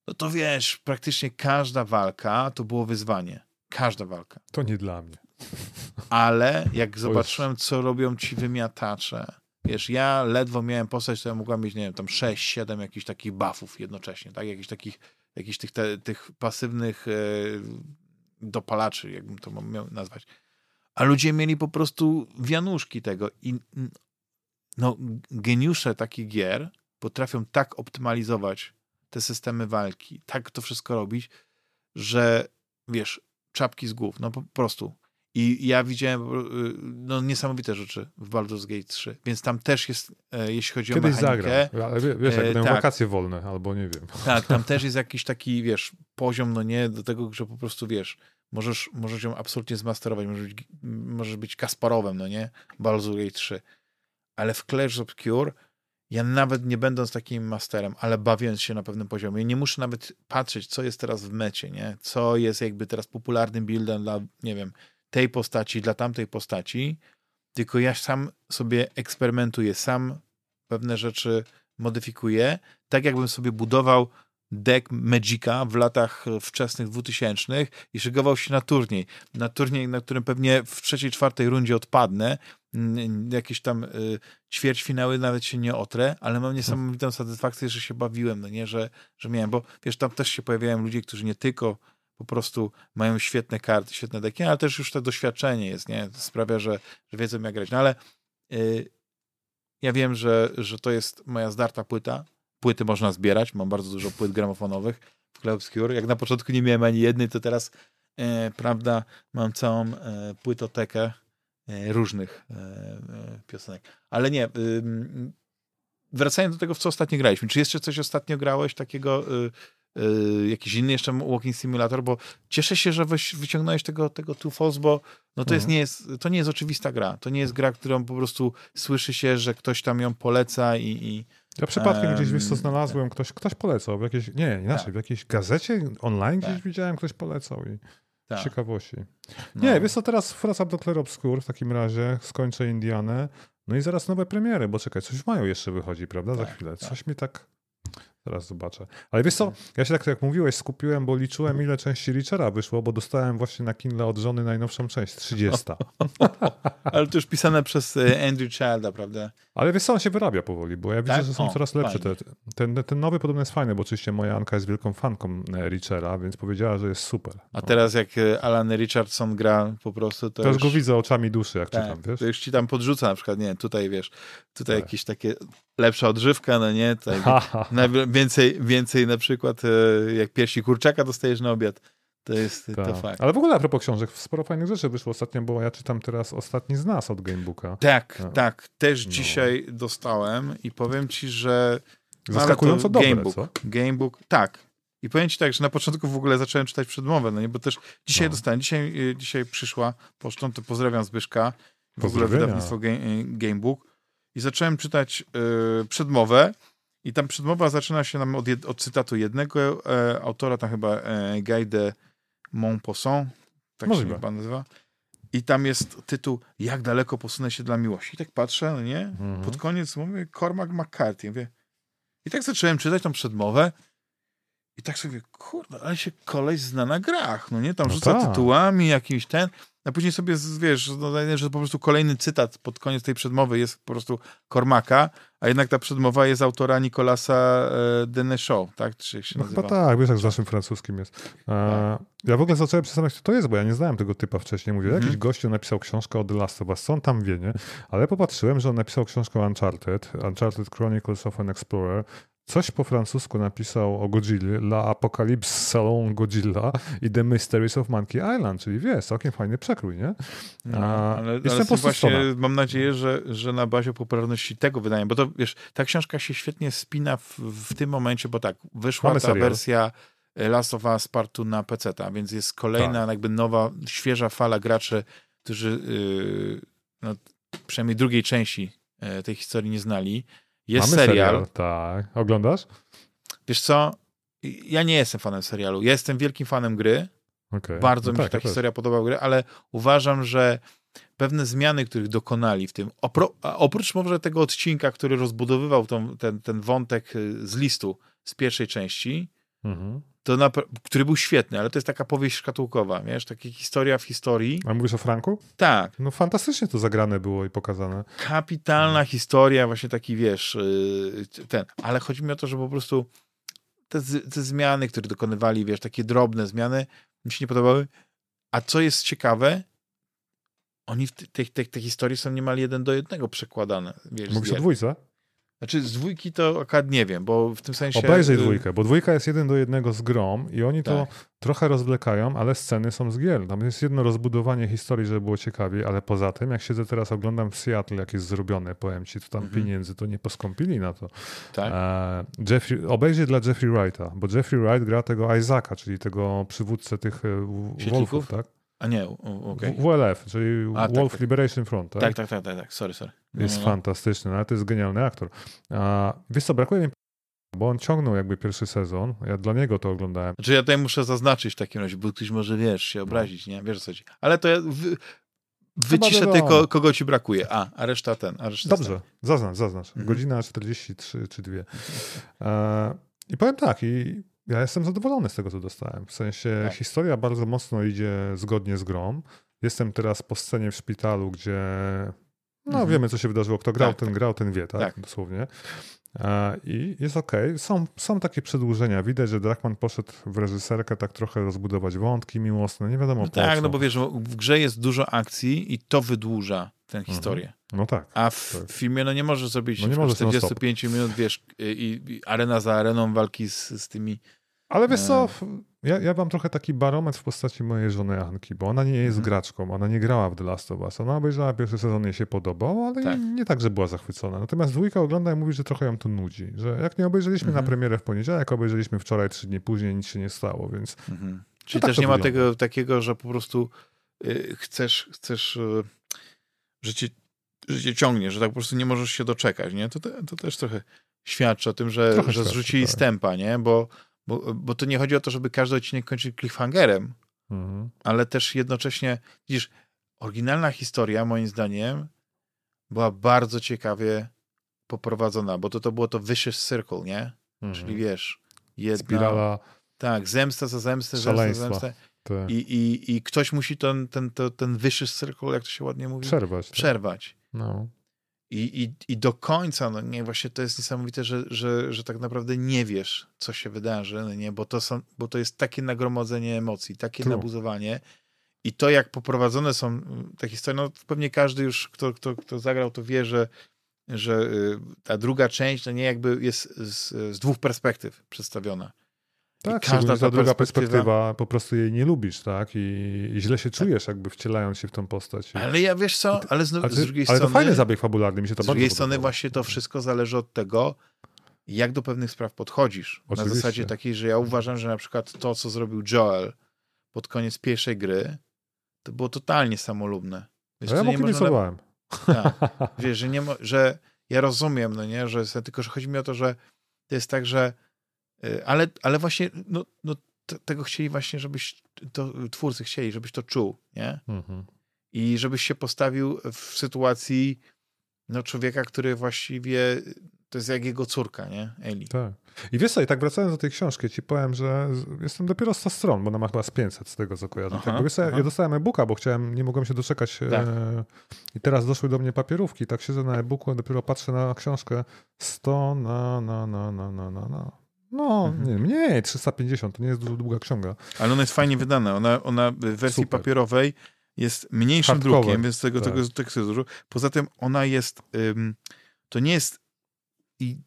no to wiesz, praktycznie każda walka to było wyzwanie. Każda walka. To nie dla mnie. Ale jak zobaczyłem, co robią ci wymiatacze, wiesz, ja ledwo miałem postać, która mogła mieć, nie wiem, tam 6-7 jakichś takich buffów jednocześnie, tak? Jakichś takich, jakichś tych, te, tych pasywnych e, dopalaczy, jakbym to miał nazwać. A ludzie mieli po prostu wianuszki tego i no, geniusze takich gier potrafią tak optymalizować te systemy walki, tak to wszystko robić, że wiesz, czapki z głów, no po prostu. I ja widziałem y, no, niesamowite rzeczy w Baldur's Gate 3, więc tam też jest, e, jeśli chodzi Kiedyś o mechanikę, zagram, ale wiesz, jak E, będą tak. wakacje wolne, albo nie wiem. tak, tam też jest jakiś taki, wiesz, poziom, no nie, do tego, że po prostu, wiesz, możesz, możesz ją absolutnie zmasterować, możesz być, możesz być Kasparowem, no nie, Gate 3. Ale w Clash Obscure ja nawet nie będąc takim masterem, ale bawiąc się na pewnym poziomie, nie muszę nawet patrzeć, co jest teraz w mecie, nie, co jest jakby teraz popularnym buildem dla, nie wiem, tej postaci, dla tamtej postaci, tylko ja sam sobie eksperymentuję, sam pewne rzeczy modyfikuję, tak jakbym sobie budował deck Magica w latach wczesnych 2000 i szygował się na turniej. Na turniej, na którym pewnie w trzeciej, czwartej rundzie odpadnę, jakieś tam y, ćwierćfinały nawet się nie otrę, ale mam niesamowitą satysfakcję, że się bawiłem, no nie, że, że miałem, bo wiesz, tam też się pojawiają ludzie, którzy nie tylko po prostu mają świetne karty, świetne deki, ale też już to doświadczenie jest, nie, to sprawia, że, że wiedzą jak grać, no ale y, ja wiem, że, że to jest moja zdarta płyta, płyty można zbierać, mam bardzo dużo płyt gramofonowych w Club Obscure. Jak na początku nie miałem ani jednej, to teraz, e, prawda, mam całą e, płytotekę e, różnych e, e, piosenek. Ale nie, wracając do tego, w co ostatnio graliśmy, czy jeszcze coś ostatnio grałeś takiego, y, y, jakiś inny jeszcze walking simulator, bo cieszę się, że wyciągnąłeś tego, tego Two Falls, bo no to, jest, Mhm. nie jest, to nie jest oczywista gra. To nie jest gra, którą po prostu słyszy się, że ktoś tam ją poleca i, i Ja przypadkiem gdzieś, wiesz co, Em, znalazłem, ktoś, ktoś polecał, w jakiejś, nie, inaczej, Tak. w jakiejś gazecie online gdzieś Tak. widziałem, ktoś polecał i tak. ciekawości. No. Nie, wiesz co, teraz wracam do Clair Obscur w takim razie, skończę Indianę, no i zaraz nowe premiery, bo czekaj, coś w maju jeszcze wychodzi, prawda, za Tak, chwilę, tak. coś mi tak... Zaraz zobaczę. Ale wiesz co, ja się tak jak mówiłeś skupiłem, bo liczyłem ile części Richera wyszło, bo dostałem właśnie na Kindle od żony najnowszą część, 30. Ale to już pisane przez e, Andrew Childa, prawda? Ale wiesz co, on się wyrabia powoli, bo ja widzę, Tak? że są O, coraz lepsze. Te, ten, ten nowy podobno jest fajny, bo oczywiście moja Anka jest wielką fanką e, Richera, więc powiedziała, że jest super. A No. teraz jak e, Alan Richardson gra po prostu, to, To już już, go widzę oczami duszy, jak tak, czytam, wiesz? to już ci tam podrzuca na przykład, nie, tutaj wiesz, tutaj Tak. jakieś takie lepsza odżywka, no nie, tutaj Więcej, więcej na przykład e, jak piersi kurczaka dostajesz na obiad, to jest to Tak. fakt. Ale w ogóle a propos książek, sporo fajnych rzeczy wyszło ostatnio, bo ja czytam teraz Ostatni z nas od Gamebooka. Tak, No. tak, też No. dzisiaj dostałem i powiem ci, że Zaskakująco dobre, Gamebook, co? Gamebook, tak. I powiem ci tak, że na początku w ogóle zacząłem czytać przedmowę, no nie, bo też dzisiaj No. dostałem, dzisiaj, y, dzisiaj przyszła pocztą, to pozdrawiam Zbyszka, w ogóle wydawnictwo Ga- Gamebook i zacząłem czytać y, przedmowę i tam przedmowa zaczyna się nam od, jed, od cytatu jednego e, autora, tam chyba e, Guy de Montpesson, tak Możliwe. się chyba nazywa. I tam jest tytuł Jak daleko posunę się dla miłości. I tak patrzę, no nie? Mhm. Pod koniec mówię Cormac McCarthy. Mówię. I tak zacząłem czytać tą przedmowę i tak sobie, kurde, ale się koleś zna na grach, no nie? Tam No rzuca tak. tytułami jakimś ten, a później sobie, wiesz, no, że po prostu kolejny cytat pod koniec tej przedmowy jest po prostu Cormaca, a jednak ta przedmowa jest autora Nicolasa e, Denechaud, tak? Czy się No nazywa? chyba tak, wiesz jak z naszym francuskim jest. E, ja w ogóle zacząłem przestawiać, kto to jest, bo ja nie znałem tego typa wcześniej. Mówię, Mhm. jakiś gościu napisał książkę o The Last of Us, co on tam wie, nie? Ale popatrzyłem, że on napisał książkę Uncharted, Uncharted Chronicles of an Explorer. Coś po francusku napisał o Godzilli, La Apocalypse Salon Godzilla i The Mysteries of Monkey Island, czyli wiesz, całkiem fajny przekrój, nie? No, A, ale, jestem ale po właśnie mam nadzieję, że, że na bazie popularności tego wydania, bo to wiesz, ta książka się świetnie spina w, w tym momencie, bo tak, wyszła Mamy ta serial. wersja Last of Us Part 2 na PC, więc jest kolejna Tak. jakby nowa, świeża fala graczy, którzy yy, no, przynajmniej drugiej części e, tej historii nie znali. Jest Mamy serial. Tak. Oglądasz? Wiesz co, ja nie jestem fanem serialu, ja jestem wielkim fanem gry, Okay. bardzo no mi tak, się ta historia podobała gry, ale uważam, że pewne zmiany, których dokonali w tym, opro, oprócz może tego odcinka, który rozbudowywał tą, ten, ten wątek y, z listu z pierwszej części, Mhm. To napra- który był świetny, ale to jest taka powieść szkatułkowa, wiesz, taka historia w historii. A mówisz o Franku? Tak, No fantastycznie to zagrane było i pokazane. kapitalna historia, właśnie taki, wiesz, y, ten, ale chodzi mi o to, że po prostu te, te zmiany, które dokonywali, wiesz, takie drobne zmiany, mi się nie podobały. A co jest ciekawe, oni w te, te, te historie są niemal jeden do jednego przekładane. Wiesz, Mówisz o dwójce? Znaczy z dwójki to akurat nie wiem, bo w tym sensie... Obejrzyj y, dwójkę, bo dwójka jest jeden do jednego z grom i oni to Tak. trochę rozwlekają, ale sceny są z gier. Tam jest jedno rozbudowanie historii, żeby było ciekawiej, ale poza tym, jak siedzę teraz, oglądam w Seattle, jak jest zrobione, powiem ci, to tam Mhm. pieniędzy to nie poskąpili na to. Tak? E, Jeffrey, obejrzyj dla Jeffrey Wrighta, bo Jeffrey Wright gra tego Isaaca, czyli tego przywódcę tych e? Wolfów, tak? A nie, okej. W- WLF, czyli A, tak, Wolf tak. Liberation Front, tak? Tak, tak, tak, tak, tak, sorry, sorry. No, Jest no, no. fantastyczny, ale to jest genialny aktor. A, wiesz co, brakuje mi bo on ciągnął jakby pierwszy sezon. Ja dla niego to oglądałem. Znaczy ja tutaj muszę zaznaczyć w takim razie, bo ktoś może, wiesz, się obrazić, nie? Wiesz co chodzi. Ale to ja wy, wyciszę tylko, kogo ci brakuje. A, a reszta ten, a reszta Dobrze, zaznacz, zaznacz. Mhm. Godzina 43 czy 2. E, I powiem tak, i ja jestem zadowolony z tego, co dostałem. W sensie Tak. historia bardzo mocno idzie zgodnie z grą. Jestem teraz po scenie w szpitalu, gdzie no Mhm. wiemy, co się wydarzyło. Kto grał, Tak, ten tak. grał, ten wie, tak? Tak. Dosłownie. I jest okej. Są, są takie przedłużenia. Widać, że Drachman poszedł w reżyserkę tak trochę rozbudować wątki miłosne. Nie wiadomo No tak, co. no bo wiesz, w grze jest dużo akcji i to wydłuża tę historię. No tak. A w Tak. filmie no nie możesz zrobić No nie no możesz non-stop. 45 minut, wiesz, i, i arena za areną walki z, z tymi Ale wiesz co, ja, ja mam trochę taki barometr w postaci mojej żony Anki, bo ona nie jest Mhm. graczką, ona nie grała w The Last of Us. Ona obejrzała pierwszy sezon, jej się podobał, ale Tak. nie, tak, że była zachwycona. Natomiast dwójka ogląda i mówi, że trochę ją to nudzi. Że jak nie obejrzeliśmy Mhm. na premierę w poniedziałek, obejrzeliśmy wczoraj, trzy dni później, nic się nie stało, więc Mhm. Czyli tak też nie ma wygląda. tego takiego, że po prostu y, chcesz, chcesz y, że, cię, że cię ciągnie, że tak po prostu nie możesz się doczekać, nie? To, te- to też trochę świadczy o tym, że, Trochę że świadczy, zrzucili tak. stępa, nie? Bo, bo, bo to nie chodzi o to, żeby każdy odcinek kończył cliffhangerem, mhm. ale też jednocześnie, widzisz, oryginalna historia, moim zdaniem, była bardzo ciekawie poprowadzona, bo to, to było to vicious circle, nie? Mhm. Czyli wiesz, jedna... spirala Tak, zemsta za zemstę, zemsta za zemstę. te, I, i, I ktoś musi ten, ten, ten, ten vicious circle, jak to się ładnie mówi, przerwać. tak. przerwać. No. I, i, I do końca, no nie, właśnie to jest niesamowite, że, że, że tak naprawdę nie wiesz, co się wydarzy, no nie, bo to, są, bo to jest takie nagromadzenie emocji, takie True. nabuzowanie i to, jak poprowadzone są mm, te historie, no pewnie każdy już, kto, kto, kto zagrał, to wie, że, że y, ta druga część, no nie, jakby jest z, z dwóch perspektyw przedstawiona. Tak, każda każda ta druga perspektywa- po prostu jej nie lubisz, tak? I, i źle się czujesz, jakby wcielając się w tą postać. I, Ale ja, wiesz co, ale z, ale, z drugiej ale strony... to fajny zabieg fabularny, mi się to Z bardzo drugiej strony podobało. właśnie to wszystko zależy od tego, jak do pewnych spraw podchodzisz. Oczywiście. Na zasadzie takiej, że ja uważam, że na przykład to, co zrobił Joel pod koniec pierwszej gry, to było totalnie samolubne. Wiesz, A ja mu można kibicowałem. tak, wiesz, że, nie mo- że ja rozumiem, no nie, że tylko, że chodzi mi o to, że to jest tak, że ale, ale właśnie no, no, tego chcieli właśnie, żebyś to twórcy chcieli, żebyś to czuł, nie? Mhm. i żebyś się postawił w sytuacji no, człowieka, który właściwie to jest jak jego córka, nie? Eli. Tak. I wiesz co, i tak wracając do tej książki, ci powiem, że jestem dopiero 100 stron, bo ona ma chyba z 500 z tego, co kojarzę. Aha, tak, wiesz ja, aha. ja dostałem e-booka, bo chciałem, nie mogłem się doczekać Tak. e, i teraz doszły do mnie papierówki, tak siedzę na e-booku, dopiero patrzę na książkę 100 na, na, na, na, na, na, na. No, Mhm. nie, mniej, 350, to nie jest dużo długa ksiąga. Ale ona jest fajnie wydana. Ona, ona w wersji Super. papierowej jest mniejszym Hardcover, drukiem, więc tego, tak. tego tekstu jest dużo. Poza tym ona jest, ym, to nie jest i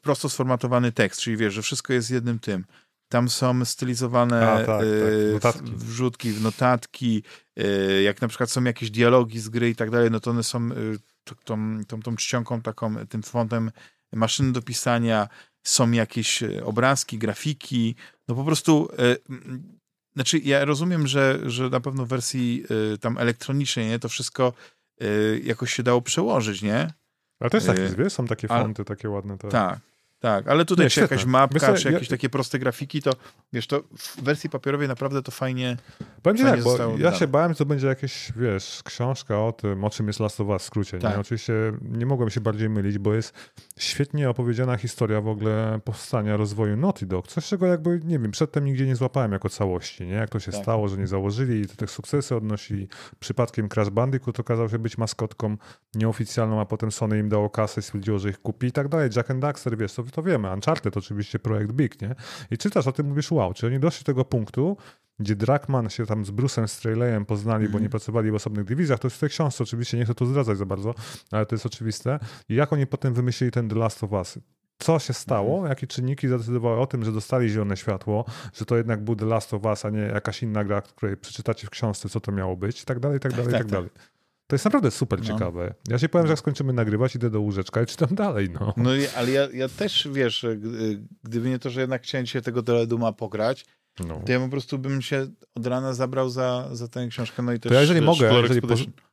prosto sformatowany tekst, czyli wiesz, że wszystko jest jednym tym. Tam są stylizowane A, tak, tak, y, notatki. wrzutki w notatki, y, jak na przykład są jakieś dialogi z gry i tak dalej, no to one są y, tą, tą, tą czcionką taką, tym fontem maszyny do pisania, są jakieś y, obrazki, grafiki, no po prostu mm, znaczy ja rozumiem, że, że na pewno w wersji y, tam elektronicznej, nie, to wszystko jakoś się dało przełożyć, nie? Ale też tak jest, wiesz, są takie ale- fonty, takie ładne. Te... Tak, tak, ale tutaj Nie, czy jakaś mapka, czy ja- jakieś takie proste grafiki, to wiesz, to w wersji papierowej naprawdę to fajnie, Powiem ci tak, bo ja się bałem, że to będzie jakieś, wiesz, książka o tym, o czym jest Last of Us w skrócie. Tak. Nie? Oczywiście nie mogłem się bardziej mylić, bo jest świetnie opowiedziana historia w ogóle powstania, rozwoju Naughty Dog. Coś, czego jakby, nie wiem, przedtem nigdzie nie złapałem jako całości, nie? Jak to się Tak. stało, że nie założyli i te sukcesy odnosili. Przypadkiem Crash Bandicoot okazał się być maskotką nieoficjalną, a potem Sony im dało kasę, stwierdziło, że ich kupi i tak dalej. Jack and Daxter, wiesz, to, to wiemy. Uncharted oczywiście projekt Big, nie? I czytasz o tym, mówisz, wow, czy oni doszli do tego punktu, gdzie Druckmann się tam z Bruce'em Straleyem poznali, bo Mhm. nie pracowali w osobnych dywizjach. To jest w tej książce, oczywiście nie chcę tu zdradzać za bardzo, ale to jest oczywiste. I jak oni potem wymyślili ten The Last of Us? Co się stało? Mhm. Jakie czynniki zadecydowały o tym, że dostali zielone światło, że to jednak był The Last of Us, a nie jakaś inna gra, której przeczytacie w książce, co to miało być, i tak dalej, i tak Tak, dalej, i tak, tak tak. dalej. To jest naprawdę super No. ciekawe. Ja się powiem, że jak skończymy nagrywać, idę do łóżeczka i czytam dalej, no. no ale ja, ja też, wiesz, gdy- gdyby nie to, że jednak chciałem się tego Teleduma pograć, no. to ja po prostu bym się od rana zabrał za, za tę książkę, no i też To ja jeżeli mogę, jeżeli.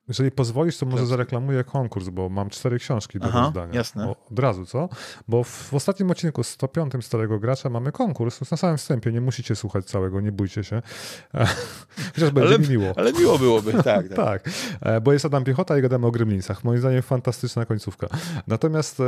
Jeżeli pozwolisz, to może zareklamuję konkurs, bo mam cztery książki do Aha, rozdania. jasne. O, od razu, co? Bo w, w ostatnim odcinku 105 Starego Gracza mamy konkurs. Jest na samym wstępie, nie musicie słuchać całego, nie bójcie się. Chociaż będzie mi miło. Ale miło byłoby, tak. tak. Tak, e, bo jest Adam Piechota i gadamy o Gremlinsach. Moim zdaniem fantastyczna końcówka. Natomiast e,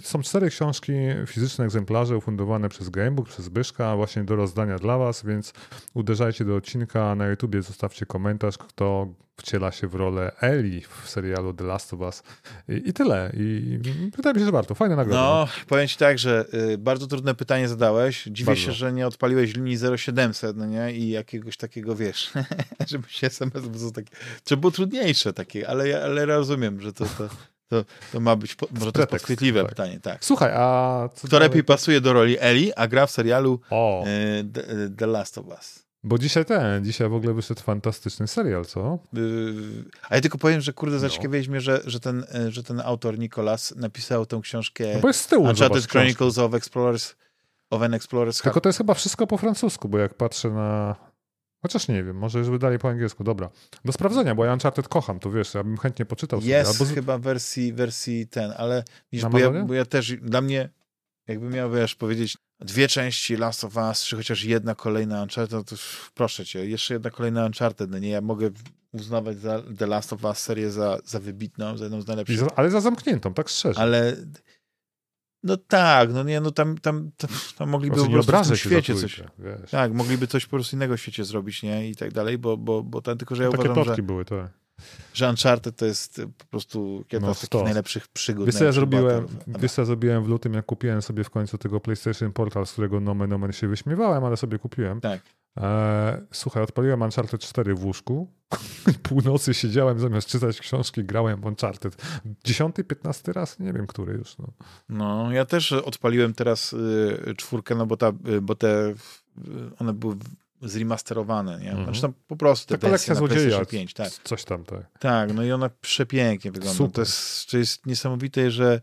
są cztery książki, fizyczne egzemplarze ufundowane przez Gamebook, przez Zbyszka, właśnie do rozdania dla was, więc uderzajcie do odcinka na YouTubie, zostawcie komentarz, kto wciela się w rolę Eli w serialu The Last of Us. I, i tyle. I, I wydaje mi się, że warto. Fajna nagroda. No, powiem ci tak, że y, bardzo trudne pytanie zadałeś. Dziwię Bardzo. się, że nie odpaliłeś linii 0700, no nie? I jakiegoś takiego, wiesz, żeby się SMS, bo to takie, czy było trudniejsze takie, ale, ale rozumiem, że to, to To, to ma być, po, może to jest podchwytliwe tak. pytanie, tak. Słuchaj, a co Kto dalej? lepiej pasuje do roli Eli, a gra w serialu e, The, The Last of Us? Bo dzisiaj ten, dzisiaj w ogóle wyszedł fantastyczny serial, co? Yy, A ja tylko powiem, że kurde, No. zaciekawiłeś mnie, że, że, ten, e, że ten autor Nicolas napisał tę książkę No bo jest z tyłu, Uncharted zobacz. Chronicles of Explorers of an Explorer's Tylko to jest chyba wszystko po francusku, bo jak patrzę na... Chociaż nie wiem, może już wydali po angielsku, dobra. Do sprawdzenia, bo ja Uncharted kocham, to wiesz, ja bym chętnie poczytał sobie. Jest Albo z... chyba wersji, wersji ten, ale widzisz, bo ja, bo ja też, dla mnie, jakby miał, wiesz, powiedzieć dwie części Last of Us, czy chociaż jedna kolejna Uncharted, to proszę cię, jeszcze jedna kolejna Uncharted, no nie, ja mogę uznawać za The Last of Us serię za, za wybitną, za jedną z najlepszych za, ale za zamkniętą, tak szczerze. Ale no tak, no nie, no tam, tam, tam, tam mogliby Znaczy, po prostu w świecie coś, wiesz. tak, mogliby coś po prostu innego w świecie zrobić, nie, i tak dalej, bo, bo, bo tam, tylko że ja Takie uważam, że, były, tak. Że Uncharted to jest po prostu jedna No, z takich najlepszych przygód. Wiesz co, ja zrobiłem, wiesz co ja zrobiłem w lutym, jak kupiłem sobie w końcu tego PlayStation Portal, z którego nomen omen się wyśmiewałem, ale sobie kupiłem. Tak. E, słuchaj, odpaliłem Uncharted 4 w łóżku północy siedziałem, zamiast czytać książki, grałem w Uncharted. Dziesiąty, piętnasty raz? Nie wiem, który już. No. No, ja też odpaliłem teraz y, czwórkę, no bo, ta, y, bo te, y, one były zremasterowane, nie? Mhm. Znaczy tam po prostu te Ta kolekcja złodzieja, PlayStation 5, tak. coś tam, tak. Tak, no i ona przepięknie wygląda. Super. To jest, to jest niesamowite, że,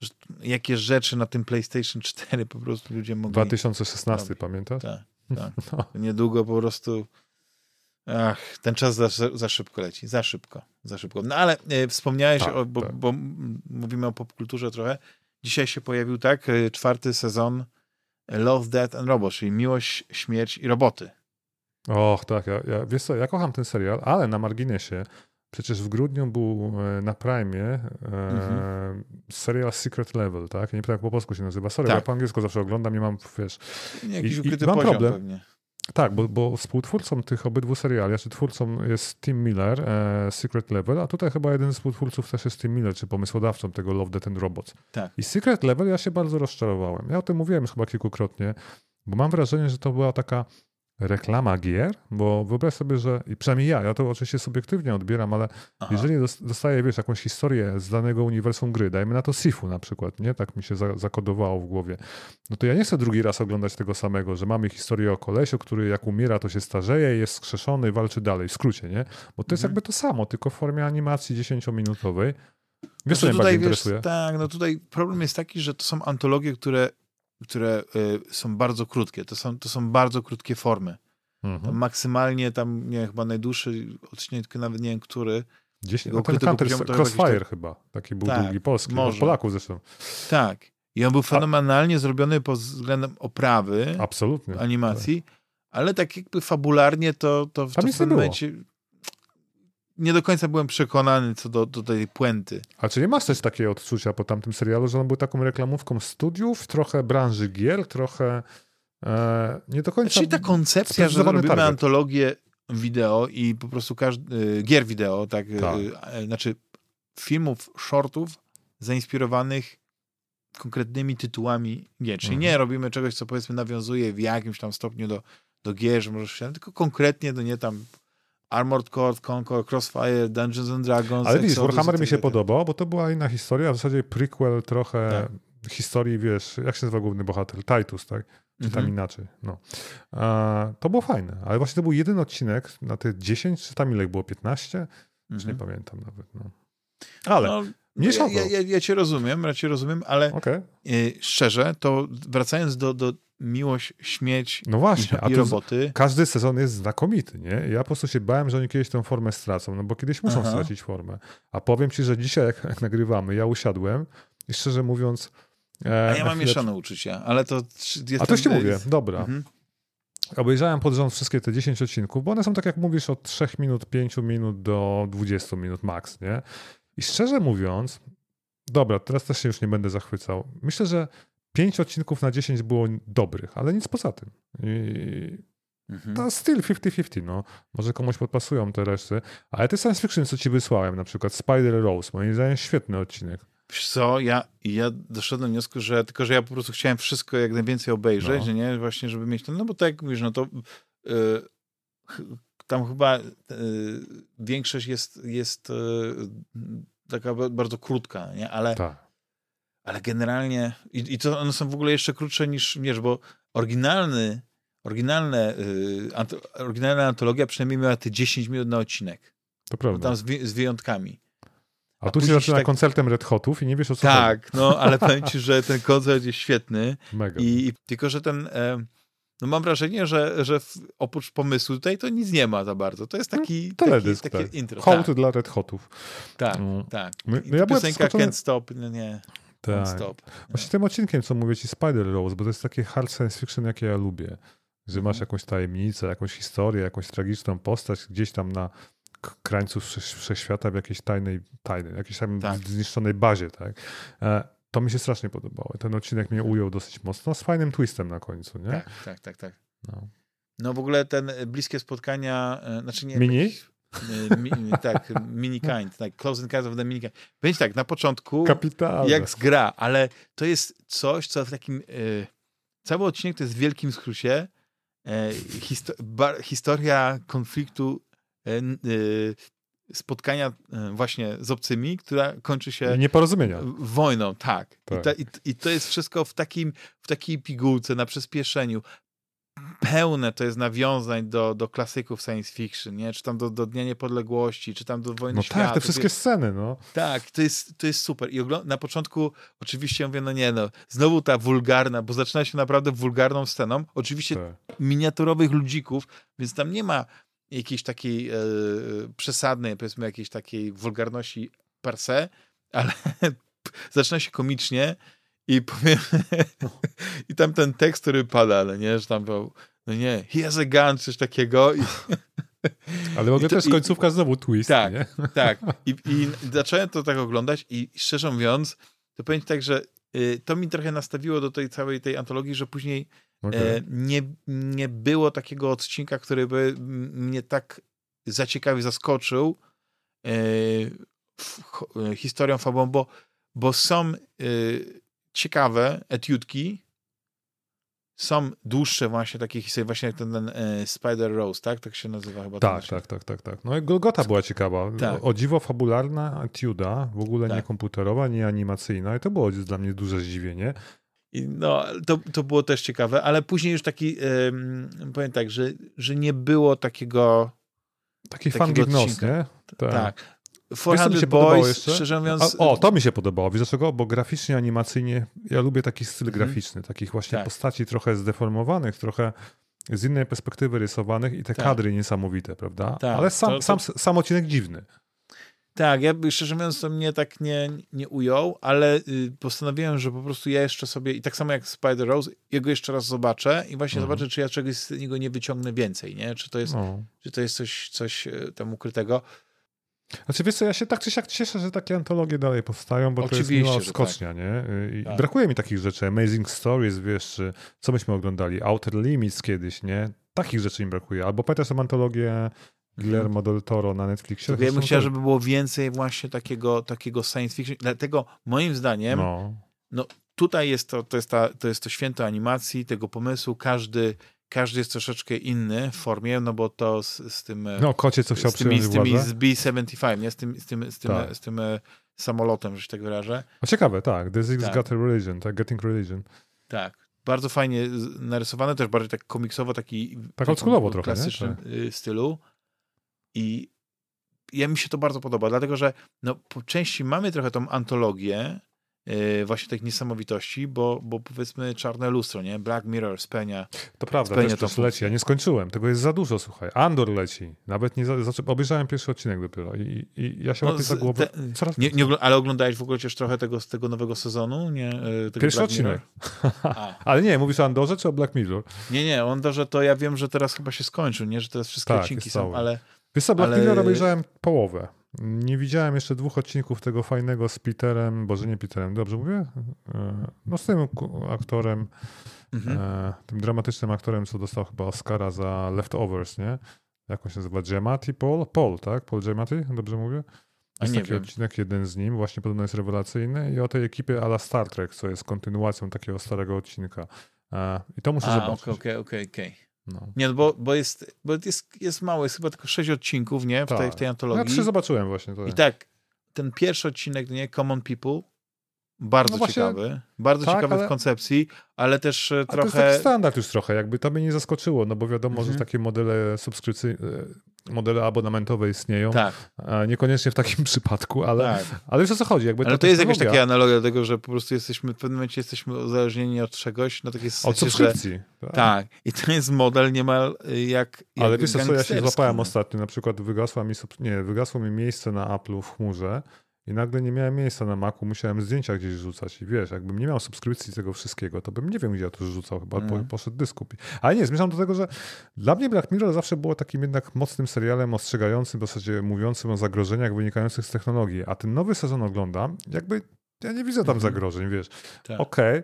że jakie rzeczy na tym PlayStation 4 po prostu ludzie mogli... 2016, robić. pamiętasz? Tak, tak. No. Niedługo po prostu... Ach, ten czas za, za szybko leci, za szybko, za szybko. No ale e, wspomniałeś, Tak, o, bo, tak. bo mówimy o popkulturze trochę. Dzisiaj się pojawił, tak, e, czwarty sezon Love, Death and Robots, czyli Miłość, Śmierć i Roboty. Och, tak, ja, ja, wiesz co, ja kocham ten serial, ale na marginesie, przecież w grudniu był e, na Prime e, Mhm. serial Secret Level, tak? Ja nie pamiętam jak po polsku się nazywa. Sorry, Tak. ja po angielsku zawsze oglądam i mam, wiesz... Jakiś I- i ukryty mam poziom problem. pewnie. Tak, bo, bo współtwórcą tych obydwu seriali, czy twórcą jest Tim Miller, e, Secret Level, a tutaj chyba jeden z współtwórców też jest Tim Miller, czy pomysłodawcą tego Love, Death and Robots. Tak. I Secret Level ja się bardzo rozczarowałem. Ja o tym mówiłem już chyba kilkukrotnie, bo mam wrażenie, że to była taka reklama gier, bo wyobraź sobie, że i przynajmniej ja, ja to oczywiście subiektywnie odbieram, ale Aha. jeżeli dos- dostaję, wiesz, jakąś historię z danego uniwersum gry, dajmy na to Sifu na przykład, nie? Tak mi się za- zakodowało w głowie. No to ja nie chcę drugi raz oglądać tego samego, że mamy historię o kolesiu, który jak umiera, to się starzeje, jest skrzeszony, walczy dalej, w skrócie, nie? Bo to jest Mhm. jakby to samo, tylko w formie animacji 10-minutowej. Wiesz, co Znaczy mnie bardziej wiesz, interesuje? Tak, no tutaj problem jest taki, że to są antologie, które, które y, są bardzo krótkie. To są, to są bardzo krótkie formy. Mhm. Tam maksymalnie tam, nie wiem, chyba najdłuższy odcinek, tylko nawet nie wiem, który. 10, tego no ten ukrytego Hunter, poziomu to chyba Crossfire chyba, taki był Tak, długi, polski, może. Polaków zresztą. Tak. I on był fenomenalnie zrobiony pod względem oprawy, Absolutnie. animacji, ale tak jakby fabularnie to, to, Tam w nie pewnym było. Nie do końca byłem przekonany co do, do tej puenty. A czy nie masz też takiego odczucia po tamtym serialu, że on był taką reklamówką studiów, trochę branży gier, trochę e, nie do końca... Czyli ta koncepcja, że robimy target. antologię wideo i po prostu każdy, y, gier wideo, tak, y, Tak. y, znaczy filmów, shortów zainspirowanych konkretnymi tytułami gier. Czyli Mhm. nie robimy czegoś, co powiedzmy nawiązuje w jakimś tam stopniu do, do gier, że możesz się, tylko konkretnie do nie tam Armored Core, Conquer, Crossfire, Dungeons and Dragons. Ale widzisz, Warhammer mi się itd. podobał, bo to była inna historia, w zasadzie prequel trochę Tak. historii, wiesz, jak się nazywa główny bohater? Titus, tak? Czy tam Mhm. inaczej, no. A, to było fajne, ale właśnie to był jeden odcinek na te 10, czy tam ile było, 15? Już nie Mhm. pamiętam nawet, no. Ale, No, mniejsza ja, ja, ja, cię rozumiem, ja cię rozumiem, ale okej. y, szczerze, to wracając do, do miłość, śmieć No właśnie, i z- roboty, każdy sezon jest znakomity, nie? Ja po prostu się bałem, że oni kiedyś tę formę stracą, no bo kiedyś muszą Aha. stracić formę. A powiem ci, że dzisiaj, jak, jak nagrywamy, ja usiadłem i szczerze mówiąc... E, a ja mam chwilę- mieszane uczucia, ale to jestem, A to ci mówię, dobra. Mhm. Obejrzałem pod rząd wszystkie te 10 odcinków, bo one są tak jak mówisz od 3 minut, 5 minut do 20 minut max, nie? I szczerze mówiąc, dobra, teraz też się już nie będę zachwycał. Myślę, że 5 odcinków na 10 było dobrych, ale nic poza tym. I Mhm. to still 50-50, no. Może komuś podpasują te reszty. Ale te science fiction, co ci wysłałem, na przykład Spider Rose, moim zdaniem świetny odcinek. Wiesz co, ja, ja doszedłem do wniosku, że tylko, że ja po prostu chciałem wszystko jak najwięcej obejrzeć, No. nie, właśnie, żeby mieć ten, no bo tak jak mówisz, no to y, ch- tam chyba y, większość jest, jest y, taka bardzo krótka, nie? Ale, Tak. ale generalnie i, i to one są w ogóle jeszcze krótsze niż, wiesz, bo oryginalny, oryginalne, y, anto, oryginalna antologia przynajmniej miała te 10 minut na odcinek. To prawda. tam z, wy- z wyjątkami. A a tu się zaczyna tak- koncertem Red Hotów i nie wiesz o co Tak, no ale powiem ci, że ten koncert jest świetny. chodzi. Mega. I, i tylko, że ten. E, no mam wrażenie, że, że oprócz pomysłu tutaj to nic nie ma za bardzo. To jest taki, taki, Teledysk, takie tak. intro. Hołd Tak, dla Red Hotów. tak, Mm. tak. My- no ja piosenka Can't Stop, no nie, Tak. Stop. Właśnie tym odcinkiem, co mówię ci, Spider Rose, bo to jest takie hard science fiction, jakie ja lubię. Że masz Mhm. jakąś tajemnicę, jakąś historię, jakąś tragiczną postać gdzieś tam na krańcu wszech- wszechświata w jakiejś tajnej, tajnej, jakiejś tam Tak. zniszczonej bazie, tak? To mi się strasznie podobało. Ten odcinek mnie ujął dosyć mocno, z fajnym twistem na końcu, nie? Tak, tak, tak, tak. No. No w ogóle ten e, bliskie spotkania, e, znaczy nie... Mini? jakiś, e, Mi, tak, mini kind, tak, Close Encounters of the Mini kind. Będzie tak, na początku Kapitalne. jak z gra, ale to jest coś, co w takim... Cały odcinek to jest w wielkim skrócie histo ba, historia konfliktu n- e, spotkania e, właśnie z obcymi, która kończy się Nieporozumienia. wojną, tak. Tak. I, ta, i, I to jest wszystko w, takim, w takiej pigułce, na przyspieszeniu. Pełne to jest nawiązań do, do klasyków science fiction, nie? Czy tam do, do Dnia Niepodległości, czy tam do Wojny No Świata. tak, te wszystkie sceny, no. Tak, to jest, to jest super. I na początku oczywiście mówię, no nie no, znowu ta wulgarna, bo zaczyna się naprawdę wulgarną sceną. Oczywiście Tak. miniaturowych ludzików, więc tam nie ma jakiejś takiej e, przesadnej, powiedzmy, jakiejś takiej wulgarności per se, ale zaczyna się komicznie i powiem, i tam ten tekst, który pada, no nie, że tam był, no nie, he has a gun, coś takiego i Ale I to- też i- końcówka znowu twist, Tak. nie? tak, i, i zacząłem to tak oglądać i szczerze mówiąc, to powiem tak, że y, to mi trochę nastawiło do tej całej tej antologii, że później Okej. E, nie, nie było takiego odcinka, który by mnie tak zaciekawił, zaskoczył e, e, historią, fabą, bo, bo są ciekawe etiutki, są dłuższe właśnie takie historie, właśnie jak ten, ten Spider Rose, tak? Tak się nazywa chyba. Tak, tak, tak, tak, tak. No i Golgota była ciekawa. Tak. O dziwo fabularna etiuda, w ogóle nie Tak. komputerowa, nie animacyjna i to było dla mnie duże zdziwienie. I no, to, to było też ciekawe, ale później już taki, em, powiem tak, że, że nie było takiego, Taki Takiego fangig nos, odcinka. nie? Tak. tak. Wiesz, co mi 400 się podobało Boys, szczerze A, mówiąc... o, to mi się podobało. Wiesz dlaczego? Bo graficznie, animacyjnie ja lubię taki styl Mhm. graficzny, takich właśnie Tak. postaci trochę zdeformowanych, trochę z innej perspektywy rysowanych i te Tak. kadry niesamowite, prawda? Tak, Ale sam, to- to- sam, sam odcinek dziwny. Tak, ja szczerze mówiąc to mnie tak nie, nie ujął, ale y, postanowiłem, że po prostu ja jeszcze sobie, i tak samo jak Spider Rose, jego jeszcze raz zobaczę i właśnie Mhm. zobaczę, czy ja czegoś z niego nie wyciągnę więcej, nie? Czy to jest, No. czy to jest coś, coś e, tam ukrytego. Znaczy wiesz co, ja się tak czy siak cieszę, że takie antologie dalej powstają, bo to Oczywiście, jest miła że odskocznia, nie? I Tak. brakuje mi takich rzeczy. Amazing Stories, wiesz, co myśmy oglądali? Outer Limits kiedyś, nie? Takich rzeczy mi brakuje. Albo pamiętasz tą antologię Guillermo del Toro na Netflixie? Tylko ja bym chciał, żeby było więcej właśnie takiego, takiego science fiction. Dlatego moim zdaniem No, tutaj jest to, to, jest ta, to jest to święto animacji, tego pomysłu. Każdy, każdy jest troszeczkę inny w formie, no bo to z, z tym... e, no kocie, co chciał z tymi, z tymi z B-75, nie? Z tym, z tym, z tym, Tak. z tym e, samolotem, że się tak wyrażę. O, ciekawe, tak. This is Tak. got a religion, tak? Getting religion. Tak. Bardzo fajnie narysowane, też bardziej tak komiksowo, taki Tak oldschoolowo trochę, nie? klasycznym y, stylu. I ja mi się to bardzo podoba, dlatego że no, po części mamy trochę tą antologię y, właśnie tych niesamowitości, bo, bo powiedzmy czarne lustro, nie? Black Mirror spełnia. To prawda, Spełnia też coś funkcję. leci. Ja nie skończyłem, tego jest za dużo, słuchaj. Andor leci. Nawet nie za, zaczę... obejrzałem pierwszy odcinek dopiero i, i ja się No, łapię za głowę. te- Coraz... Nie, nie, ale oglądałeś w ogóle też trochę tego z tego nowego sezonu? Nie, y, tego Pierwszy Black odcinek. Ale nie, mówisz o Andorze czy o Black Mirror? Nie, nie, on to, że to ja wiem, że teraz chyba się skończył, nie? Że teraz wszystkie Tak, odcinki są, ale Wiesz co, Black Ale- Mirror obejrzałem połowę. Nie widziałem jeszcze dwóch odcinków tego fajnego z Peterem, boże nie Peterem, dobrze mówię? E, No z tym aktorem, mhm. e, tym dramatycznym aktorem, co dostał chyba Oscara za Leftovers, nie? Jak on się nazywa? Giamatti Paul? Paul, tak? Paul Giamatti, dobrze mówię? A Jest nie taki wiem. odcinek, jeden z nim, właśnie podobno jest rewelacyjny i o tej ekipie ala Star Trek, co jest kontynuacją takiego starego odcinka. E, I to muszę A, zobaczyć. okej, okej, okej. No. Nie, no bo, bo, jest, bo jest, jest mało, jest chyba tylko sześć odcinków, nie? W tej, Tak. w tej Ja antologii. trzy zobaczyłem właśnie. To. I tak, ten pierwszy odcinek, nie, Common People, bardzo No właśnie- ciekawy, bardzo tak, ciekawy ale- w koncepcji, ale też e, A to jest trochę... taki standard już trochę, jakby to mnie nie zaskoczyło, no bo wiadomo, Mhm. że takie modele subskrypcyjne, modele abonamentowe istnieją, Tak, niekoniecznie w takim przypadku, ale, tak. ale wiesz o co chodzi. Jakby Ale ta to jest jakaś taka analogia do tego, że po prostu jesteśmy, w pewnym momencie jesteśmy uzależnieni od czegoś, na takiej Od zasadzie, że... subskrypcji. tak. Tak, i to jest model niemal y, jak, Ale wiesz co, ja się złapałem no. ostatnio, na przykład wygasła mi, nie, wygasło mi miejsce na Apple'u w chmurze i nagle nie miałem miejsca na Macu, musiałem zdjęcia gdzieś rzucać i wiesz, jakbym nie miał subskrypcji tego wszystkiego, to bym nie wiem, gdzie ja to rzucał, chyba po, Mhm. poszedł dysk kupić. Ale nie, zmierzam do tego, że dla mnie Black Mirror zawsze było takim jednak mocnym serialem ostrzegającym, w zasadzie mówiącym o zagrożeniach wynikających z technologii, a ten nowy sezon oglądam, jakby ja nie widzę tam Mhm. zagrożeń, wiesz. Tak. Okej,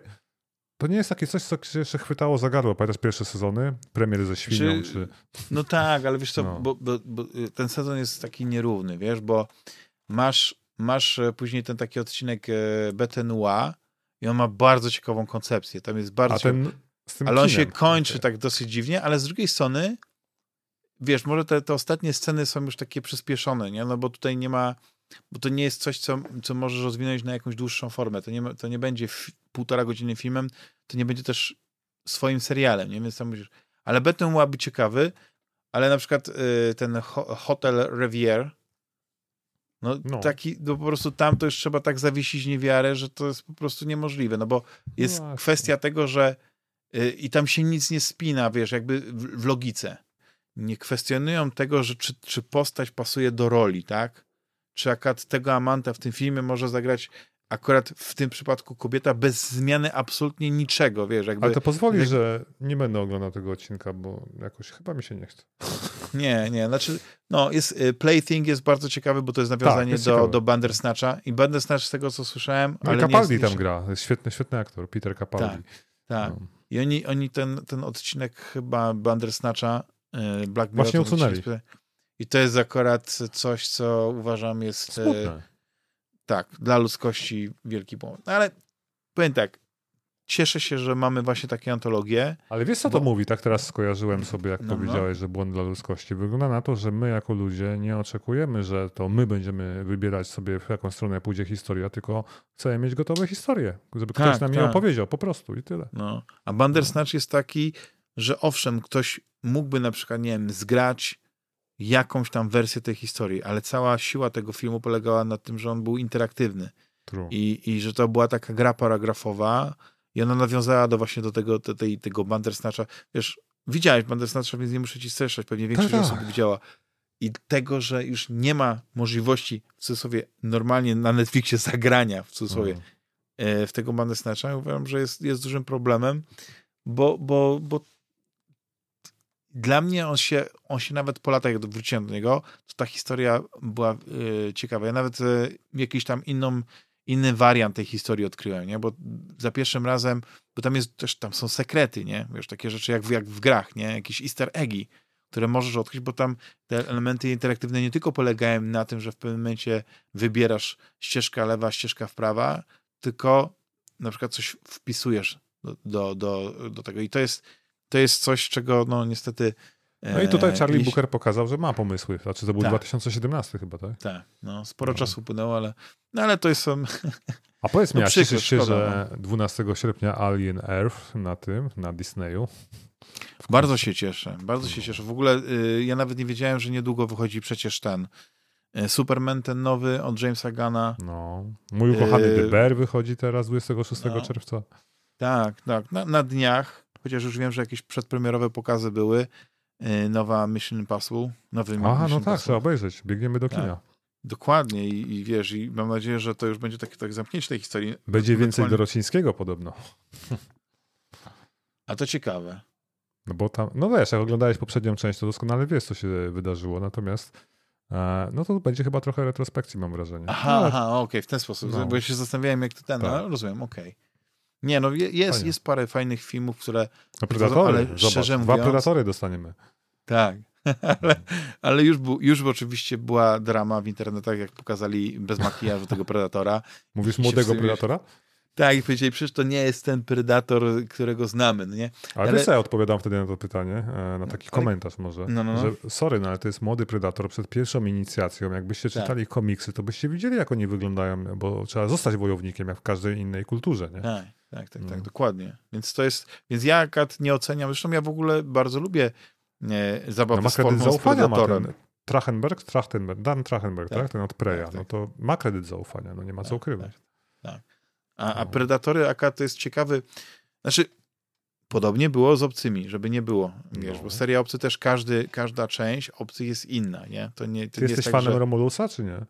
to nie jest takie coś, co się jeszcze chwytało za gardło. Pamiętasz pierwsze sezony? Premier ze świnią, Czy- czy... No tak, ale wiesz co, No. bo, bo, bo y, ten sezon jest taki nierówny, wiesz, bo masz, masz e, później ten taki odcinek e, Betenua i on ma bardzo ciekawą koncepcję. Tam jest bardzo ten z tym ale on się kończy tak dosyć dziwnie, ale z drugiej strony wiesz, może te, te ostatnie sceny są już takie przyspieszone, nie? No bo tutaj nie ma, bo to nie jest coś, co, co możesz rozwinąć na jakąś dłuższą formę. To nie, ma- to nie będzie półtora godziny filmem, to nie będzie też swoim serialem, nie? Więc tam musisz... Ale Beton byłaby ciekawy, ale na przykład y, ten ho Hotel Revier, no, No. taki, no po prostu tam to już trzeba tak zawiesić niewiarę, że to jest po prostu niemożliwe, no bo jest właśnie. kwestia tego, że y, i tam się nic nie spina, wiesz, jakby w, w logice. Nie kwestionują tego, że czy, czy postać pasuje do roli, tak? Czy akurat tego Amanta w tym filmie może zagrać akurat w tym przypadku kobieta bez zmiany absolutnie niczego, wiesz, jakby... Ale to pozwoli, jak- że nie będę oglądał tego odcinka, bo jakoś chyba mi się nie chce. Nie, nie, znaczy, no, jest, y, Plaything jest bardzo ciekawy, bo to jest nawiązanie Tak, jest do, ciekawe. do Bandersnatcha i Bandersnatch z tego, co słyszałem, No ale Capaldi jest tam gra, jest świetny, świetny aktor, Peter Capaldi. Tak, tak. No. I oni, oni ten, ten odcinek chyba Bandersnatcha y, Black Mirror... Właśnie usunęli. I to jest akurat coś, co uważam jest... y, Smutne. Tak, dla ludzkości wielki pomoc. No ale powiem tak, cieszę się, że mamy właśnie takie antologie. Ale wiesz co to Bo- mówi? Tak teraz skojarzyłem sobie, jak No, no. powiedziałeś, że błąd dla ludzkości. Wygląda na to, że my jako ludzie nie oczekujemy, że to my będziemy wybierać sobie, w jaką stronę pójdzie historia, tylko chcemy mieć gotowe historie, żeby ktoś Tak, nam je tak. opowiedział, po prostu i tyle. No. A Bandersnatch jest taki, że owszem, ktoś mógłby na przykład, nie wiem, zgrać jakąś tam wersję tej historii, ale cała siła tego filmu polegała na tym, że on był interaktywny True. i, i że to była taka gra paragrafowa i ona nawiązała do właśnie do tego, do tej, tego Bandersnatcha. Wiesz, widziałeś Bandersnatcha, więc nie muszę ci streszczać, pewnie większość tak. osób widziała. I tego, że już nie ma możliwości w cudzysłowie normalnie na Netflixie zagrania w cudzysłowie e, w tego Bandersnatcha, uważam, że jest, jest dużym problemem, bo, bo, bo dla mnie on się, on się nawet po latach, jak wróciłem do niego, to ta historia była e, ciekawa. Ja nawet e, jakiś tam inną, inny wariant tej historii odkryłem, nie? Bo za pierwszym razem, bo tam jest też, tam są sekrety, nie? Wiesz, takie rzeczy jak w, jak w grach, nie? Jakieś easter eggi, które możesz odkryć, bo tam te elementy interaktywne nie tylko polegają na tym, że w pewnym momencie wybierasz ścieżka lewa, ścieżka w prawa, tylko na przykład coś wpisujesz do, do, do, do tego. I to jest, to jest coś, czego no niestety... No i tutaj e, Charlie jeśli- Booker pokazał, że ma pomysły. Znaczy to był Tak. 2017 chyba, tak? Tak, no sporo No. czasu upłynęło, ale, no, ale to jest... A powiedz mi, No a przykro, się, szkoda, że 12 sierpnia Alien Earth na tym, na Disneyu? Bardzo się cieszę, bardzo się cieszę. W ogóle y, ja nawet nie wiedziałem, że niedługo wychodzi przecież ten y, Superman, ten nowy od Jamesa Gana. No. Mój ukochany Yy, The Bear wychodzi teraz 26 no. czerwca. Tak, tak, na, na dniach, chociaż już wiem, że jakieś przedpremierowe pokazy były. Y, nowa Mission Impossible, nowy Aha, Mission no tak, trzeba Impossible. obejrzeć. Biegniemy do Tak. kina. Dokładnie I, i wiesz, i mam nadzieję, że to już będzie takie tak zamknięcie tej historii. Będzie więcej Ewentualnie- Dorocińskiego podobno. A to ciekawe. No bo tam, no wiesz, jak oglądałeś poprzednią część, to doskonale wiesz, co się wydarzyło. Natomiast e, no to będzie chyba trochę retrospekcji, mam wrażenie. Aha, no, aha, okej, w ten sposób, No. bo ja się zastanawiałem, jak to ten, Tak. no, rozumiem, okej. Nie, no je- jest, Fajnie. jest parę fajnych filmów, które No Predatory, ale zobacz, szczerze dwa mówiąc- Predatory dostaniemy. Tak, ale, ale już, był, już oczywiście była drama w internetach, jak pokazali bez makijażu tego Predatora. Mówisz młodego Predatora? Tak, i powiedzieli, przecież to nie jest ten predator, którego znamy, no nie? Ale, Ale- wiesz ja odpowiadam wtedy na to pytanie, e, na taki komentarz może, No, no, no. że sorry, no ale to jest młody predator przed pierwszą inicjacją. Jakbyście Tak. czytali komiksy, to byście widzieli, jak oni wyglądają, bo trzeba zostać wojownikiem, jak w każdej innej kulturze, nie? Tak, tak, tak, tak No. dokładnie. Więc to jest, więc ja akad nie oceniam, zresztą ja w ogóle bardzo lubię e, No zabawę ma z formą Predatorem. ten Trachtenberg, Trachtenberg, Dan Trachtenberg, tak? Tak. Ten od Preya, Tak, no tak. to ma kredyt zaufania, no nie ma co Tak, ukrywać. A, a No. Predatory akad to jest ciekawy, znaczy podobnie było z Obcymi, żeby nie było, wiesz, No. bo seria Obcy też każdy, każda część Obcych jest inna, nie? To nie, to Ty nie jesteś jest tak, fanem że... Romulusa, czy nie?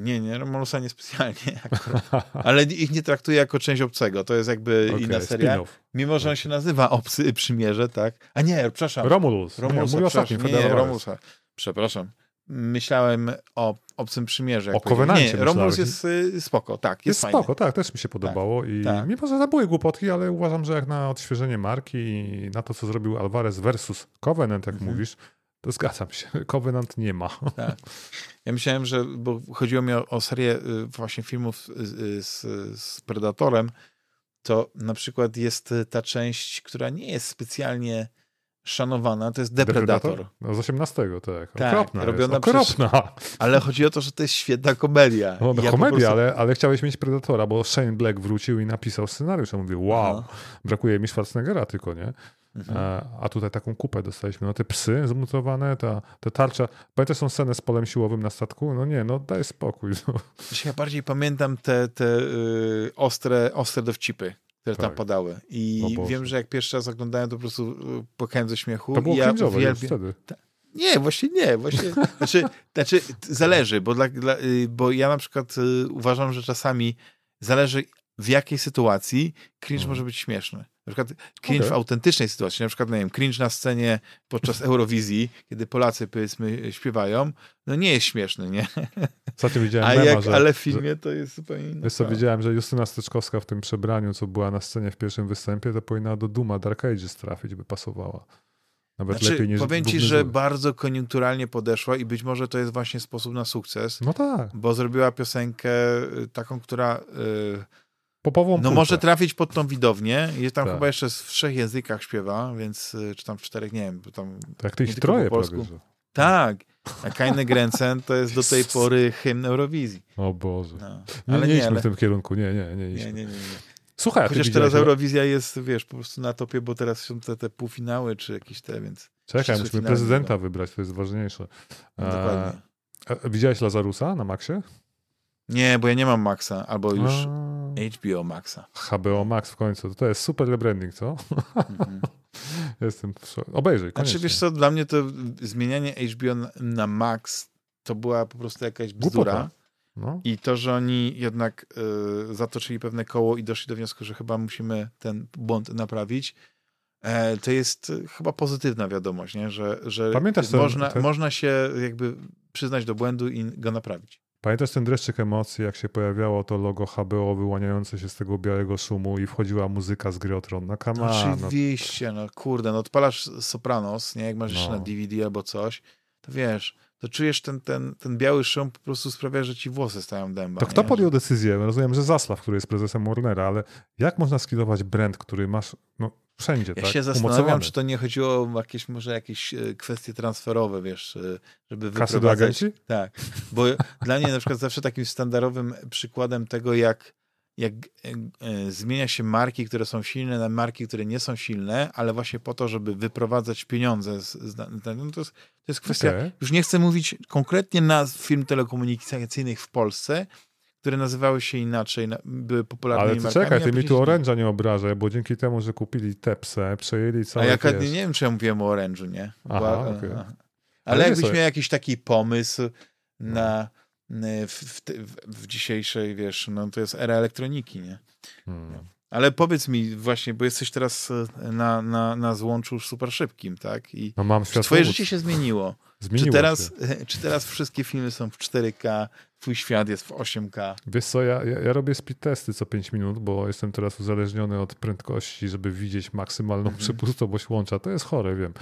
Nie, nie, Romulusa niespecjalnie, akurat. ale ich nie traktuję jako część Obcego, to jest jakby Okej, inna seria, mimo że on się nazywa Obcy Przymierze, tak? A nie, przepraszam, Romulus. Nie, o ostatnim, przepraszam. nie, nie, Romulusa. Przepraszam. Myślałem o Obcym Przymierze. O. Covenancie Nie, Romulus jest y, spoko, tak, jest, Jest fajny. spoko, tak, też mi się podobało i tak. mimo, że to były głupotki, ale uważam, że jak na odświeżenie marki i na to, co zrobił Alvarez versus Covenant, jak Mhm. mówisz, to zgadzam się. Covenant nie ma. Tak. Ja myślałem, że, bo chodziło mi o, o serię y, właśnie filmów y, y, z, z Predatorem, to na przykład jest y, ta część, która nie jest specjalnie szanowana, to jest Depredator. No z 18, tak. Tak, Okropna robiona jest. Okropna. Ale chodzi o to, że to jest świetna komedia. No, no ja komedia, prostu- ale, ale chciałeś mieć Predatora, bo Shane Black wrócił i napisał scenariusz. Ja mówię, wow, Aha. brakuje mi Schwarzeneggera tylko, nie? Mhm. A, a tutaj taką kupę dostaliśmy. No te psy zmutowane, ta, te tarcza. Pamiętasz tą scenę z polem siłowym na statku? No nie, no daj spokój. No. Ja bardziej pamiętam te, te y, ostre, ostre dowcipy, które tam Tak. padały. O I wiem, że jak pierwszy raz oglądałem, to po prostu y, płakałem ze śmiechu. To było I ja uwielbiam... wtedy. Nie, właśnie nie. Właśnie, znaczy, znaczy, zależy, bo, dla, dla, y, bo ja na przykład uważam, że czasami zależy w jakiej sytuacji cringe Mhm. może być śmieszny. Na przykład cringe Okej. w autentycznej sytuacji, na przykład, nie wiem, cringe na scenie podczas Eurowizji, kiedy Polacy, powiedzmy, śpiewają, no nie jest śmieszny, nie? Ostatnio widziałem A mema, jak, że, ale w filmie to jest zupełnie inna Wiesz co, widziałem, że Justyna Styczkowska w tym przebraniu, co była na scenie w pierwszym występie, to powinna do Duma Dark Ages trafić, by pasowała. Nawet Znaczy, lepiej niż powiem ci, że Zły. bardzo koniunkturalnie podeszła i być może to jest właśnie sposób na sukces, No tak, bo zrobiła piosenkę y, taką, która y, popową no może trafić pod tą widownię. Jest tam Tak. chyba jeszcze w trzech językach śpiewa, więc y, czy tam w czterech, nie wiem. Bo tam... To ty nie ich troje po polsku. prawie, że. Tak, a Keine Grenzen to jest do tej pory hymn Eurowizji. O Boże. No. Nie, Ale nie, nie, idźmy ale... w tym kierunku, nie, nie, nie Nie, nie, nie, nie. Słuchaj, Chociaż teraz widziałeś- Eurowizja jest, wiesz, po prostu na topie, bo teraz są te, te półfinały czy jakieś te, więc Czekaj, musimy prezydenta wybrać, to jest ważniejsze. no, dokładnie. a widziałeś Lazarusa na Maxie? Nie, bo ja nie mam Maxa, albo już A, HBO Maxa. HBO Max w końcu. To jest super rebranding, co? Mhm. Jestem w szoku. Obejrzyj, koniecznie. Znaczy, wiesz co, dla mnie to zmienianie HBO na, na Max to była po prostu jakaś bzdura. No. I to, że oni jednak y, zatoczyli pewne koło i doszli do wniosku, że chyba musimy ten błąd naprawić, e, to jest y, chyba pozytywna wiadomość, nie? że, że Pamiętasz można, ten- można się jakby przyznać do błędu i go naprawić. Pamiętasz ten dreszczyk emocji, jak się pojawiało to logo HBO wyłaniające się z tego białego szumu i wchodziła muzyka z gry o Tron? No come on, no. Oczywiście, no kurde, no odpalasz Sopranos, nie? Jak masz jeszcze No. na DVD albo coś, to wiesz, to czujesz ten, ten, ten biały szum po prostu sprawia, że ci włosy stają dęba. To kto nie? podjął decyzję? Rozumiem, że Zaslaw, który jest prezesem Warnera, ale jak można skilować brand, który masz no, wszędzie, Ja tak? się zastanawiam, czy to nie chodziło o jakieś, może jakieś e, kwestie transferowe, wiesz, e, żeby Kasy do wyprowadzać... agenci? Tak, bo dla mnie na przykład zawsze takim standardowym przykładem tego, jak, jak e, zmienia się marki, które są silne na marki, które nie są silne, ale właśnie po to, żeby wyprowadzać pieniądze. Z, z, no to, jest, to jest kwestia, Okej. już nie chcę mówić konkretnie nazw firm telekomunikacyjnych w Polsce, które nazywały się inaczej, na- były popularnymi Ale ty markami. czekaj, a ty mi tu Oręża nie obrażaj, bo dzięki temu, że kupili Tepsę, przejęli A całe, jaka, wiesz, nie wiem, czy ja mówiłem o orężu, nie? Aha, Była- aha. Ale Ale nie jakbyś sobie- miał jakiś taki pomysł na w, w, w, w dzisiejszej, wiesz, no to jest era elektroniki, nie? Hmm. Ale powiedz mi właśnie, bo jesteś teraz e, na, na, na złączu super szybkim, tak? I No mam czy twoje życie się zmieniło? Zmieniło Czy teraz, się. czy teraz wszystkie filmy są w 4K, twój świat jest w 8K. Wiesz co, ja, ja, ja robię speed testy co 5 minut, bo jestem teraz uzależniony od prędkości, żeby widzieć maksymalną Mhm. przepustowość łącza. To jest chore, wiem.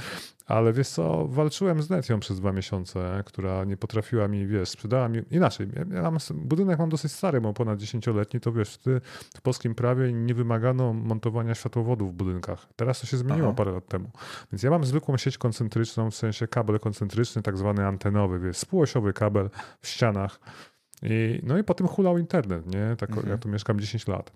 Ale wiesz co, walczyłem z Netią przez dwa miesiące, która nie potrafiła mi, wiesz, sprzedała mi, inaczej, ja, mam, budynek mam dosyć stary, mam ponad 10-letni, to wiesz, ty, w polskim prawie nie wymagano montowania światłowodów w budynkach. Teraz to się zmieniło Aha. parę lat temu. Więc ja mam zwykłą sieć koncentryczną, w sensie kabel koncentryczny, tak zwany antenowy, wiesz, spółosiowy kabel w ścianach. I, no i potem hulał internet, nie? Tak, Mhm. Ja tu mieszkam 10 lat.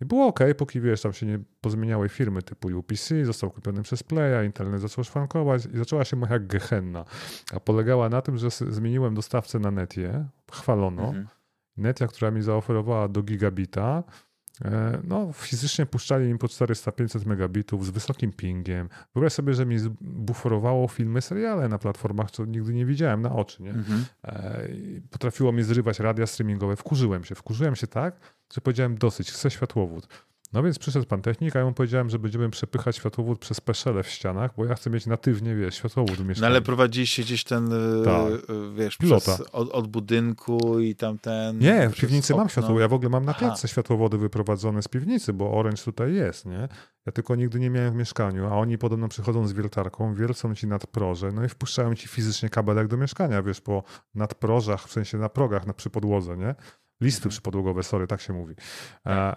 I było ok, póki wiesz, tam się nie pozmieniały firmy typu UPC, został kupiony przez Playa, internet zaczął szwankować i zaczęła się moja gehenna. A polegała na tym, że zmieniłem dostawcę na Netie, chwalono. Mhm. Netia, która mi zaoferowała do gigabita, no fizycznie puszczali mi po 400-500 megabitów z wysokim pingiem. Wyobraź sobie, że mi buforowało filmy, seriale na platformach, co nigdy nie widziałem na oczy, nie? Mhm. E, Potrafiło mi zrywać radia streamingowe. Wkurzyłem się. Wkurzyłem się tak, że powiedziałem dosyć, chcę światłowód. No więc przyszedł pan technik, a ja mu powiedziałem, że będziemy przepychać światłowód przez peszele w ścianach, bo ja chcę mieć natywnie, wiesz, światłowód w No ale prowadziliście gdzieś ten, e, Tak. e, wiesz, Pilota. przez, od, od budynku i tamten... Nie, w piwnicy mam okno. światłowód. Ja w ogóle mam na klatce światłowody wyprowadzone z piwnicy, bo Orange tutaj jest, nie? Ja tylko nigdy nie miałem w mieszkaniu, a oni podobno przychodzą z wiertarką, wiercą ci nadproże, no i wpuszczają ci fizycznie kabelek do mieszkania, wiesz, po nadprożach, w sensie na progach, na przy podłodze, nie? Listy Mhm. przypodłogowe, sorry, tak się mówi. A,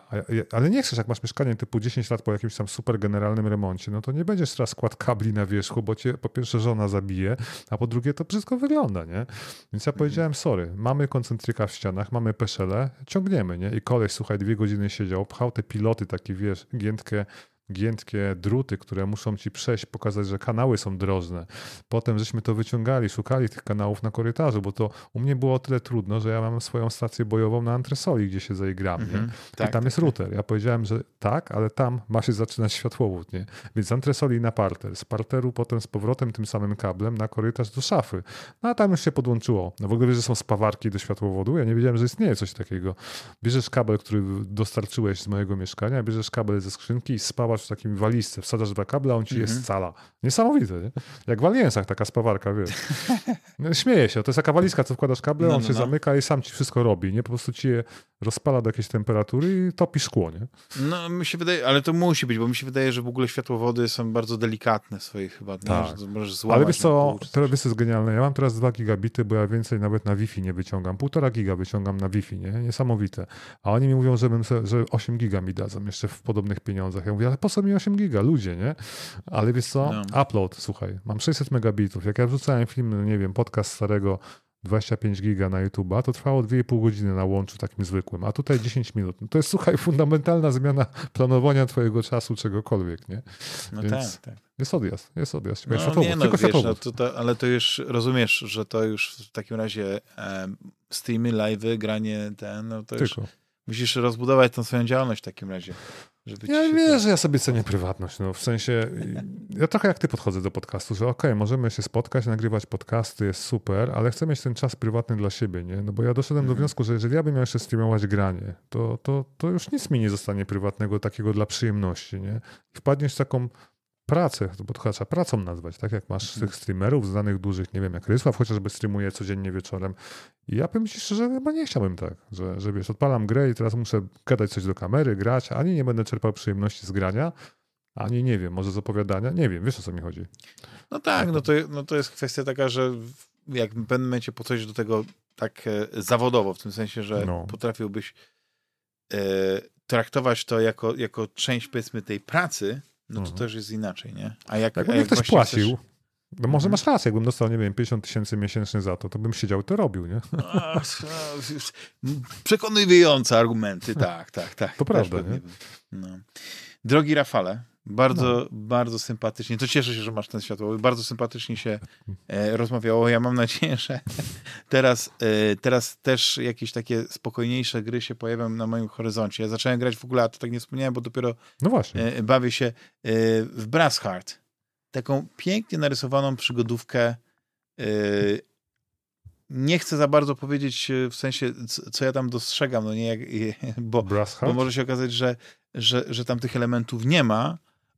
ale nie chcesz, jak masz mieszkanie typu 10 lat po jakimś tam super generalnym remoncie, no to nie będziesz teraz skład kabli na wierzchu, bo cię po pierwsze żona zabije, a po drugie to brzydko wygląda, nie? Więc ja powiedziałem, sorry, mamy koncentryka w ścianach, mamy peszele, ciągniemy, nie? I koleś, słuchaj, dwie godziny siedział, pchał te piloty takie, wiesz, giętkie, giętkie druty, które muszą ci przejść, pokazać, że kanały są drożne. Potem żeśmy to wyciągali, szukali tych kanałów na korytarzu, bo to u mnie było o tyle trudno, że ja mam swoją stację bojową na antresoli, gdzie się zaigram? Mhm. I Tak, tam tak, jest tak. router. Ja powiedziałem, że tak, ale tam ma się zaczynać światłowód, nie? Więc z antresoli na parter, z parteru potem z powrotem tym samym kablem na korytarz do szafy. No a tam już się podłączyło. No w ogóle wiesz, że są spawarki do światłowodu? Ja nie wiedziałem, że istnieje coś takiego. Bierzesz kabel, który dostarczyłeś z mojego mieszkania, bierzesz kabel ze skrzynki i spawasz w takim walizce, wsadzasz dwa kable, a on ci Mhm. jest scala. Niesamowite, nie? Jak w Aliensach taka spawarka, wiesz. No, śmieję się, to jest taka walizka, co wkładasz kable, No, on no, się no. zamyka i sam ci wszystko robi, nie? Po prostu ci je rozpala do jakiejś temperatury i topi szkło, nie? No, mi się wydaje, ale to musi być, bo mi się wydaje, że w ogóle światłowody są bardzo delikatne swoich chyba, nie? Tak. Że możesz złamać Ale wiesz co, czy teraz coś. wiesz co jest genialne, ja mam teraz 2 gigabity, bo ja więcej nawet na Wi-Fi nie wyciągam. Półtora giga wyciągam na Wi-Fi, nie? Niesamowite. A oni mi mówią, żebym se, że 8 giga mi dadzą jeszcze w podobnych pieniądzach. Ja mówię, ale po co mi 8 giga, ludzie, nie? Ale wiesz co, No. upload, słuchaj, mam 600 megabitów. Jak ja wrzucałem film, no nie wiem, podcast starego 25 giga na YouTube'a, to trwało 2,5 godziny na łączu takim zwykłym, a tutaj 10 minut. No to jest, słuchaj, fundamentalna zmiana planowania twojego czasu, czegokolwiek, nie? No więc- tak, tak. Jest odjazd, jest odjazd. No, światłowód, nie, no, tylko wiesz, no, to, to, ale to już rozumiesz, że to już w takim razie em, streamy, live'y, granie ten, no to już Tylko. musisz rozbudować tą swoją działalność w takim razie. Żeby Ja to- że ja sobie cenię prywatność. No, w sensie, ja trochę jak ty podchodzę do podcastu, że okej, możemy się spotkać, nagrywać podcasty, jest super, ale chcę mieć ten czas prywatny dla siebie, nie? No bo ja doszedłem do Mhm. wniosku, że jeżeli ja bym miał jeszcze streamować granie, to, to, to już nic mi nie zostanie prywatnego, takiego dla przyjemności, nie? Wpadniesz w taką pracę, to bo trzeba pracą nazwać, tak jak masz Mhm. tych streamerów znanych dużych, nie wiem, jak Rysław chociażby streamuje codziennie wieczorem. I ja powiem ci szczerze, chyba nie chciałbym tak, że, że wiesz, odpalam grę i teraz muszę gadać coś do kamery, grać, ani nie będę czerpał przyjemności z grania, ani nie wiem, może z opowiadania, nie wiem, wiesz o co mi chodzi. No tak, no to, no to jest kwestia taka, że jak w pewnym momencie podchodzisz do tego tak e, zawodowo, w tym sensie, że No. potrafiłbyś e, traktować to jako, jako część, powiedzmy, tej pracy, no to Mhm. też jest inaczej, nie? A jak, Jakby a mnie jak ktoś płacił, chcesz- no może Mhm. masz rację, jakbym dostał, nie wiem, 50 tysięcy miesięcznie za to, to bym siedział i to robił, nie? A, a, już Przekonujące argumenty, tak, tak, tak. To prawda, nie? No. Drogi Rafale, bardzo, No. bardzo sympatycznie, to cieszę się, że masz ten światłowy, bardzo sympatycznie się e, rozmawiało. Ja mam nadzieję, że teraz, e, teraz też jakieś takie spokojniejsze gry się pojawią na moim horyzoncie. Ja zacząłem grać w ogóle, a to tak nie wspomniałem, bo dopiero No właśnie. e, bawię się e, w Brass Heart. Taką pięknie narysowaną przygodówkę. e, Nie chcę za bardzo powiedzieć e, w sensie, co ja tam dostrzegam, no nie jak, bo, bo może się okazać, że, że, że tam tych elementów nie ma,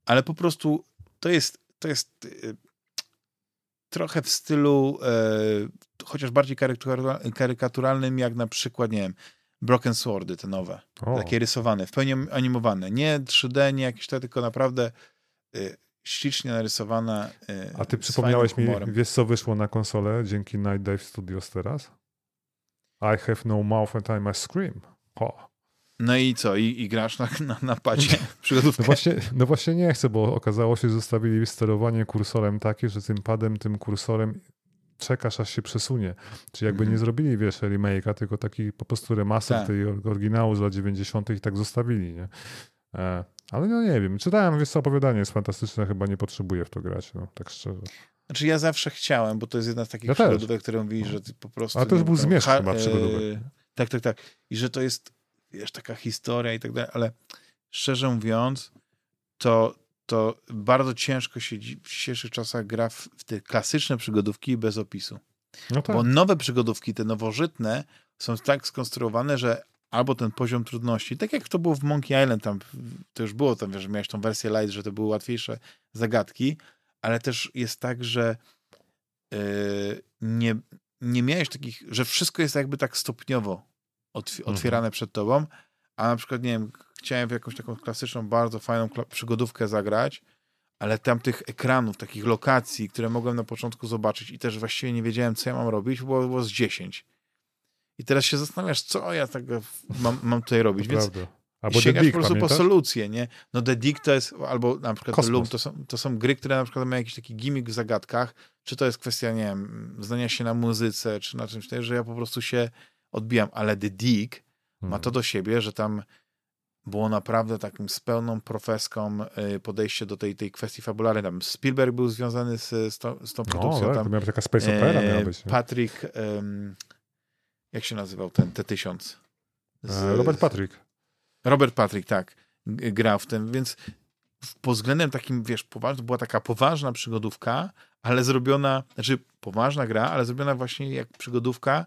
ale po prostu to jest, to jest y, trochę w stylu e, chociaż bardziej karykaturalnym, jak na przykład, nie wiem, Broken Swordy, te nowe. O. Takie rysowane, w pełni animowane. Nie 3D, nie jakieś te, tylko naprawdę y, ślicznie narysowane. Y, A ty przypomniałeś mi, wiesz co wyszło na konsolę dzięki Night Dive Studios teraz? I have no mouth and I must scream. O. No i co? I, i grasz na, na, na padzie przygodówkę? No właśnie, no właśnie nie chcę, bo okazało się, że zostawili sterowanie kursorem takie, że tym padem, tym kursorem czekasz, aż się przesunie. Czyli jakby mm -hmm. nie zrobili, wiesz, remake'a, tylko taki po prostu remaster tak. tej oryginału z lat 90. i tak zostawili, nie? E, ale no nie wiem, czytałem, wiesz opowiadanie jest fantastyczne, chyba nie potrzebuję w to grać, no, tak szczerze. Znaczy ja zawsze chciałem, bo to jest jedna z takich ja przygodówek, które mówi, że ty po prostu... Ale to już był zmierzch chyba przygodówek. Yy, tak, tak, tak. I że to jest, wiesz, taka historia i tak dalej, ale szczerze mówiąc, to, to bardzo ciężko się w dzisiejszych czasach gra w, w te klasyczne przygodówki bez opisu. No tak. Bo nowe przygodówki, te nowożytne, są tak skonstruowane, że albo ten poziom trudności, tak jak to było w Monkey Island, tam to już było tam, że miałeś tą wersję light, że to były łatwiejsze zagadki, ale też jest tak, że yy, nie, nie miałeś takich, że wszystko jest jakby tak stopniowo mhm. otwierane mhm. przed tobą, a na przykład, nie wiem, chciałem w jakąś taką klasyczną, bardzo fajną przygodówkę zagrać, ale tam tych ekranów, takich lokacji, które mogłem na początku zobaczyć i też właściwie nie wiedziałem, co ja mam robić, było, było z 10. I teraz się zastanawiasz, co ja tak mam, mam tutaj robić. Więc Albo sięgasz po prostu pamiętasz? po solucję, nie? No The to jest, albo na przykład Kosmos. Loom, to są, to są gry, które na przykład mają jakiś taki gimmick w zagadkach, czy to jest kwestia, nie wiem, znania się na muzyce, czy na czymś takim, że ja po prostu się odbijam, ale The hmm. ma to do siebie, że tam było naprawdę takim z pełną profeską y, podejście do tej, tej kwestii fabularnej. Tam Spielberg był związany z, z, tą, z tą produkcją. No, tak, tam, miała taka space opera miała być. Nie? Patrick, um, jak się nazywał ten T-1000? E, Robert Patrick. Robert Patrick, tak, grał w tym, więc pod względem takim, wiesz, poważnym, była taka poważna przygodówka, ale zrobiona, znaczy poważna gra, ale zrobiona właśnie jak przygodówka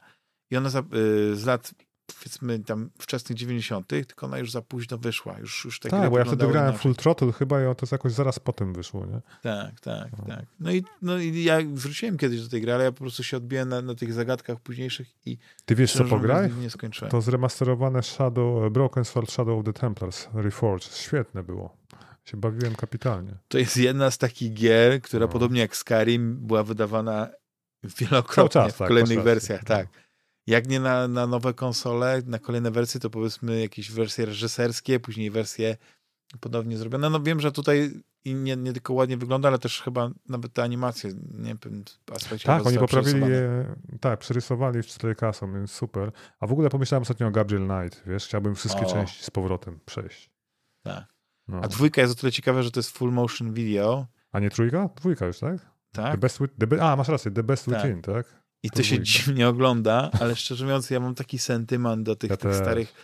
i ona za, y, z lat powiedzmy tam wczesnych 90., tylko ona już za późno wyszła. Już, już te tak, bo ja wtedy grałem inaczej. Full Throttle chyba i to jakoś zaraz potem wyszło, nie? Tak, tak, no. tak. No i, no i ja wróciłem kiedyś do tej gry, ale ja po prostu się odbiłem na, na tych zagadkach późniejszych i Ty wiesz co pograj? Nie skończyłem. To zremasterowane Shadow, Broken Sword Shadow of the Templars Reforged. Świetne było. Się bawiłem kapitalnie. To jest jedna z takich gier, która no. podobnie jak Skyrim była wydawana wielokrotnie czas, w tak, kolejnych wersjach. Tak. No jak nie na, na nowe konsole, na kolejne wersje, to powiedzmy jakieś wersje reżyserskie, później wersje podobnie zrobione. No wiem, że tutaj i nie, nie tylko ładnie wygląda, ale też chyba nawet te animacje, nie wiem, aspekcie Tak, oni poprawili je, tak, przerysowali w 4K, więc super. A w ogóle pomyślałem ostatnio o Gabriel Knight, wiesz, chciałbym wszystkie o. części z powrotem przejść. Tak. No. A dwójka jest o tyle ciekawe, że to jest full motion video. A nie trójka? Dwójka już, tak? Tak. The best with, the a, masz rację, The Best tak. Within, tak? I to się dziwnie ogląda, ale szczerze mówiąc, ja mam taki sentyment do tych, ja tych starych,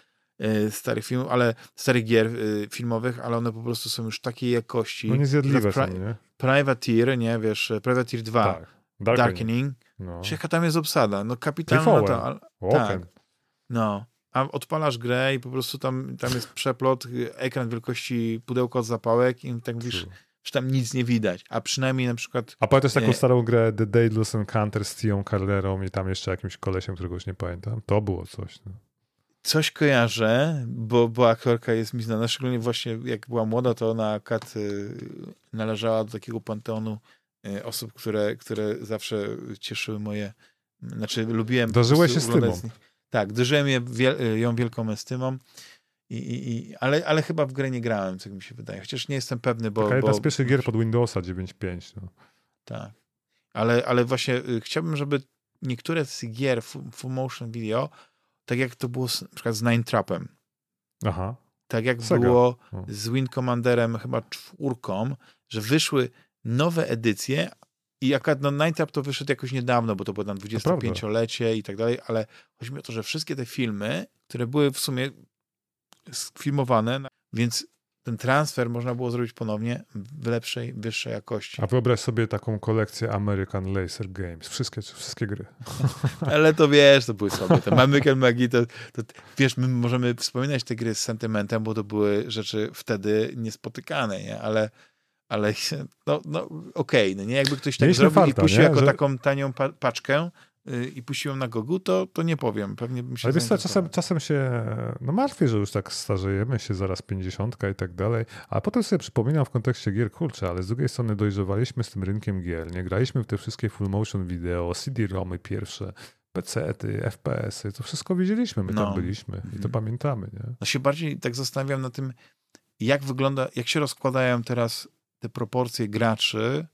y, starych filmów, ale starych gier y, filmowych, ale one po prostu są już takiej jakości. No niezjadliwe są, nie? Privateer, nie, wiesz, Privateer 2, tak. Darkening, Darkening. No. jaka tam jest obsada? No kapitalna to, ale, tak. No. A odpalasz grę i po prostu tam, tam jest przeplot, ekran wielkości pudełka od zapałek i tak mówisz, że tam nic nie widać, a przynajmniej na przykład... A pamiętasz taką starą grę The Daedalus Encounter z Tią Carlerą i tam jeszcze jakimś kolesiem, którego już nie pamiętam? To było coś. No. Coś kojarzę, bo, bo aktorka jest mi znana, szczególnie właśnie jak była młoda, to ona y, należała do takiego panteonu y, osób, które, które zawsze cieszyły moje... Znaczy lubiłem... Dożyłeś się z tym. Tak, dożyłem je, ją wielką estymą. I, i, ale, ale chyba w grę nie grałem, co mi się wydaje. Chociaż nie jestem pewny, bo... Taka jedna z pierwszych gier pod Windowsa 9.5. No. Tak. Ale, ale właśnie y, chciałbym, żeby niektóre z gier full motion video, tak jak to było z, na przykład z Nine Trapem. Aha. Tak jak Sega. było z Wind Commanderem chyba czwórką, że wyszły nowe edycje i akurat no, Nine Trap to wyszedł jakoś niedawno, bo to było na 25-lecie i tak dalej, ale chodzi mi o to, że wszystkie te filmy, które były w sumie sfilmowane, więc ten transfer można było zrobić ponownie w lepszej, wyższej jakości. A wyobraź sobie taką kolekcję American Laser Games. Wszystkie, wszystkie gry. Ale to wiesz, to były sobie. Te American Magi, to, to, wiesz, my możemy wspominać te gry z sentymentem, bo to były rzeczy wtedy niespotykane, nie? Ale, ale no, no okej, okay, no nie jakby ktoś tak Mieliśmy zrobił farta, i puścił nie? jako Że- taką tanią pa paczkę i puścił ją na gogu, to, to nie powiem. Pewnie bym się Ale wiesz co, czasem, czasem się no martwię, że już tak starzejemy się, zaraz pięćdziesiątka i tak dalej, a potem sobie przypominam w kontekście gier, kurczę, ale z drugiej strony dojrzewaliśmy z tym rynkiem gier, nie graliśmy w te wszystkie full motion video, CD-ROMy pierwsze, PC-ty, FPS-y, to wszystko widzieliśmy, my No. tam byliśmy i to Mhm. pamiętamy, nie? No się bardziej tak zastanawiam na tym, jak wygląda, jak się rozkładają teraz te proporcje graczy,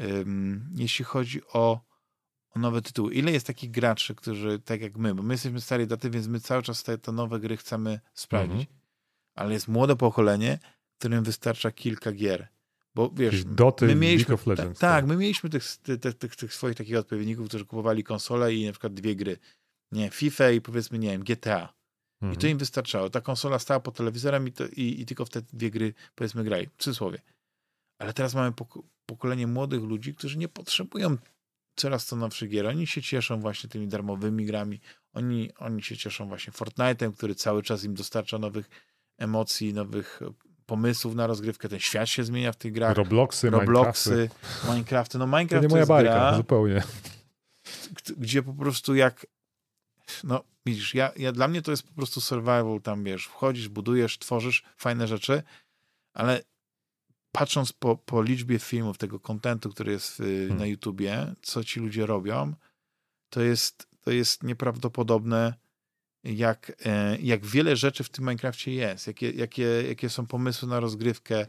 ym, jeśli chodzi o, o nowe tytuły. Ile jest takich graczy, którzy, tak jak my, bo my jesteśmy starej daty, więc my cały czas te, te nowe gry chcemy sprawdzić. Mhm. Ale jest młode pokolenie, którym wystarcza kilka gier. Bo wiesz, Doty, my League mieliśmy, of Legends, tak, tak. my mieliśmy tych, tych, tych, tych, swoich takich odpowiedników, którzy kupowali konsolę i na przykład dwie gry. Nie, FIFA i powiedzmy, nie wiem, GTA. I Mhm. to im wystarczało. Ta konsola stała pod telewizorem i, to, i, i tylko w te dwie gry, powiedzmy, grali. W cudzysłowie. Ale teraz mamy pok- pokolenie młodych ludzi, którzy nie potrzebują coraz to nowszych gier. Oni się cieszą właśnie tymi darmowymi grami. Oni, oni się cieszą właśnie Fortnite'em, który cały czas im dostarcza nowych emocji, nowych e, pomysłów na rozgrywkę. Ten świat się zmienia w tych grach. Robloxy, Minecrafty. Robloxy, Minecrafty. No To Minecraft nie to, moja jest bajka, gra, zupełnie. gdzie po prostu jak no widzisz, ja, ja, dla mnie to jest po prostu survival, tam wiesz, wchodzisz, budujesz, tworzysz fajne rzeczy, ale patrząc po, po liczbie filmów, tego kontentu, który jest y, Hmm. na YouTubie, co ci ludzie robią, to jest, to jest nieprawdopodobne, jak, e, jak wiele rzeczy w tym Minecrafcie jest, jakie, jakie, jakie są pomysły na rozgrywkę,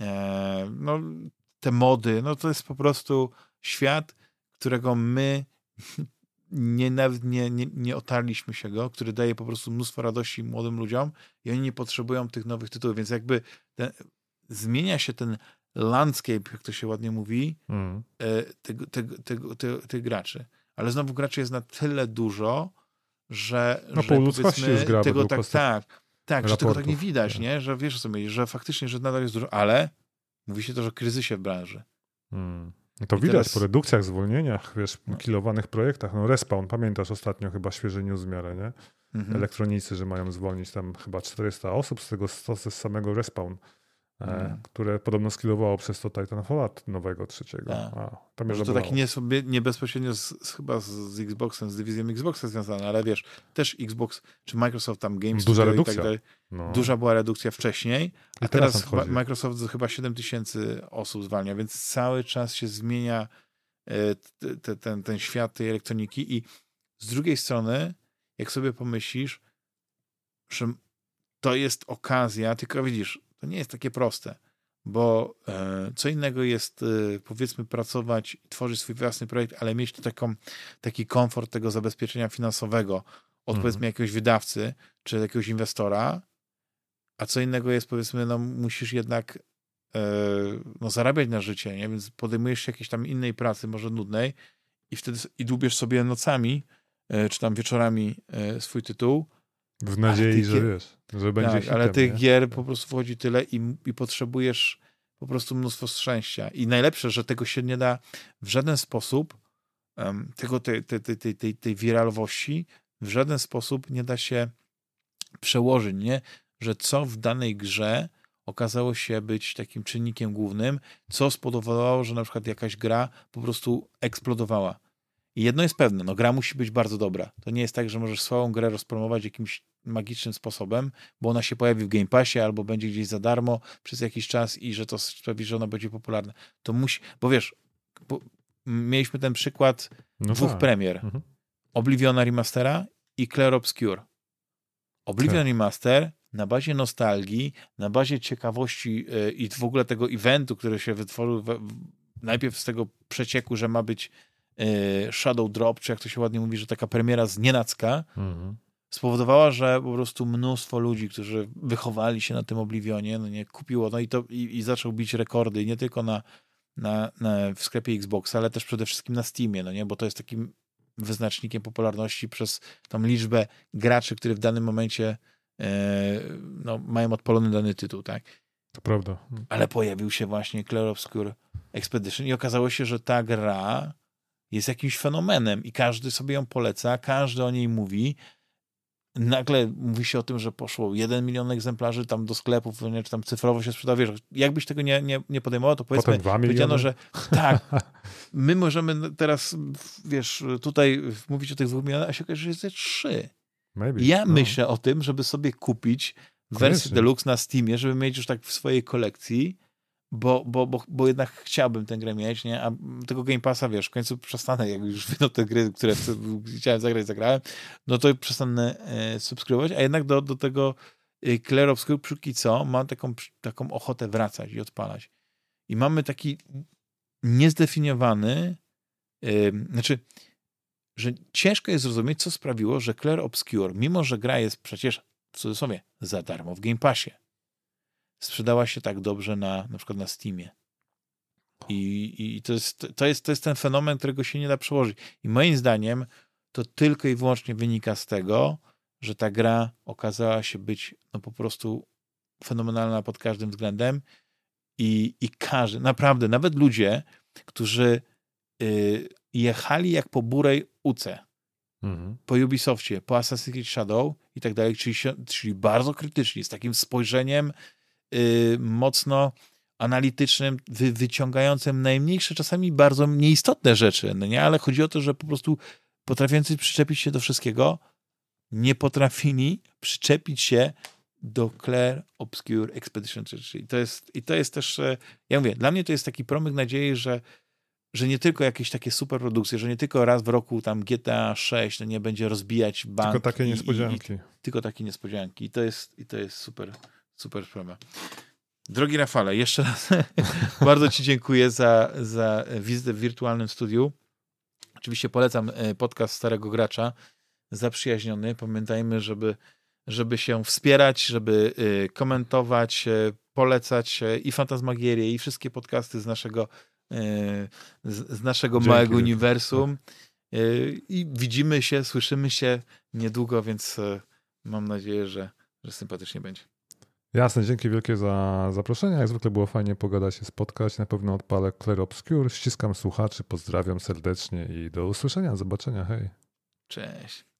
e, no, te mody, no to jest po prostu świat, którego my nie, nawet nie, nie, nie otarliśmy się go, który daje po prostu mnóstwo radości młodym ludziom i oni nie potrzebują tych nowych tytułów, więc jakby ten, zmienia się ten landscape, jak to się ładnie mówi, Mhm. e, tego, tego, tego, tego, tych graczy. Ale znowu graczy jest na tyle dużo, że, No, że powiedzmy już gra tego tak, tak, tak, że tego tak nie widać, nie? Że wiesz mi, że faktycznie, że nadal jest dużo, ale mówi się też o kryzysie w branży. Mm. No to I widać teraz- po redukcjach, zwolnieniach, wiesz, No. kilowanych projektach. No Respawn, pamiętasz ostatnio chyba świeży news w miarę, nie? Mhm. Elektronicy, że mają zwolnić tam chyba 400 osób z tego z, z samego Respawn, e, Mhm. które podobno skillowało przez to Titanfalla nowego trzeciego. Tak. A, to Może to zabolało. taki nie, sobie, nie bezpośrednio z, z, chyba z, z Xboxem, z dywizją Xboxa związane, ale wiesz, też Xbox czy Microsoft tam Games Duża i redukcja. tak dalej. no. Duża była redukcja wcześniej, a I teraz, teraz. Microsoft chyba 7 tysięcy osób zwalnia, więc cały czas się zmienia e, ten, ten świat tej elektroniki i z drugiej strony, jak sobie pomyślisz, że to jest okazja, tylko widzisz, to nie jest takie proste, bo e, co innego jest e, powiedzmy pracować, tworzyć swój własny projekt, ale mieć taką, taki komfort tego zabezpieczenia finansowego od Mhm. powiedzmy jakiegoś wydawcy czy jakiegoś inwestora, a co innego jest powiedzmy, no musisz jednak e, no, zarabiać na życie, nie? więc podejmujesz się jakiejś tam innej pracy, może nudnej i wtedy i dłubiesz sobie nocami czy tam wieczorami swój tytuł, W nadziei, że gier- wiesz, że będzie tak, hitem, ale tych nie? gier po prostu wchodzi tyle i, i potrzebujesz po prostu mnóstwo szczęścia. I najlepsze, że tego się nie da w żaden sposób, em, tego, tej, tej, tej, tej, tej, tej wiralowości, w żaden sposób nie da się przełożyć, nie? Że co w danej grze okazało się być takim czynnikiem głównym, co spowodowało, że na przykład jakaś gra po prostu eksplodowała. I jedno jest pewne, no gra musi być bardzo dobra. To nie jest tak, że możesz swoją grę rozpromować jakimś magicznym sposobem, bo ona się pojawi w Game Passie albo będzie gdzieś za darmo przez jakiś czas i że to sprawi, że ona będzie popularna. To musi, bo wiesz, bo mieliśmy ten przykład no dwóch tak. premier. Mhm. Obliviona Remastera i Clair Obscure. Oblivion Tak. Remaster na bazie nostalgii, na bazie ciekawości y, i w ogóle tego eventu, który się wytworzył we, najpierw z tego przecieku, że ma być y, Shadow Drop, czy jak to się ładnie mówi, że taka premiera z nienacka, Mhm. Spowodowała, że po prostu mnóstwo ludzi, którzy wychowali się na tym Oblivionie, no nie, kupiło, no i to i, i zaczął bić rekordy, nie tylko na, na, na, w sklepie Xbox, ale też przede wszystkim na Steamie, no nie, bo to jest takim wyznacznikiem popularności przez tą liczbę graczy, które w danym momencie e, no, mają odpalony dany tytuł, tak? To prawda. Ale pojawił się właśnie Clair Obscure Expedition i okazało się, że ta gra jest jakimś fenomenem i każdy sobie ją poleca, każdy o niej mówi, nagle mówi się o tym, że poszło 1 milion egzemplarzy tam do sklepów, nie, czy tam cyfrowo się sprzeda, wiesz, jakbyś tego nie, nie, nie podejmował, to powiedzmy, powiedziano, że tak, my możemy teraz, wiesz, tutaj mówić o tych dwóch milionach, a się okaże, że jest trzy. Maybe. Ja No. myślę o tym, żeby sobie kupić wersję Koniecznie. deluxe na Steamie, żeby mieć już tak w swojej kolekcji, bo, bo, bo, bo jednak chciałbym tę grę mieć, nie? A tego Game Passa, wiesz, w końcu przestanę, jak już wyjdą te gry, które chciałem zagrać, zagrałem, no to przestanę e, subskrybować, a jednak do, do tego e, Clair Obscure póki co mam taką, taką ochotę wracać i odpalać. I mamy taki niezdefiniowany, e, znaczy, że ciężko jest zrozumieć, co sprawiło, że Clair Obscure, mimo że gra jest przecież w cudzysłowie za darmo w Game Passie, sprzedała się tak dobrze na, na przykład na Steamie. I, i to, jest, to, jest, to jest ten fenomen, którego się nie da przełożyć. I moim zdaniem to tylko i wyłącznie wynika z tego, że ta gra okazała się być no po prostu fenomenalna pod każdym względem i, i każdy, naprawdę, nawet ludzie, którzy y, jechali jak po burej uce, Mhm. po Ubisoftie, po Assassin's Creed Shadow i tak dalej, czyli, się- czyli bardzo krytyczni, z takim spojrzeniem mocno analitycznym, wy, wyciągającym najmniejsze, czasami bardzo nieistotne rzeczy, no nie? Ale chodzi o to, że po prostu potrafiący przyczepić się do wszystkiego, nie potrafili przyczepić się do Claire Obscure Expedition 3. I to jest, i to jest też, e, ja mówię, dla mnie to jest taki promyk nadziei, że że nie tylko jakieś takie super produkcje, że nie tylko raz w roku tam GTA 6 no nie będzie rozbijać bank. Tylko takie i- niespodzianki. I, tylko takie niespodzianki. I to jest, i to jest super, super sprawa. Drogi Rafale, jeszcze raz bardzo Ci dziękuję za, za wizytę w wirtualnym studiu. Oczywiście polecam e, podcast Starego Gracza, zaprzyjaźniony. Pamiętajmy, żeby, żeby się wspierać, żeby e, komentować, e, polecać i Fantasmagierię, i wszystkie podcasty z naszego, z, z naszego Dzięki małego uniwersum. E, I widzimy się, słyszymy się niedługo, więc mam nadzieję, że, że sympatycznie będzie. Jasne, dzięki wielkie za zaproszenie. Jak zwykle było fajnie pogadać się, spotkać. Na pewno odpalę Clair Obscure. Ściskam słuchaczy, pozdrawiam serdecznie i do usłyszenia, zobaczenia. Hej. Cześć.